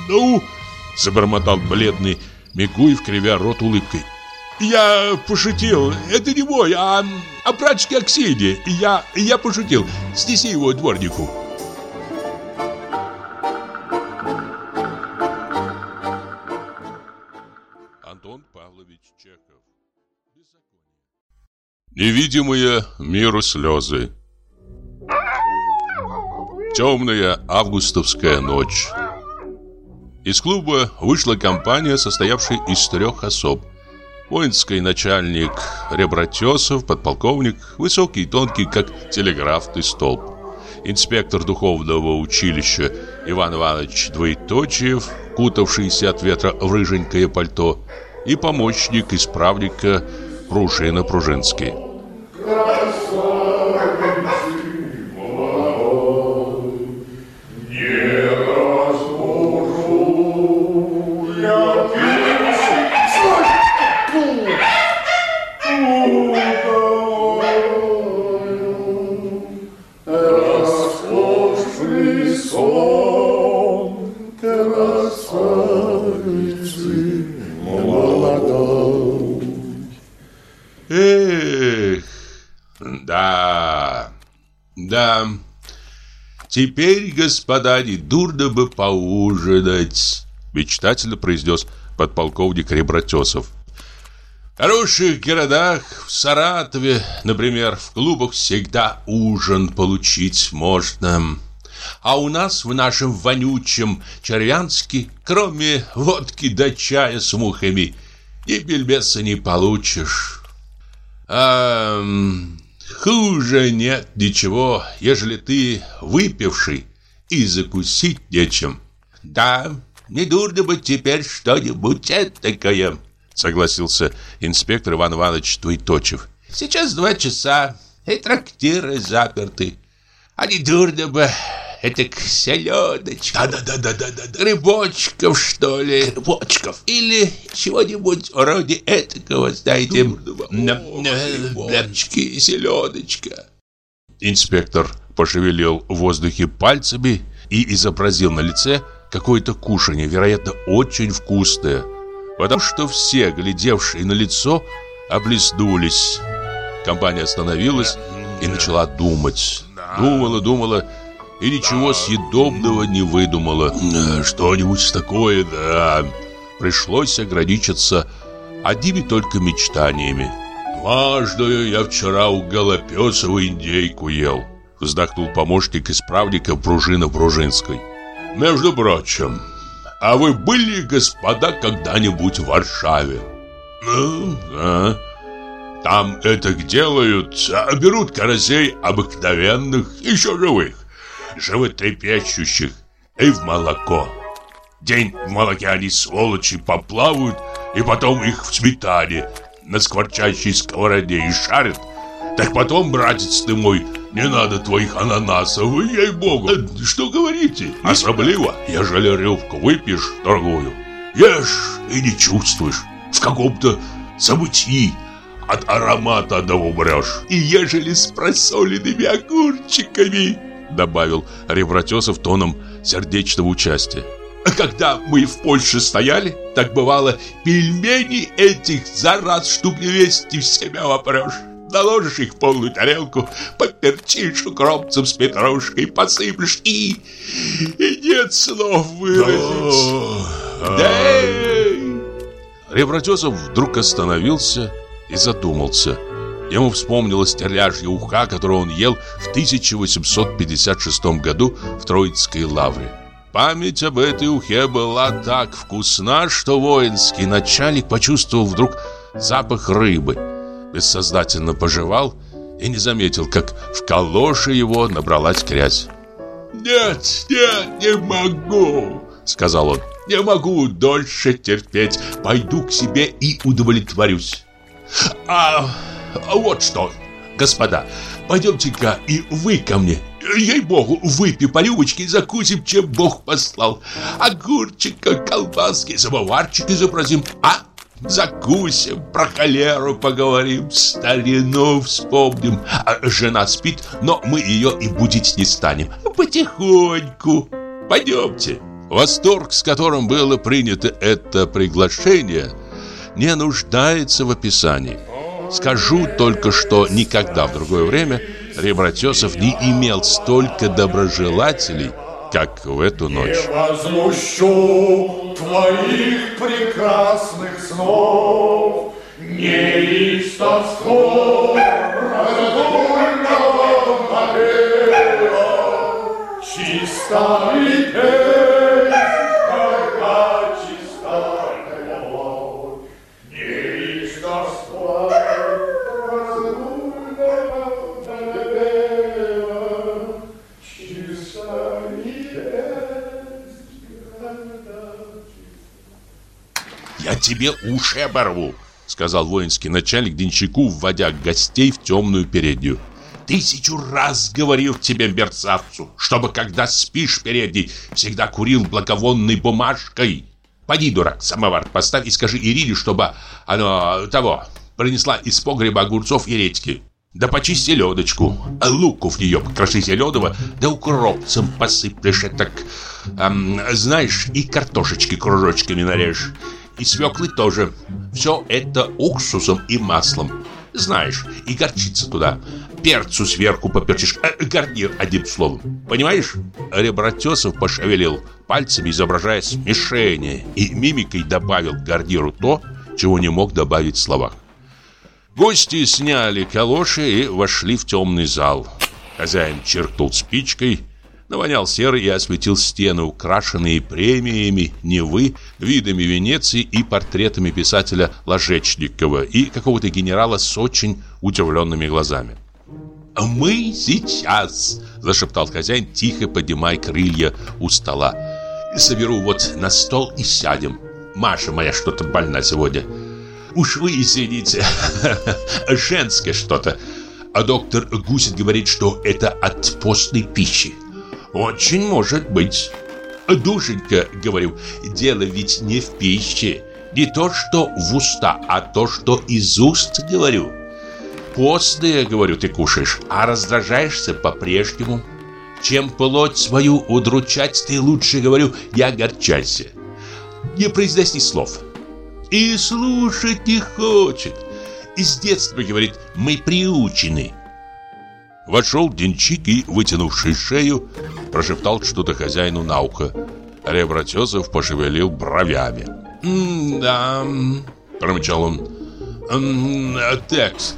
«Ну, Забормотал бледный Мигуев, кривя рот улыбкой. Я пошутил. Это не мой, а, а прачки Аксиньи. Я, я пошутил. Снеси его дворнику. Павлович Чехов. Невидимые миру слезы. Темная августовская ночь. Из клуба вышла компания, состоявшая из трех особ. Воинский начальник Ребратесов, подполковник, высокий и тонкий, как телеграфный столб. Инспектор духовного училища Иван Иванович Двоеточиев, кутавшийся от ветра в рыженькое пальто, и помощник исправника Пружина Пружинский. Теперь, господа, не дурно бы поужинать, мечтательно произнес подполковник Ребратесов. В хороших городах, в Саратове, например, в клубах всегда ужин получить можно. А у нас в нашем вонючем Червянске, кроме водки да чая с мухами, и бельбеса не получишь. А Хуже нет ничего, ежели ты выпивший и закусить нечем. Да, не дурно бы теперь что-нибудь этакое, согласился инспектор Иван Иванович Туйточев. Сейчас два часа, и трактиры заперты. А не дурно бы это селедочка. Да-да-да-да-да. Грибочков, что ли? Грибочков. Или чего-нибудь вроде этакого, знаете. Грибочки и селедочка. Инспектор пошевелил в воздухе пальцами и изобразил на лице какое-то кушанье, вероятно, очень вкусное. Потому что все, глядевшие на лицо, облизнулись. Компания остановилась и начала думать. Думала, думала и ничего съедобного не выдумала. Что-нибудь такое, да. Пришлось ограничиться одними только мечтаниями. «Дважды я вчера у Голопесова индейку ел», вздохнул помощник исправника пружина Пружинской. «Между прочим, а вы были, господа, когда-нибудь в Варшаве?» «Ну, да. Там это делают, а берут карасей обыкновенных, еще живых животрепещущих и в молоко. День в молоке они, сволочи, поплавают, и потом их в сметане. на скворчащей сковороде и шарит, так потом, братец ты мой, не надо твоих ананасов, ей-богу. Что говорите? Особливо, ежели рюмку выпьешь дорогую, ешь и не чувствуешь. В каком-то забытии от аромата одного умрешь. И ежели с просоленными огурчиками, добавил Ревратесов тоном сердечного участия. Когда мы в Польше стояли, так бывало, пельмени этих за раз штук 200 в себя вопрешь. Наложишь их в полную тарелку, поперчишь укропцем с петрушкой, посыплешь и... и нет слов выразить. Да! Ревратезов вдруг остановился и задумался. Ему вспомнилась терляжья уха, которую он ел в 1856 году в Троицкой лавре. Память об этой ухе была так вкусна, что воинский начальник почувствовал вдруг запах рыбы. Бессознательно пожевал и не заметил, как в калоше его набралась грязь. «Нет, нет, не могу», — сказал он. «Не могу дольше терпеть. Пойду к себе и удовлетворюсь». «А, а вот что, господа, пойдемте-ка и вы ко мне Ей-богу, выпью по рюмочке и закусим, чем Бог послал. Огурчика, колбаски, самоварчик изобразим, а? Закусим, про холеру поговорим, старину вспомним. А жена спит, но мы ее и будить не станем. Потихоньку. Пойдемте. Восторг, с которым было принято это приглашение, не нуждается в описании. Скажу только, что никогда в другое время Ребратесов не имел столько доброжелателей, как в эту ночь. Не возмущу твоих прекрасных снов, не из тосков раздольного моря, чисто и тебе уши оборву», — сказал воинский начальник денщику, вводя гостей в темную переднюю. «Тысячу раз говорил тебе, мерзавцу, чтобы, когда спишь передней, всегда курил благовонной бумажкой. Поди, дурак, самовар поставь и скажи Ирине, чтобы оно того принесла из погреба огурцов и редьки. Да почисти ледочку, луку в нее покроши зеленого, да укропцем посыплешь так, эм, знаешь, и картошечки кружочками нарежь, и свеклы тоже. Все это уксусом и маслом. Знаешь, и горчица туда. Перцу сверху поперчишь. Э, гарнир, одним словом. Понимаешь? Ребратесов пошевелил пальцами, изображая смешение, и мимикой добавил к гарниру то, чего не мог добавить в словах. Гости сняли калоши и вошли в темный зал. Хозяин чертул спичкой, навонял серой и осветил стены, украшенные премиями Невы, видами Венеции и портретами писателя Ложечникова и какого-то генерала с очень удивленными глазами. «А «Мы сейчас», – зашептал хозяин, тихо поднимая крылья у стола. «Соберу вот на стол и сядем. Маша моя что-то больна сегодня. Уж вы извините, женское что-то. А доктор Гусит говорит, что это от постной пищи. Очень может быть. Душенька, говорю, дело ведь не в пище. Не то, что в уста, а то, что из уст, говорю. Постное, говорю, ты кушаешь, а раздражаешься по-прежнему. Чем плоть свою удручать, ты лучше, говорю, не огорчайся. Не произноси слов. И слушать не хочет. Из детства, говорит, мы приучены. Вошел денчик и, вытянувший шею, прошептал что-то хозяину на ухо. Ребратезов пошевелил бровями. «Да...» – промычал он. «Текс,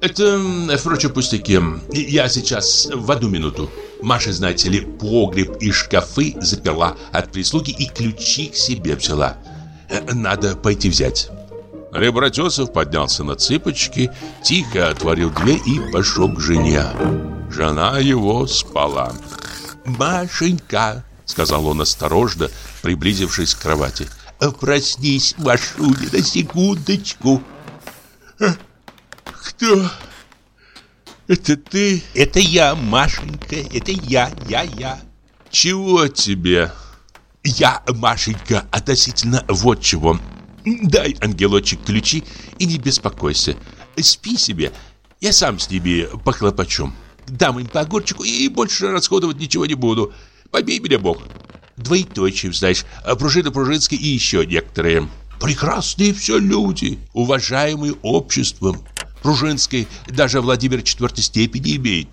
это, впрочем, пустяки. Я сейчас в одну минуту. Маша, знаете ли, погреб и шкафы заперла от прислуги и ключи к себе взяла. Надо пойти взять». Ребратесов поднялся на цыпочки, тихо отворил дверь и пошел к жене. Жена его спала. «Машенька», — сказал он осторожно, приблизившись к кровати, — «проснись, Машуня, на секундочку». Кто? Это ты? Это я, Машенька, это я, я, я. Чего тебе? Я, Машенька, относительно вот чего. Дай, ангелочек, ключи и не беспокойся. Спи себе, я сам с ними похлопочу. Дам им по огурчику и больше расходовать ничего не буду. Побей меня Бог. Двоеточие, знаешь, пружина Пружинская и еще некоторые. Прекрасные все люди, уважаемые обществом. Пружинской даже Владимир четвертой степени имеет.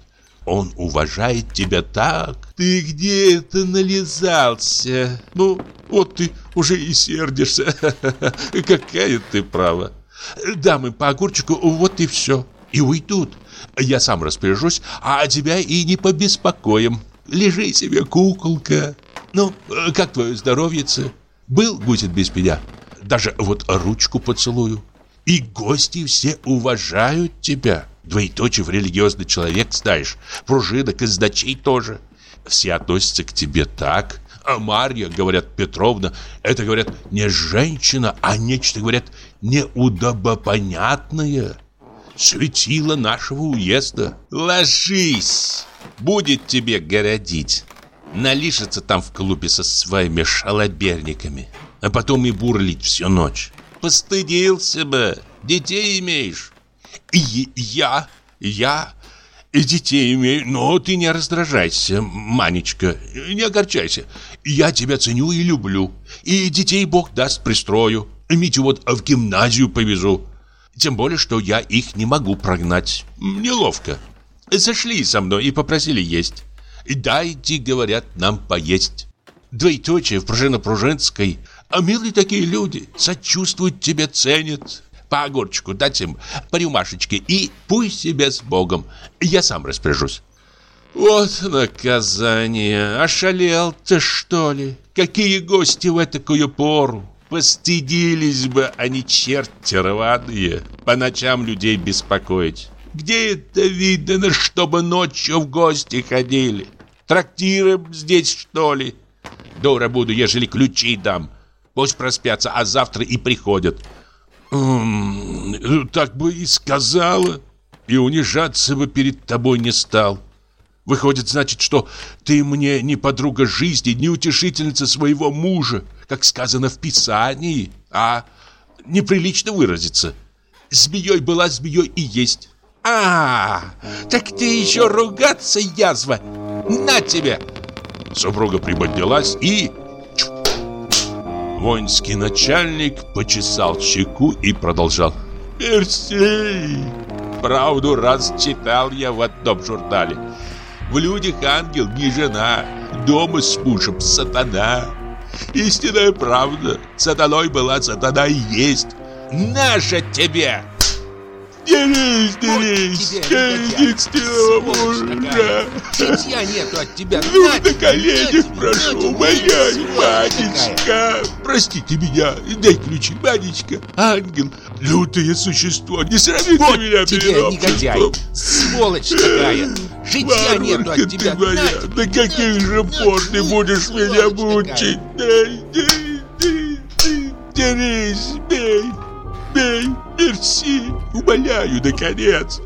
Он уважает тебя так. Ты где это нализался? Ну, вот ты уже и сердишься. Какая ты права. Дам им по огурчику, вот и все. И уйдут. Я сам распоряжусь, а тебя и не побеспокоим. Лежи себе, куколка. Ну, как твое здоровьице? Был будет без меня? Даже вот ручку поцелую. И гости все уважают тебя. Двоеточие в религиозный человек знаешь. Пружина, казначей тоже. Все относятся к тебе так. А Марья, говорят, Петровна, это, говорят, не женщина, а нечто, говорят, неудобопонятное. Светило нашего уезда. Ложись, будет тебе городить. Налишется там в клубе со своими шалоберниками, а потом и бурлить всю ночь. Постыдился бы, детей имеешь. И я, я и детей имею, но ты не раздражайся, Манечка, не огорчайся. Я тебя ценю и люблю, и детей Бог даст пристрою. Митю вот в гимназию повезу. Тем более, что я их не могу прогнать. Неловко. Зашли со мной и попросили есть. Дайте, говорят, нам поесть. Двоеточие в Пружино-Пружинской. А милые такие люди, сочувствуют тебе, ценят. По огурчику дать им, по рюмашечке, и пусть себе с Богом. Я сам распоряжусь. Вот наказание. Ошалел ты, что ли? Какие гости в такую пору? Постыдились бы они, черти рваные, по ночам людей беспокоить. Где это видно, чтобы ночью в гости ходили? Трактиром здесь, что ли? Дура буду, ежели ключи дам. Пусть проспятся, а завтра и приходят. Так бы и сказала, и унижаться бы перед тобой не стал. Выходит, значит, что ты мне не подруга жизни, не утешительница своего мужа, как сказано в Писании, а неприлично выразиться. Змеей была змеей и есть. А, так ты еще ругаться, язва! На тебе! Супруга приподнялась и... Воинский начальник почесал щеку и продолжал. Мерси! Правду раз читал я в одном журнале. В людях ангел не жена, дома с мужем сатана. Истинная правда, сатаной была сатана и есть. Наша тебе! Дерись, дерись, единственного мужа. Житья нету от тебя. Ну, на коленях прошу, моя Манечка. Простите меня, дай ключи, Манечка. Ангел, лютое существо, не сравни вот меня тебе, негодяй, сволочь такая. Житья нету от тебя. Ты моя, до каких же пор ты будешь меня мучить? Дерись, бей, бей. Мерси, умоляю, наконец.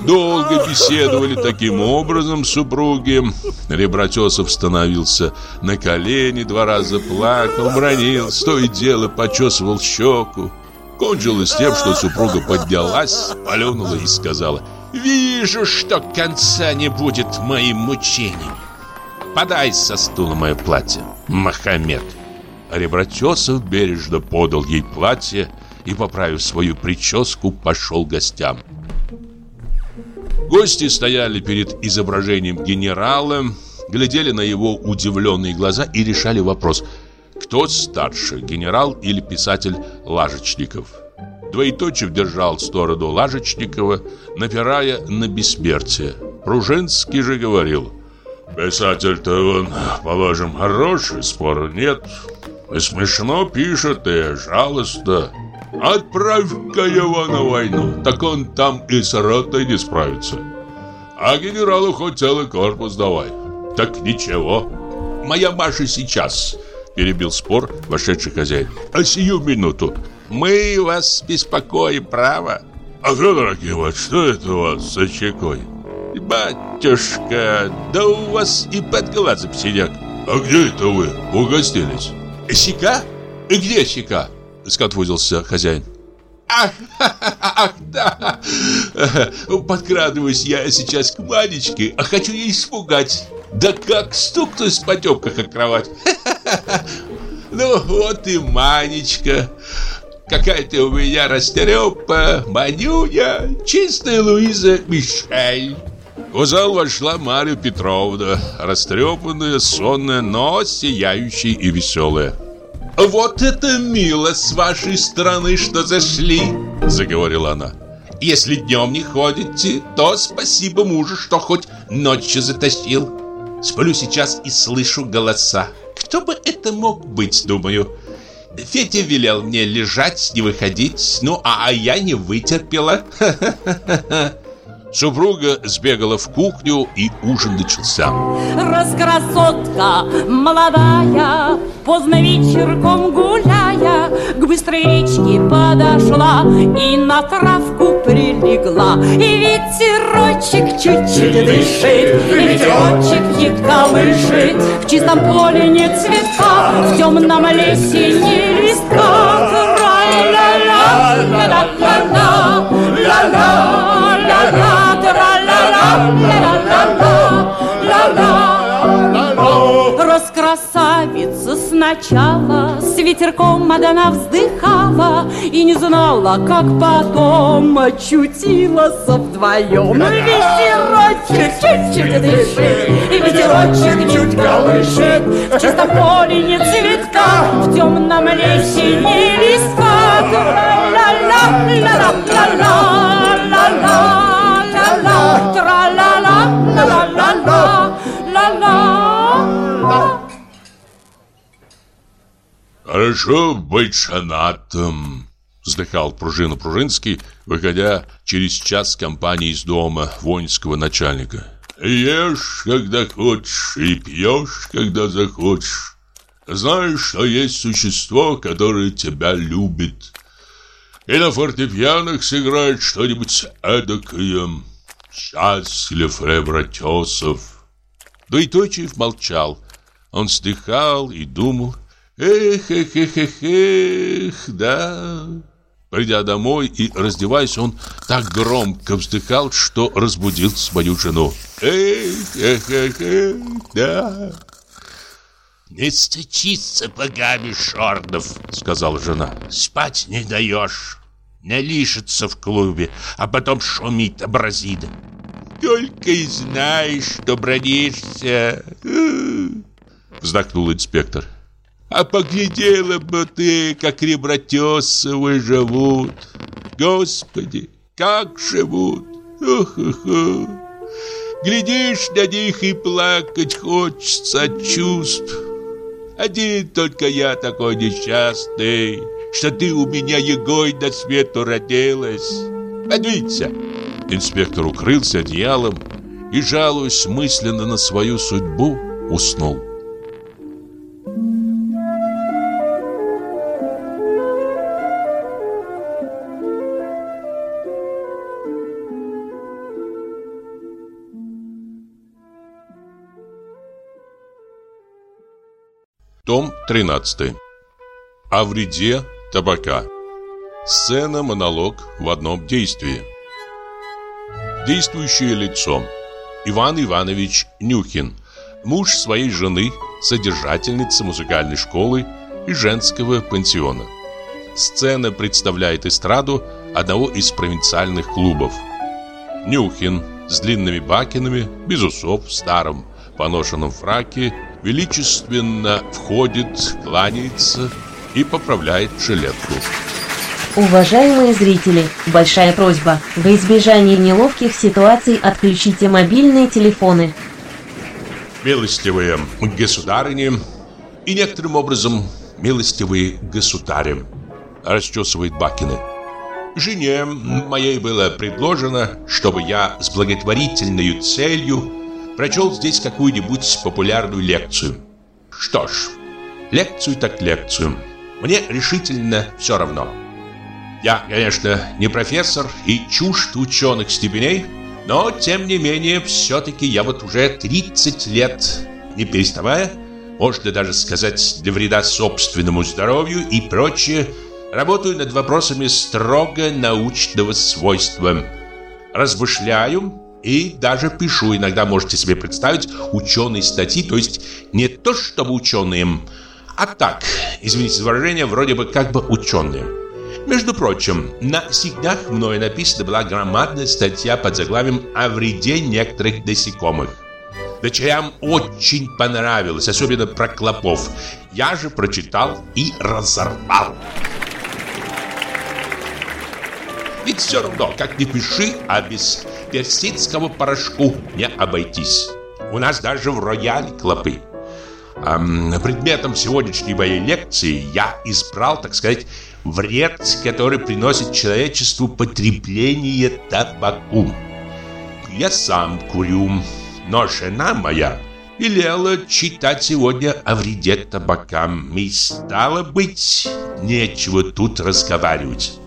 Долго беседовали таким образом супруги. Ребратесов становился на колени, два раза плакал, бронил, то и дело почесывал щеку. Кончилось тем, что супруга поднялась, полюнула и сказала «Вижу, что конца не будет моим мучениям. Подай со стула мое платье, Махамед». Ребратесов бережно подал ей платье, и, поправив свою прическу, пошел к гостям. Гости стояли перед изображением генерала, глядели на его удивленные глаза и решали вопрос, кто старше, генерал или писатель Лажечников. Двоеточив держал сторону Лажечникова, напирая на бессмертие. Пружинский же говорил, «Писатель-то он, положим, хороший, спора нет, и смешно пишет, и жалостно». Отправь-ка его на войну, так он там и с ротой не справится. А генералу хоть целый корпус давай. Так ничего. Моя Маша сейчас, перебил спор вошедший хозяин. А сию минуту. Мы вас беспокоим, право. А Федор Акимович, что это у вас за щекой? Батюшка, да у вас и под глазом синяк. А где это вы угостились? Щека? И где щека? Скотвузился хозяин. Ах, ах, да. Подкрадываюсь я сейчас к Манечке, а хочу ей испугать. Да как стукнусь в потемках о кровать. Ну вот и Манечка. Какая ты у меня растрепа, Манюня, чистая Луиза Мишель. В зал вошла Марья Петровна, растрепанная, сонная, но сияющая и веселая. «Вот это мило с вашей стороны, что зашли!» – заговорила она. «Если днем не ходите, то спасибо мужу, что хоть ночью затащил. Сплю сейчас и слышу голоса. Кто бы это мог быть, думаю?» Федя велел мне лежать, не выходить, ну а, я не вытерпела. Супруга сбегала в кухню, и ужин начался. Раскрасотка молодая, поздно вечерком гуляя, к быстрой речке подошла и на травку прилегла. И ветерочек чуть-чуть дышит, и ветерочек едко колышет. В чистом поле нет цветка, в темном лесе не листка. Ля-ля-ля, ля-ля, ля-ля. Раскрасавица сначала с ветерком одна вздыхала И не знала, как потом очутилась вдвоем. Ветерочек чуть-чуть дышит И ветерочек чуть колышет. В чистом поле не цветка В темном лесе не листка Ла-ла-ла, ла-ла-ла, ла-ла Хорошо быть женатым, вздыхал пружина Пружинский, выходя через час с компании из дома воинского начальника. Ешь, когда хочешь, и пьешь, когда захочешь. Знаешь, что есть существо, которое тебя любит. И на фортепианах сыграет что-нибудь эдакое. Счастлив Ребратесов. Дуйточев молчал. Он вздыхал и думал. Эх, эх, эх, эх, эх, да. Придя домой и раздеваясь, он так громко вздыхал, что разбудил свою жену. Эх, эх, эх, эх, да. «Не стучись сапогами, Шордов», — сказала жена. «Спать не даешь. Лишится в клубе, а потом шумит, образит». «Только и знаешь, что бронишься», — вздохнул инспектор. «А поглядела бы ты, как ребратесовы живут. Господи, как живут! Ух-ух-ух! Глядишь на них и плакать хочется от чувств. Один только я такой несчастный, что ты у меня егой на свету родилась. Подвинься!» Инспектор укрылся одеялом и, жалуясь мысленно на свою судьбу, уснул. Том 13. О вреде табака. Сцена монолог в одном действии. Действующее лицо. Иван Иванович Нюхин, муж своей жены, содержательница музыкальной школы и женского пансиона. Сцена представляет эстраду одного из провинциальных клубов. Нюхин с длинными бакинами, без усов, в старом поношенном фраке величественно входит, кланяется и поправляет жилетку. Уважаемые зрители, большая просьба, во избежание неловких ситуаций отключите мобильные телефоны. Милостивые государыни и некоторым образом милостивые государи, расчесывает Бакины. Жене моей было предложено, чтобы я с благотворительной целью прочел здесь какую-нибудь популярную лекцию. Что ж, лекцию так лекцию. Мне решительно все равно. Я, конечно, не профессор и чужд ученых степеней, но, тем не менее, все-таки я вот уже 30 лет, не переставая, можно даже сказать, для вреда собственному здоровью и прочее, работаю над вопросами строго научного свойства. Размышляю и даже пишу, иногда можете себе представить, ученые статьи, то есть не то чтобы ученые, а так, извините за выражение, вроде бы как бы ученые. Между прочим, на сигнах мною написана была громадная статья под заглавием «О вреде некоторых насекомых». Дочерям очень понравилось, особенно про клопов. Я же прочитал и разорвал. Ведь все равно, как ни пиши, а без персидского порошку не обойтись. У нас даже в рояле клопы. Эм, предметом сегодняшней моей лекции я избрал, так сказать, вред, который приносит человечеству потребление табаку. Я сам курю, но жена моя велела читать сегодня о вреде табака. И стало быть, нечего тут разговаривать.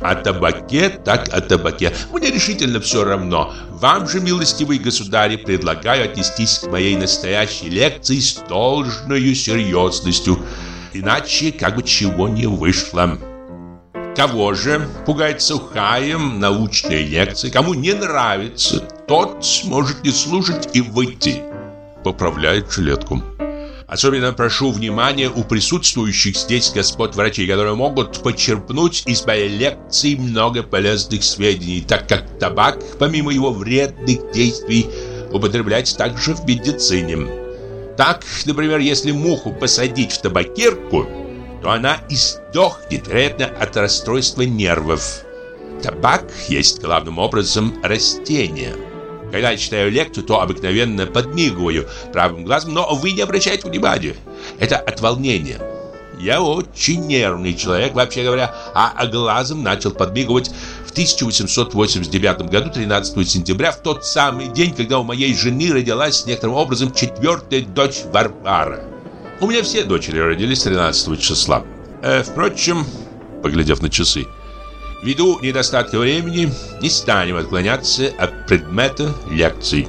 О табаке, так о табаке. Мне решительно все равно. Вам же, милостивый государь, предлагаю отнестись к моей настоящей лекции с должной серьезностью. Иначе как бы чего не вышло. Кого же пугает сухая научная лекция? Кому не нравится, тот может не слушать и выйти. Поправляет жилетку. Особенно прошу внимания у присутствующих здесь господ врачей, которые могут почерпнуть из моей лекции много полезных сведений, так как табак, помимо его вредных действий, употреблять также в медицине. Так, например, если муху посадить в табакерку, то она издохнет, вероятно, от расстройства нервов. Табак есть главным образом растение. Когда я читаю лекцию, то обыкновенно подмигиваю правым глазом, но вы не обращайте внимания. Это от волнения. Я очень нервный человек, вообще говоря, а глазом начал подмигивать в 1889 году, 13 сентября, в тот самый день, когда у моей жены родилась некоторым образом четвертая дочь Варвара. У меня все дочери родились 13 числа. Э, впрочем, поглядев на часы, ввиду недостатка времени не станем отклоняться от предмета лекций.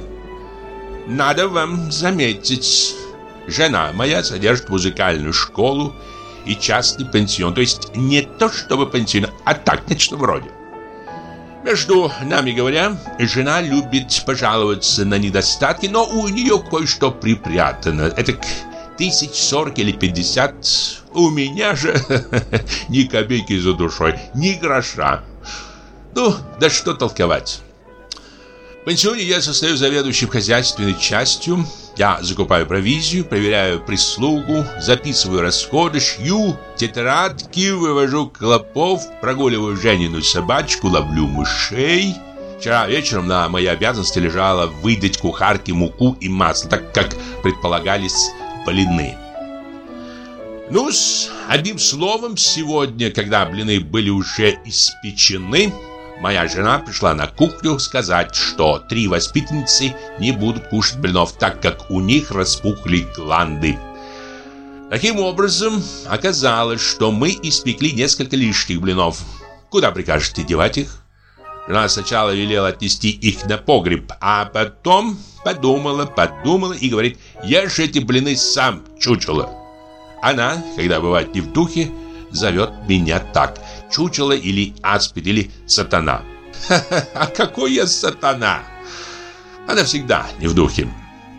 Надо вам заметить, жена моя содержит музыкальную школу и частный пенсион, то есть не то чтобы пенсион, а так, нечто вроде. Между нами говоря, жена любит пожаловаться на недостатки, но у нее кое-что припрятано. Это тысяч сорок или пятьдесят. У меня же ни копейки за душой, ни гроша. Ну, да что толковать. В пенсионе я состою заведующим хозяйственной частью. Я закупаю провизию, проверяю прислугу, записываю расходы, шью тетрадки, вывожу клопов, прогуливаю Женину собачку, ловлю мышей. Вчера вечером на моей обязанности лежало выдать кухарке муку и масло, так как предполагались блины. ну с одним словом, сегодня, когда блины были уже испечены, моя жена пришла на кухню сказать, что три воспитанницы не будут кушать блинов, так как у них распухли гланды. Таким образом, оказалось, что мы испекли несколько лишних блинов. Куда прикажете девать их? Жена сначала велела отнести их на погреб, а потом подумала, подумала и говорит, ешь эти блины сам, чучело. Она, когда бывает не в духе, зовет меня так, чучело или аспид, или сатана. Ха-ха, а какой я сатана? Она всегда не в духе.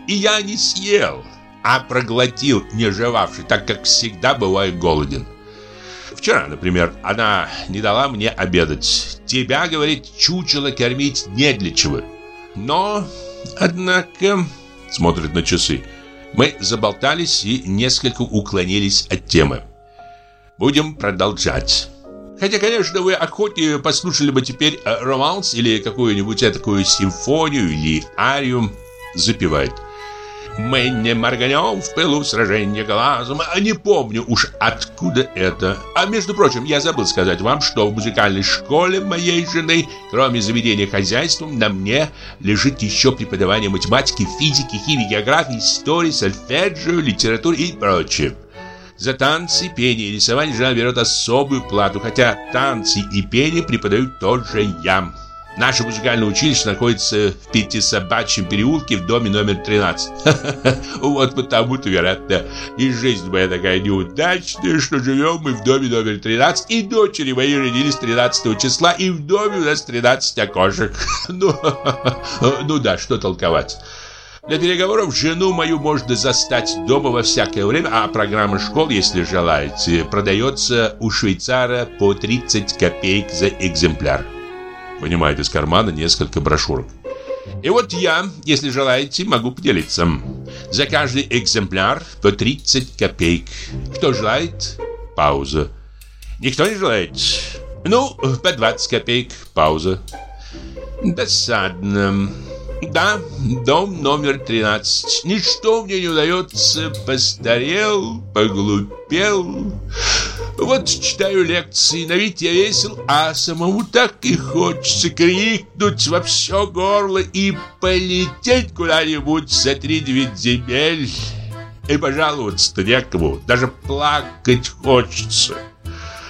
И я не съел, а проглотил, не жевавший, так как всегда бываю голоден. Вчера, например, она не дала мне обедать. Тебя, говорит, чучело кормить не для чего. Но, однако, смотрит на часы. Мы заболтались и несколько уклонились от темы. Будем продолжать. Хотя, конечно, вы охотнее послушали бы теперь э, романс или какую-нибудь такую симфонию или арию. Запевает. Мы не морганем в пылу сражения глазом. А не помню уж откуда это. А между прочим, я забыл сказать вам, что в музыкальной школе моей жены, кроме заведения хозяйством, на мне лежит еще преподавание математики, физики, химии, географии, истории, сольфеджио, литературы и прочее. За танцы, пение и рисование жена берет особую плату, хотя танцы и пение преподают тоже я. Наше музыкальное училище находится в Пятисобачьем переулке в доме номер 13. Вот потому-то, вероятно, и жизнь моя такая неудачная, что живем мы в доме номер 13, и дочери мои родились 13 числа, и в доме у нас 13 окошек. Ну, ну да, что толковать. Для переговоров жену мою можно застать дома во всякое время, а программа школ, если желаете, продается у швейцара по 30 копеек за экземпляр. Вынимает из кармана несколько брошюрок. И вот я, если желаете, могу поделиться. За каждый экземпляр по 30 копеек. Кто желает? Пауза. Никто не желает? Ну, по 20 копеек. Пауза. Досадно. Да, дом номер 13. Ничто мне не удается. Постарел, поглупел. Вот читаю лекции, на вид я весел, а самому так и хочется крикнуть во все горло и полететь куда-нибудь за три-девять земель. И пожаловаться-то некому, даже плакать хочется.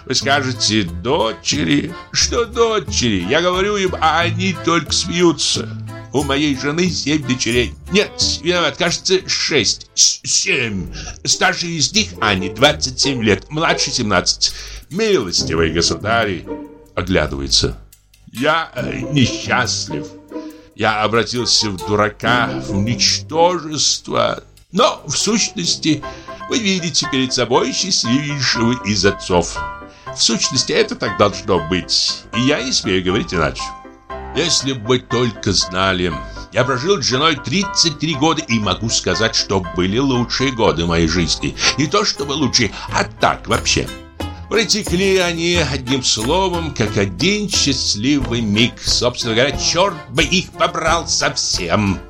Вы скажете, дочери? Что дочери? Я говорю им, а они только смеются. У моей жены семь дочерей. Нет, виноват, кажется, шесть. Семь. Старший из них Ани, 27 лет, младший 17. Милостивый государь. Оглядывается. Я э, несчастлив. Я обратился в дурака, в ничтожество. Но, в сущности, вы видите перед собой счастливейшего из отцов. В сущности, это так должно быть. И я не смею говорить иначе. Если бы только знали. Я прожил с женой 33 года и могу сказать, что были лучшие годы моей жизни. Не то чтобы лучшие, а так вообще. Протекли они одним словом, как один счастливый миг. Собственно говоря, черт бы их побрал совсем.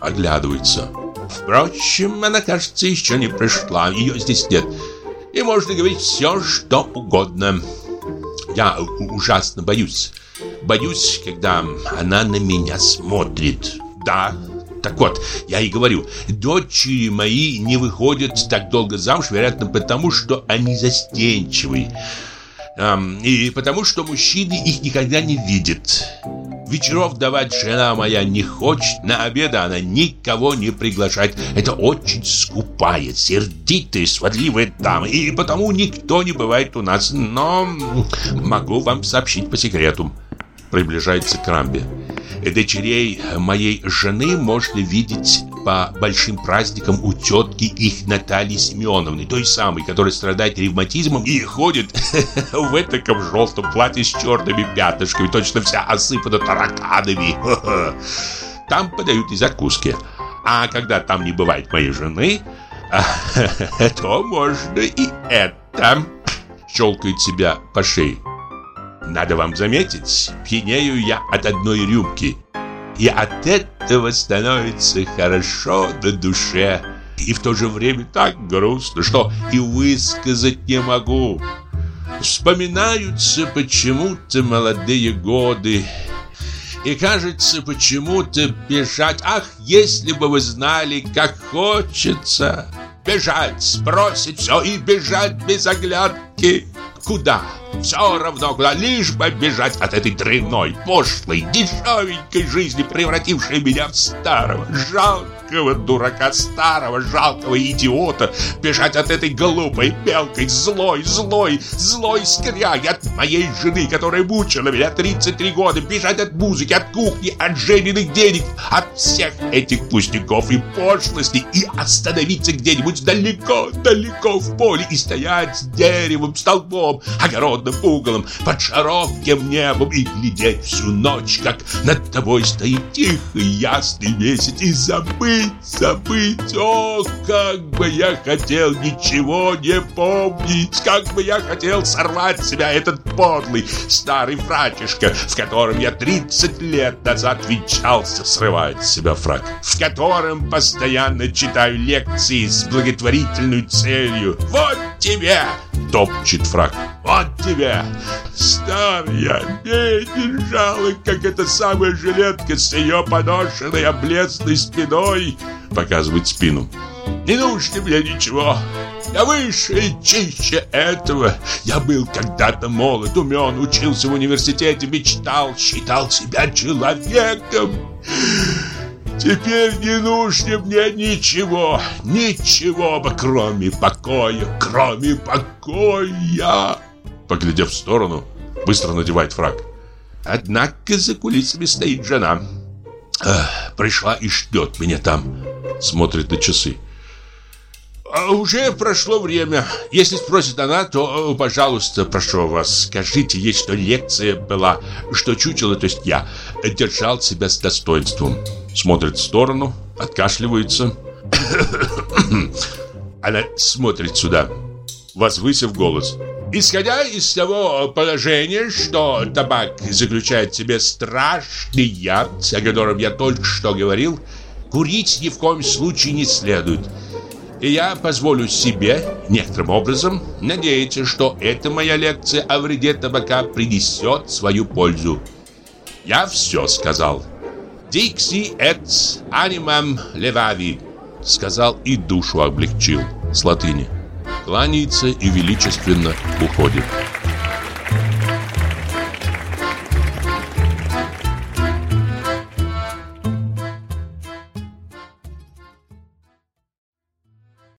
Оглядывается. Впрочем, она, кажется, еще не пришла. Ее здесь нет. И можно говорить все, что угодно. Я ужасно боюсь. Боюсь, когда она на меня смотрит. Да, так вот, я и говорю, дочери мои не выходят так долго замуж, вероятно, потому что они застенчивы. Эм, и потому что мужчины их никогда не видят. Вечеров давать жена моя не хочет, на обеды она никого не приглашает. Это очень скупая, сердитая, сводливая дама, и потому никто не бывает у нас. Но могу вам сообщить по секрету приближается к рамбе. Дочерей моей жены можно видеть по большим праздникам у тетки их Натальи Семеновны, той самой, которая страдает ревматизмом и ходит в этом желтом платье с черными пятнышками, точно вся осыпана тараканами. Там подают и закуски. А когда там не бывает моей жены, то можно и это. Щелкает себя по шее. Надо вам заметить, пьянею я от одной рюмки. И от этого становится хорошо на душе. И в то же время так грустно, что и высказать не могу. Вспоминаются почему-то молодые годы. И кажется почему-то бежать. Ах, если бы вы знали, как хочется. Бежать, бросить все и бежать без оглядки. Куда? Все равно куда, лишь бы бежать от этой дрянной, пошлой, дешевенькой жизни, превратившей меня в старого, жалкого дурака, старого, жалкого идиота. Бежать от этой глупой, мелкой, злой, злой, злой скряги, от моей жены, которая мучила меня 33 года. Бежать от музыки, от кухни, от жененных денег, от всех этих пустяков и пошлостей и остановиться где-нибудь далеко, далеко в поле и стоять с деревом, столбом, огородом, темным углом, под широким небом и глядеть всю ночь, как над тобой стоит тихий ясный месяц, и забыть, забыть, ох, как бы я хотел ничего не помнить, как бы я хотел сорвать с себя этот подлый старый фрачишка, в котором я 30 лет назад венчался, срывает с себя фрак, в котором постоянно читаю лекции с благотворительной целью. Вот тебе! Топчет фрак. Вот тебе! Старая, бедный, жалок, как эта самая жилетка с ее поношенной облезлой спиной. Показывает спину. Не нужно мне ничего. Я выше и чище этого. Я был когда-то молод, умен, учился в университете, мечтал, считал себя человеком. Теперь не нужно мне ничего, ничего, кроме покоя, кроме покоя. Поглядев в сторону, быстро надевает фраг. Однако за кулисами стоит жена. Эх, пришла и ждет меня там. Смотрит на часы. А уже прошло время. Если спросит она, то, э, пожалуйста, прошу вас, скажите ей, что лекция была, что чучело, то есть я, держал себя с достоинством. Смотрит в сторону, откашливается. Она смотрит сюда, возвысив голос. Исходя из того положения, что табак заключает в себе страшный яд, о котором я только что говорил, курить ни в коем случае не следует. И я позволю себе, некоторым образом, надеяться, что эта моя лекция о вреде табака принесет свою пользу. Я все сказал. «Дикси эт анимам левави», сказал и душу облегчил с латыни кланяется и величественно уходит.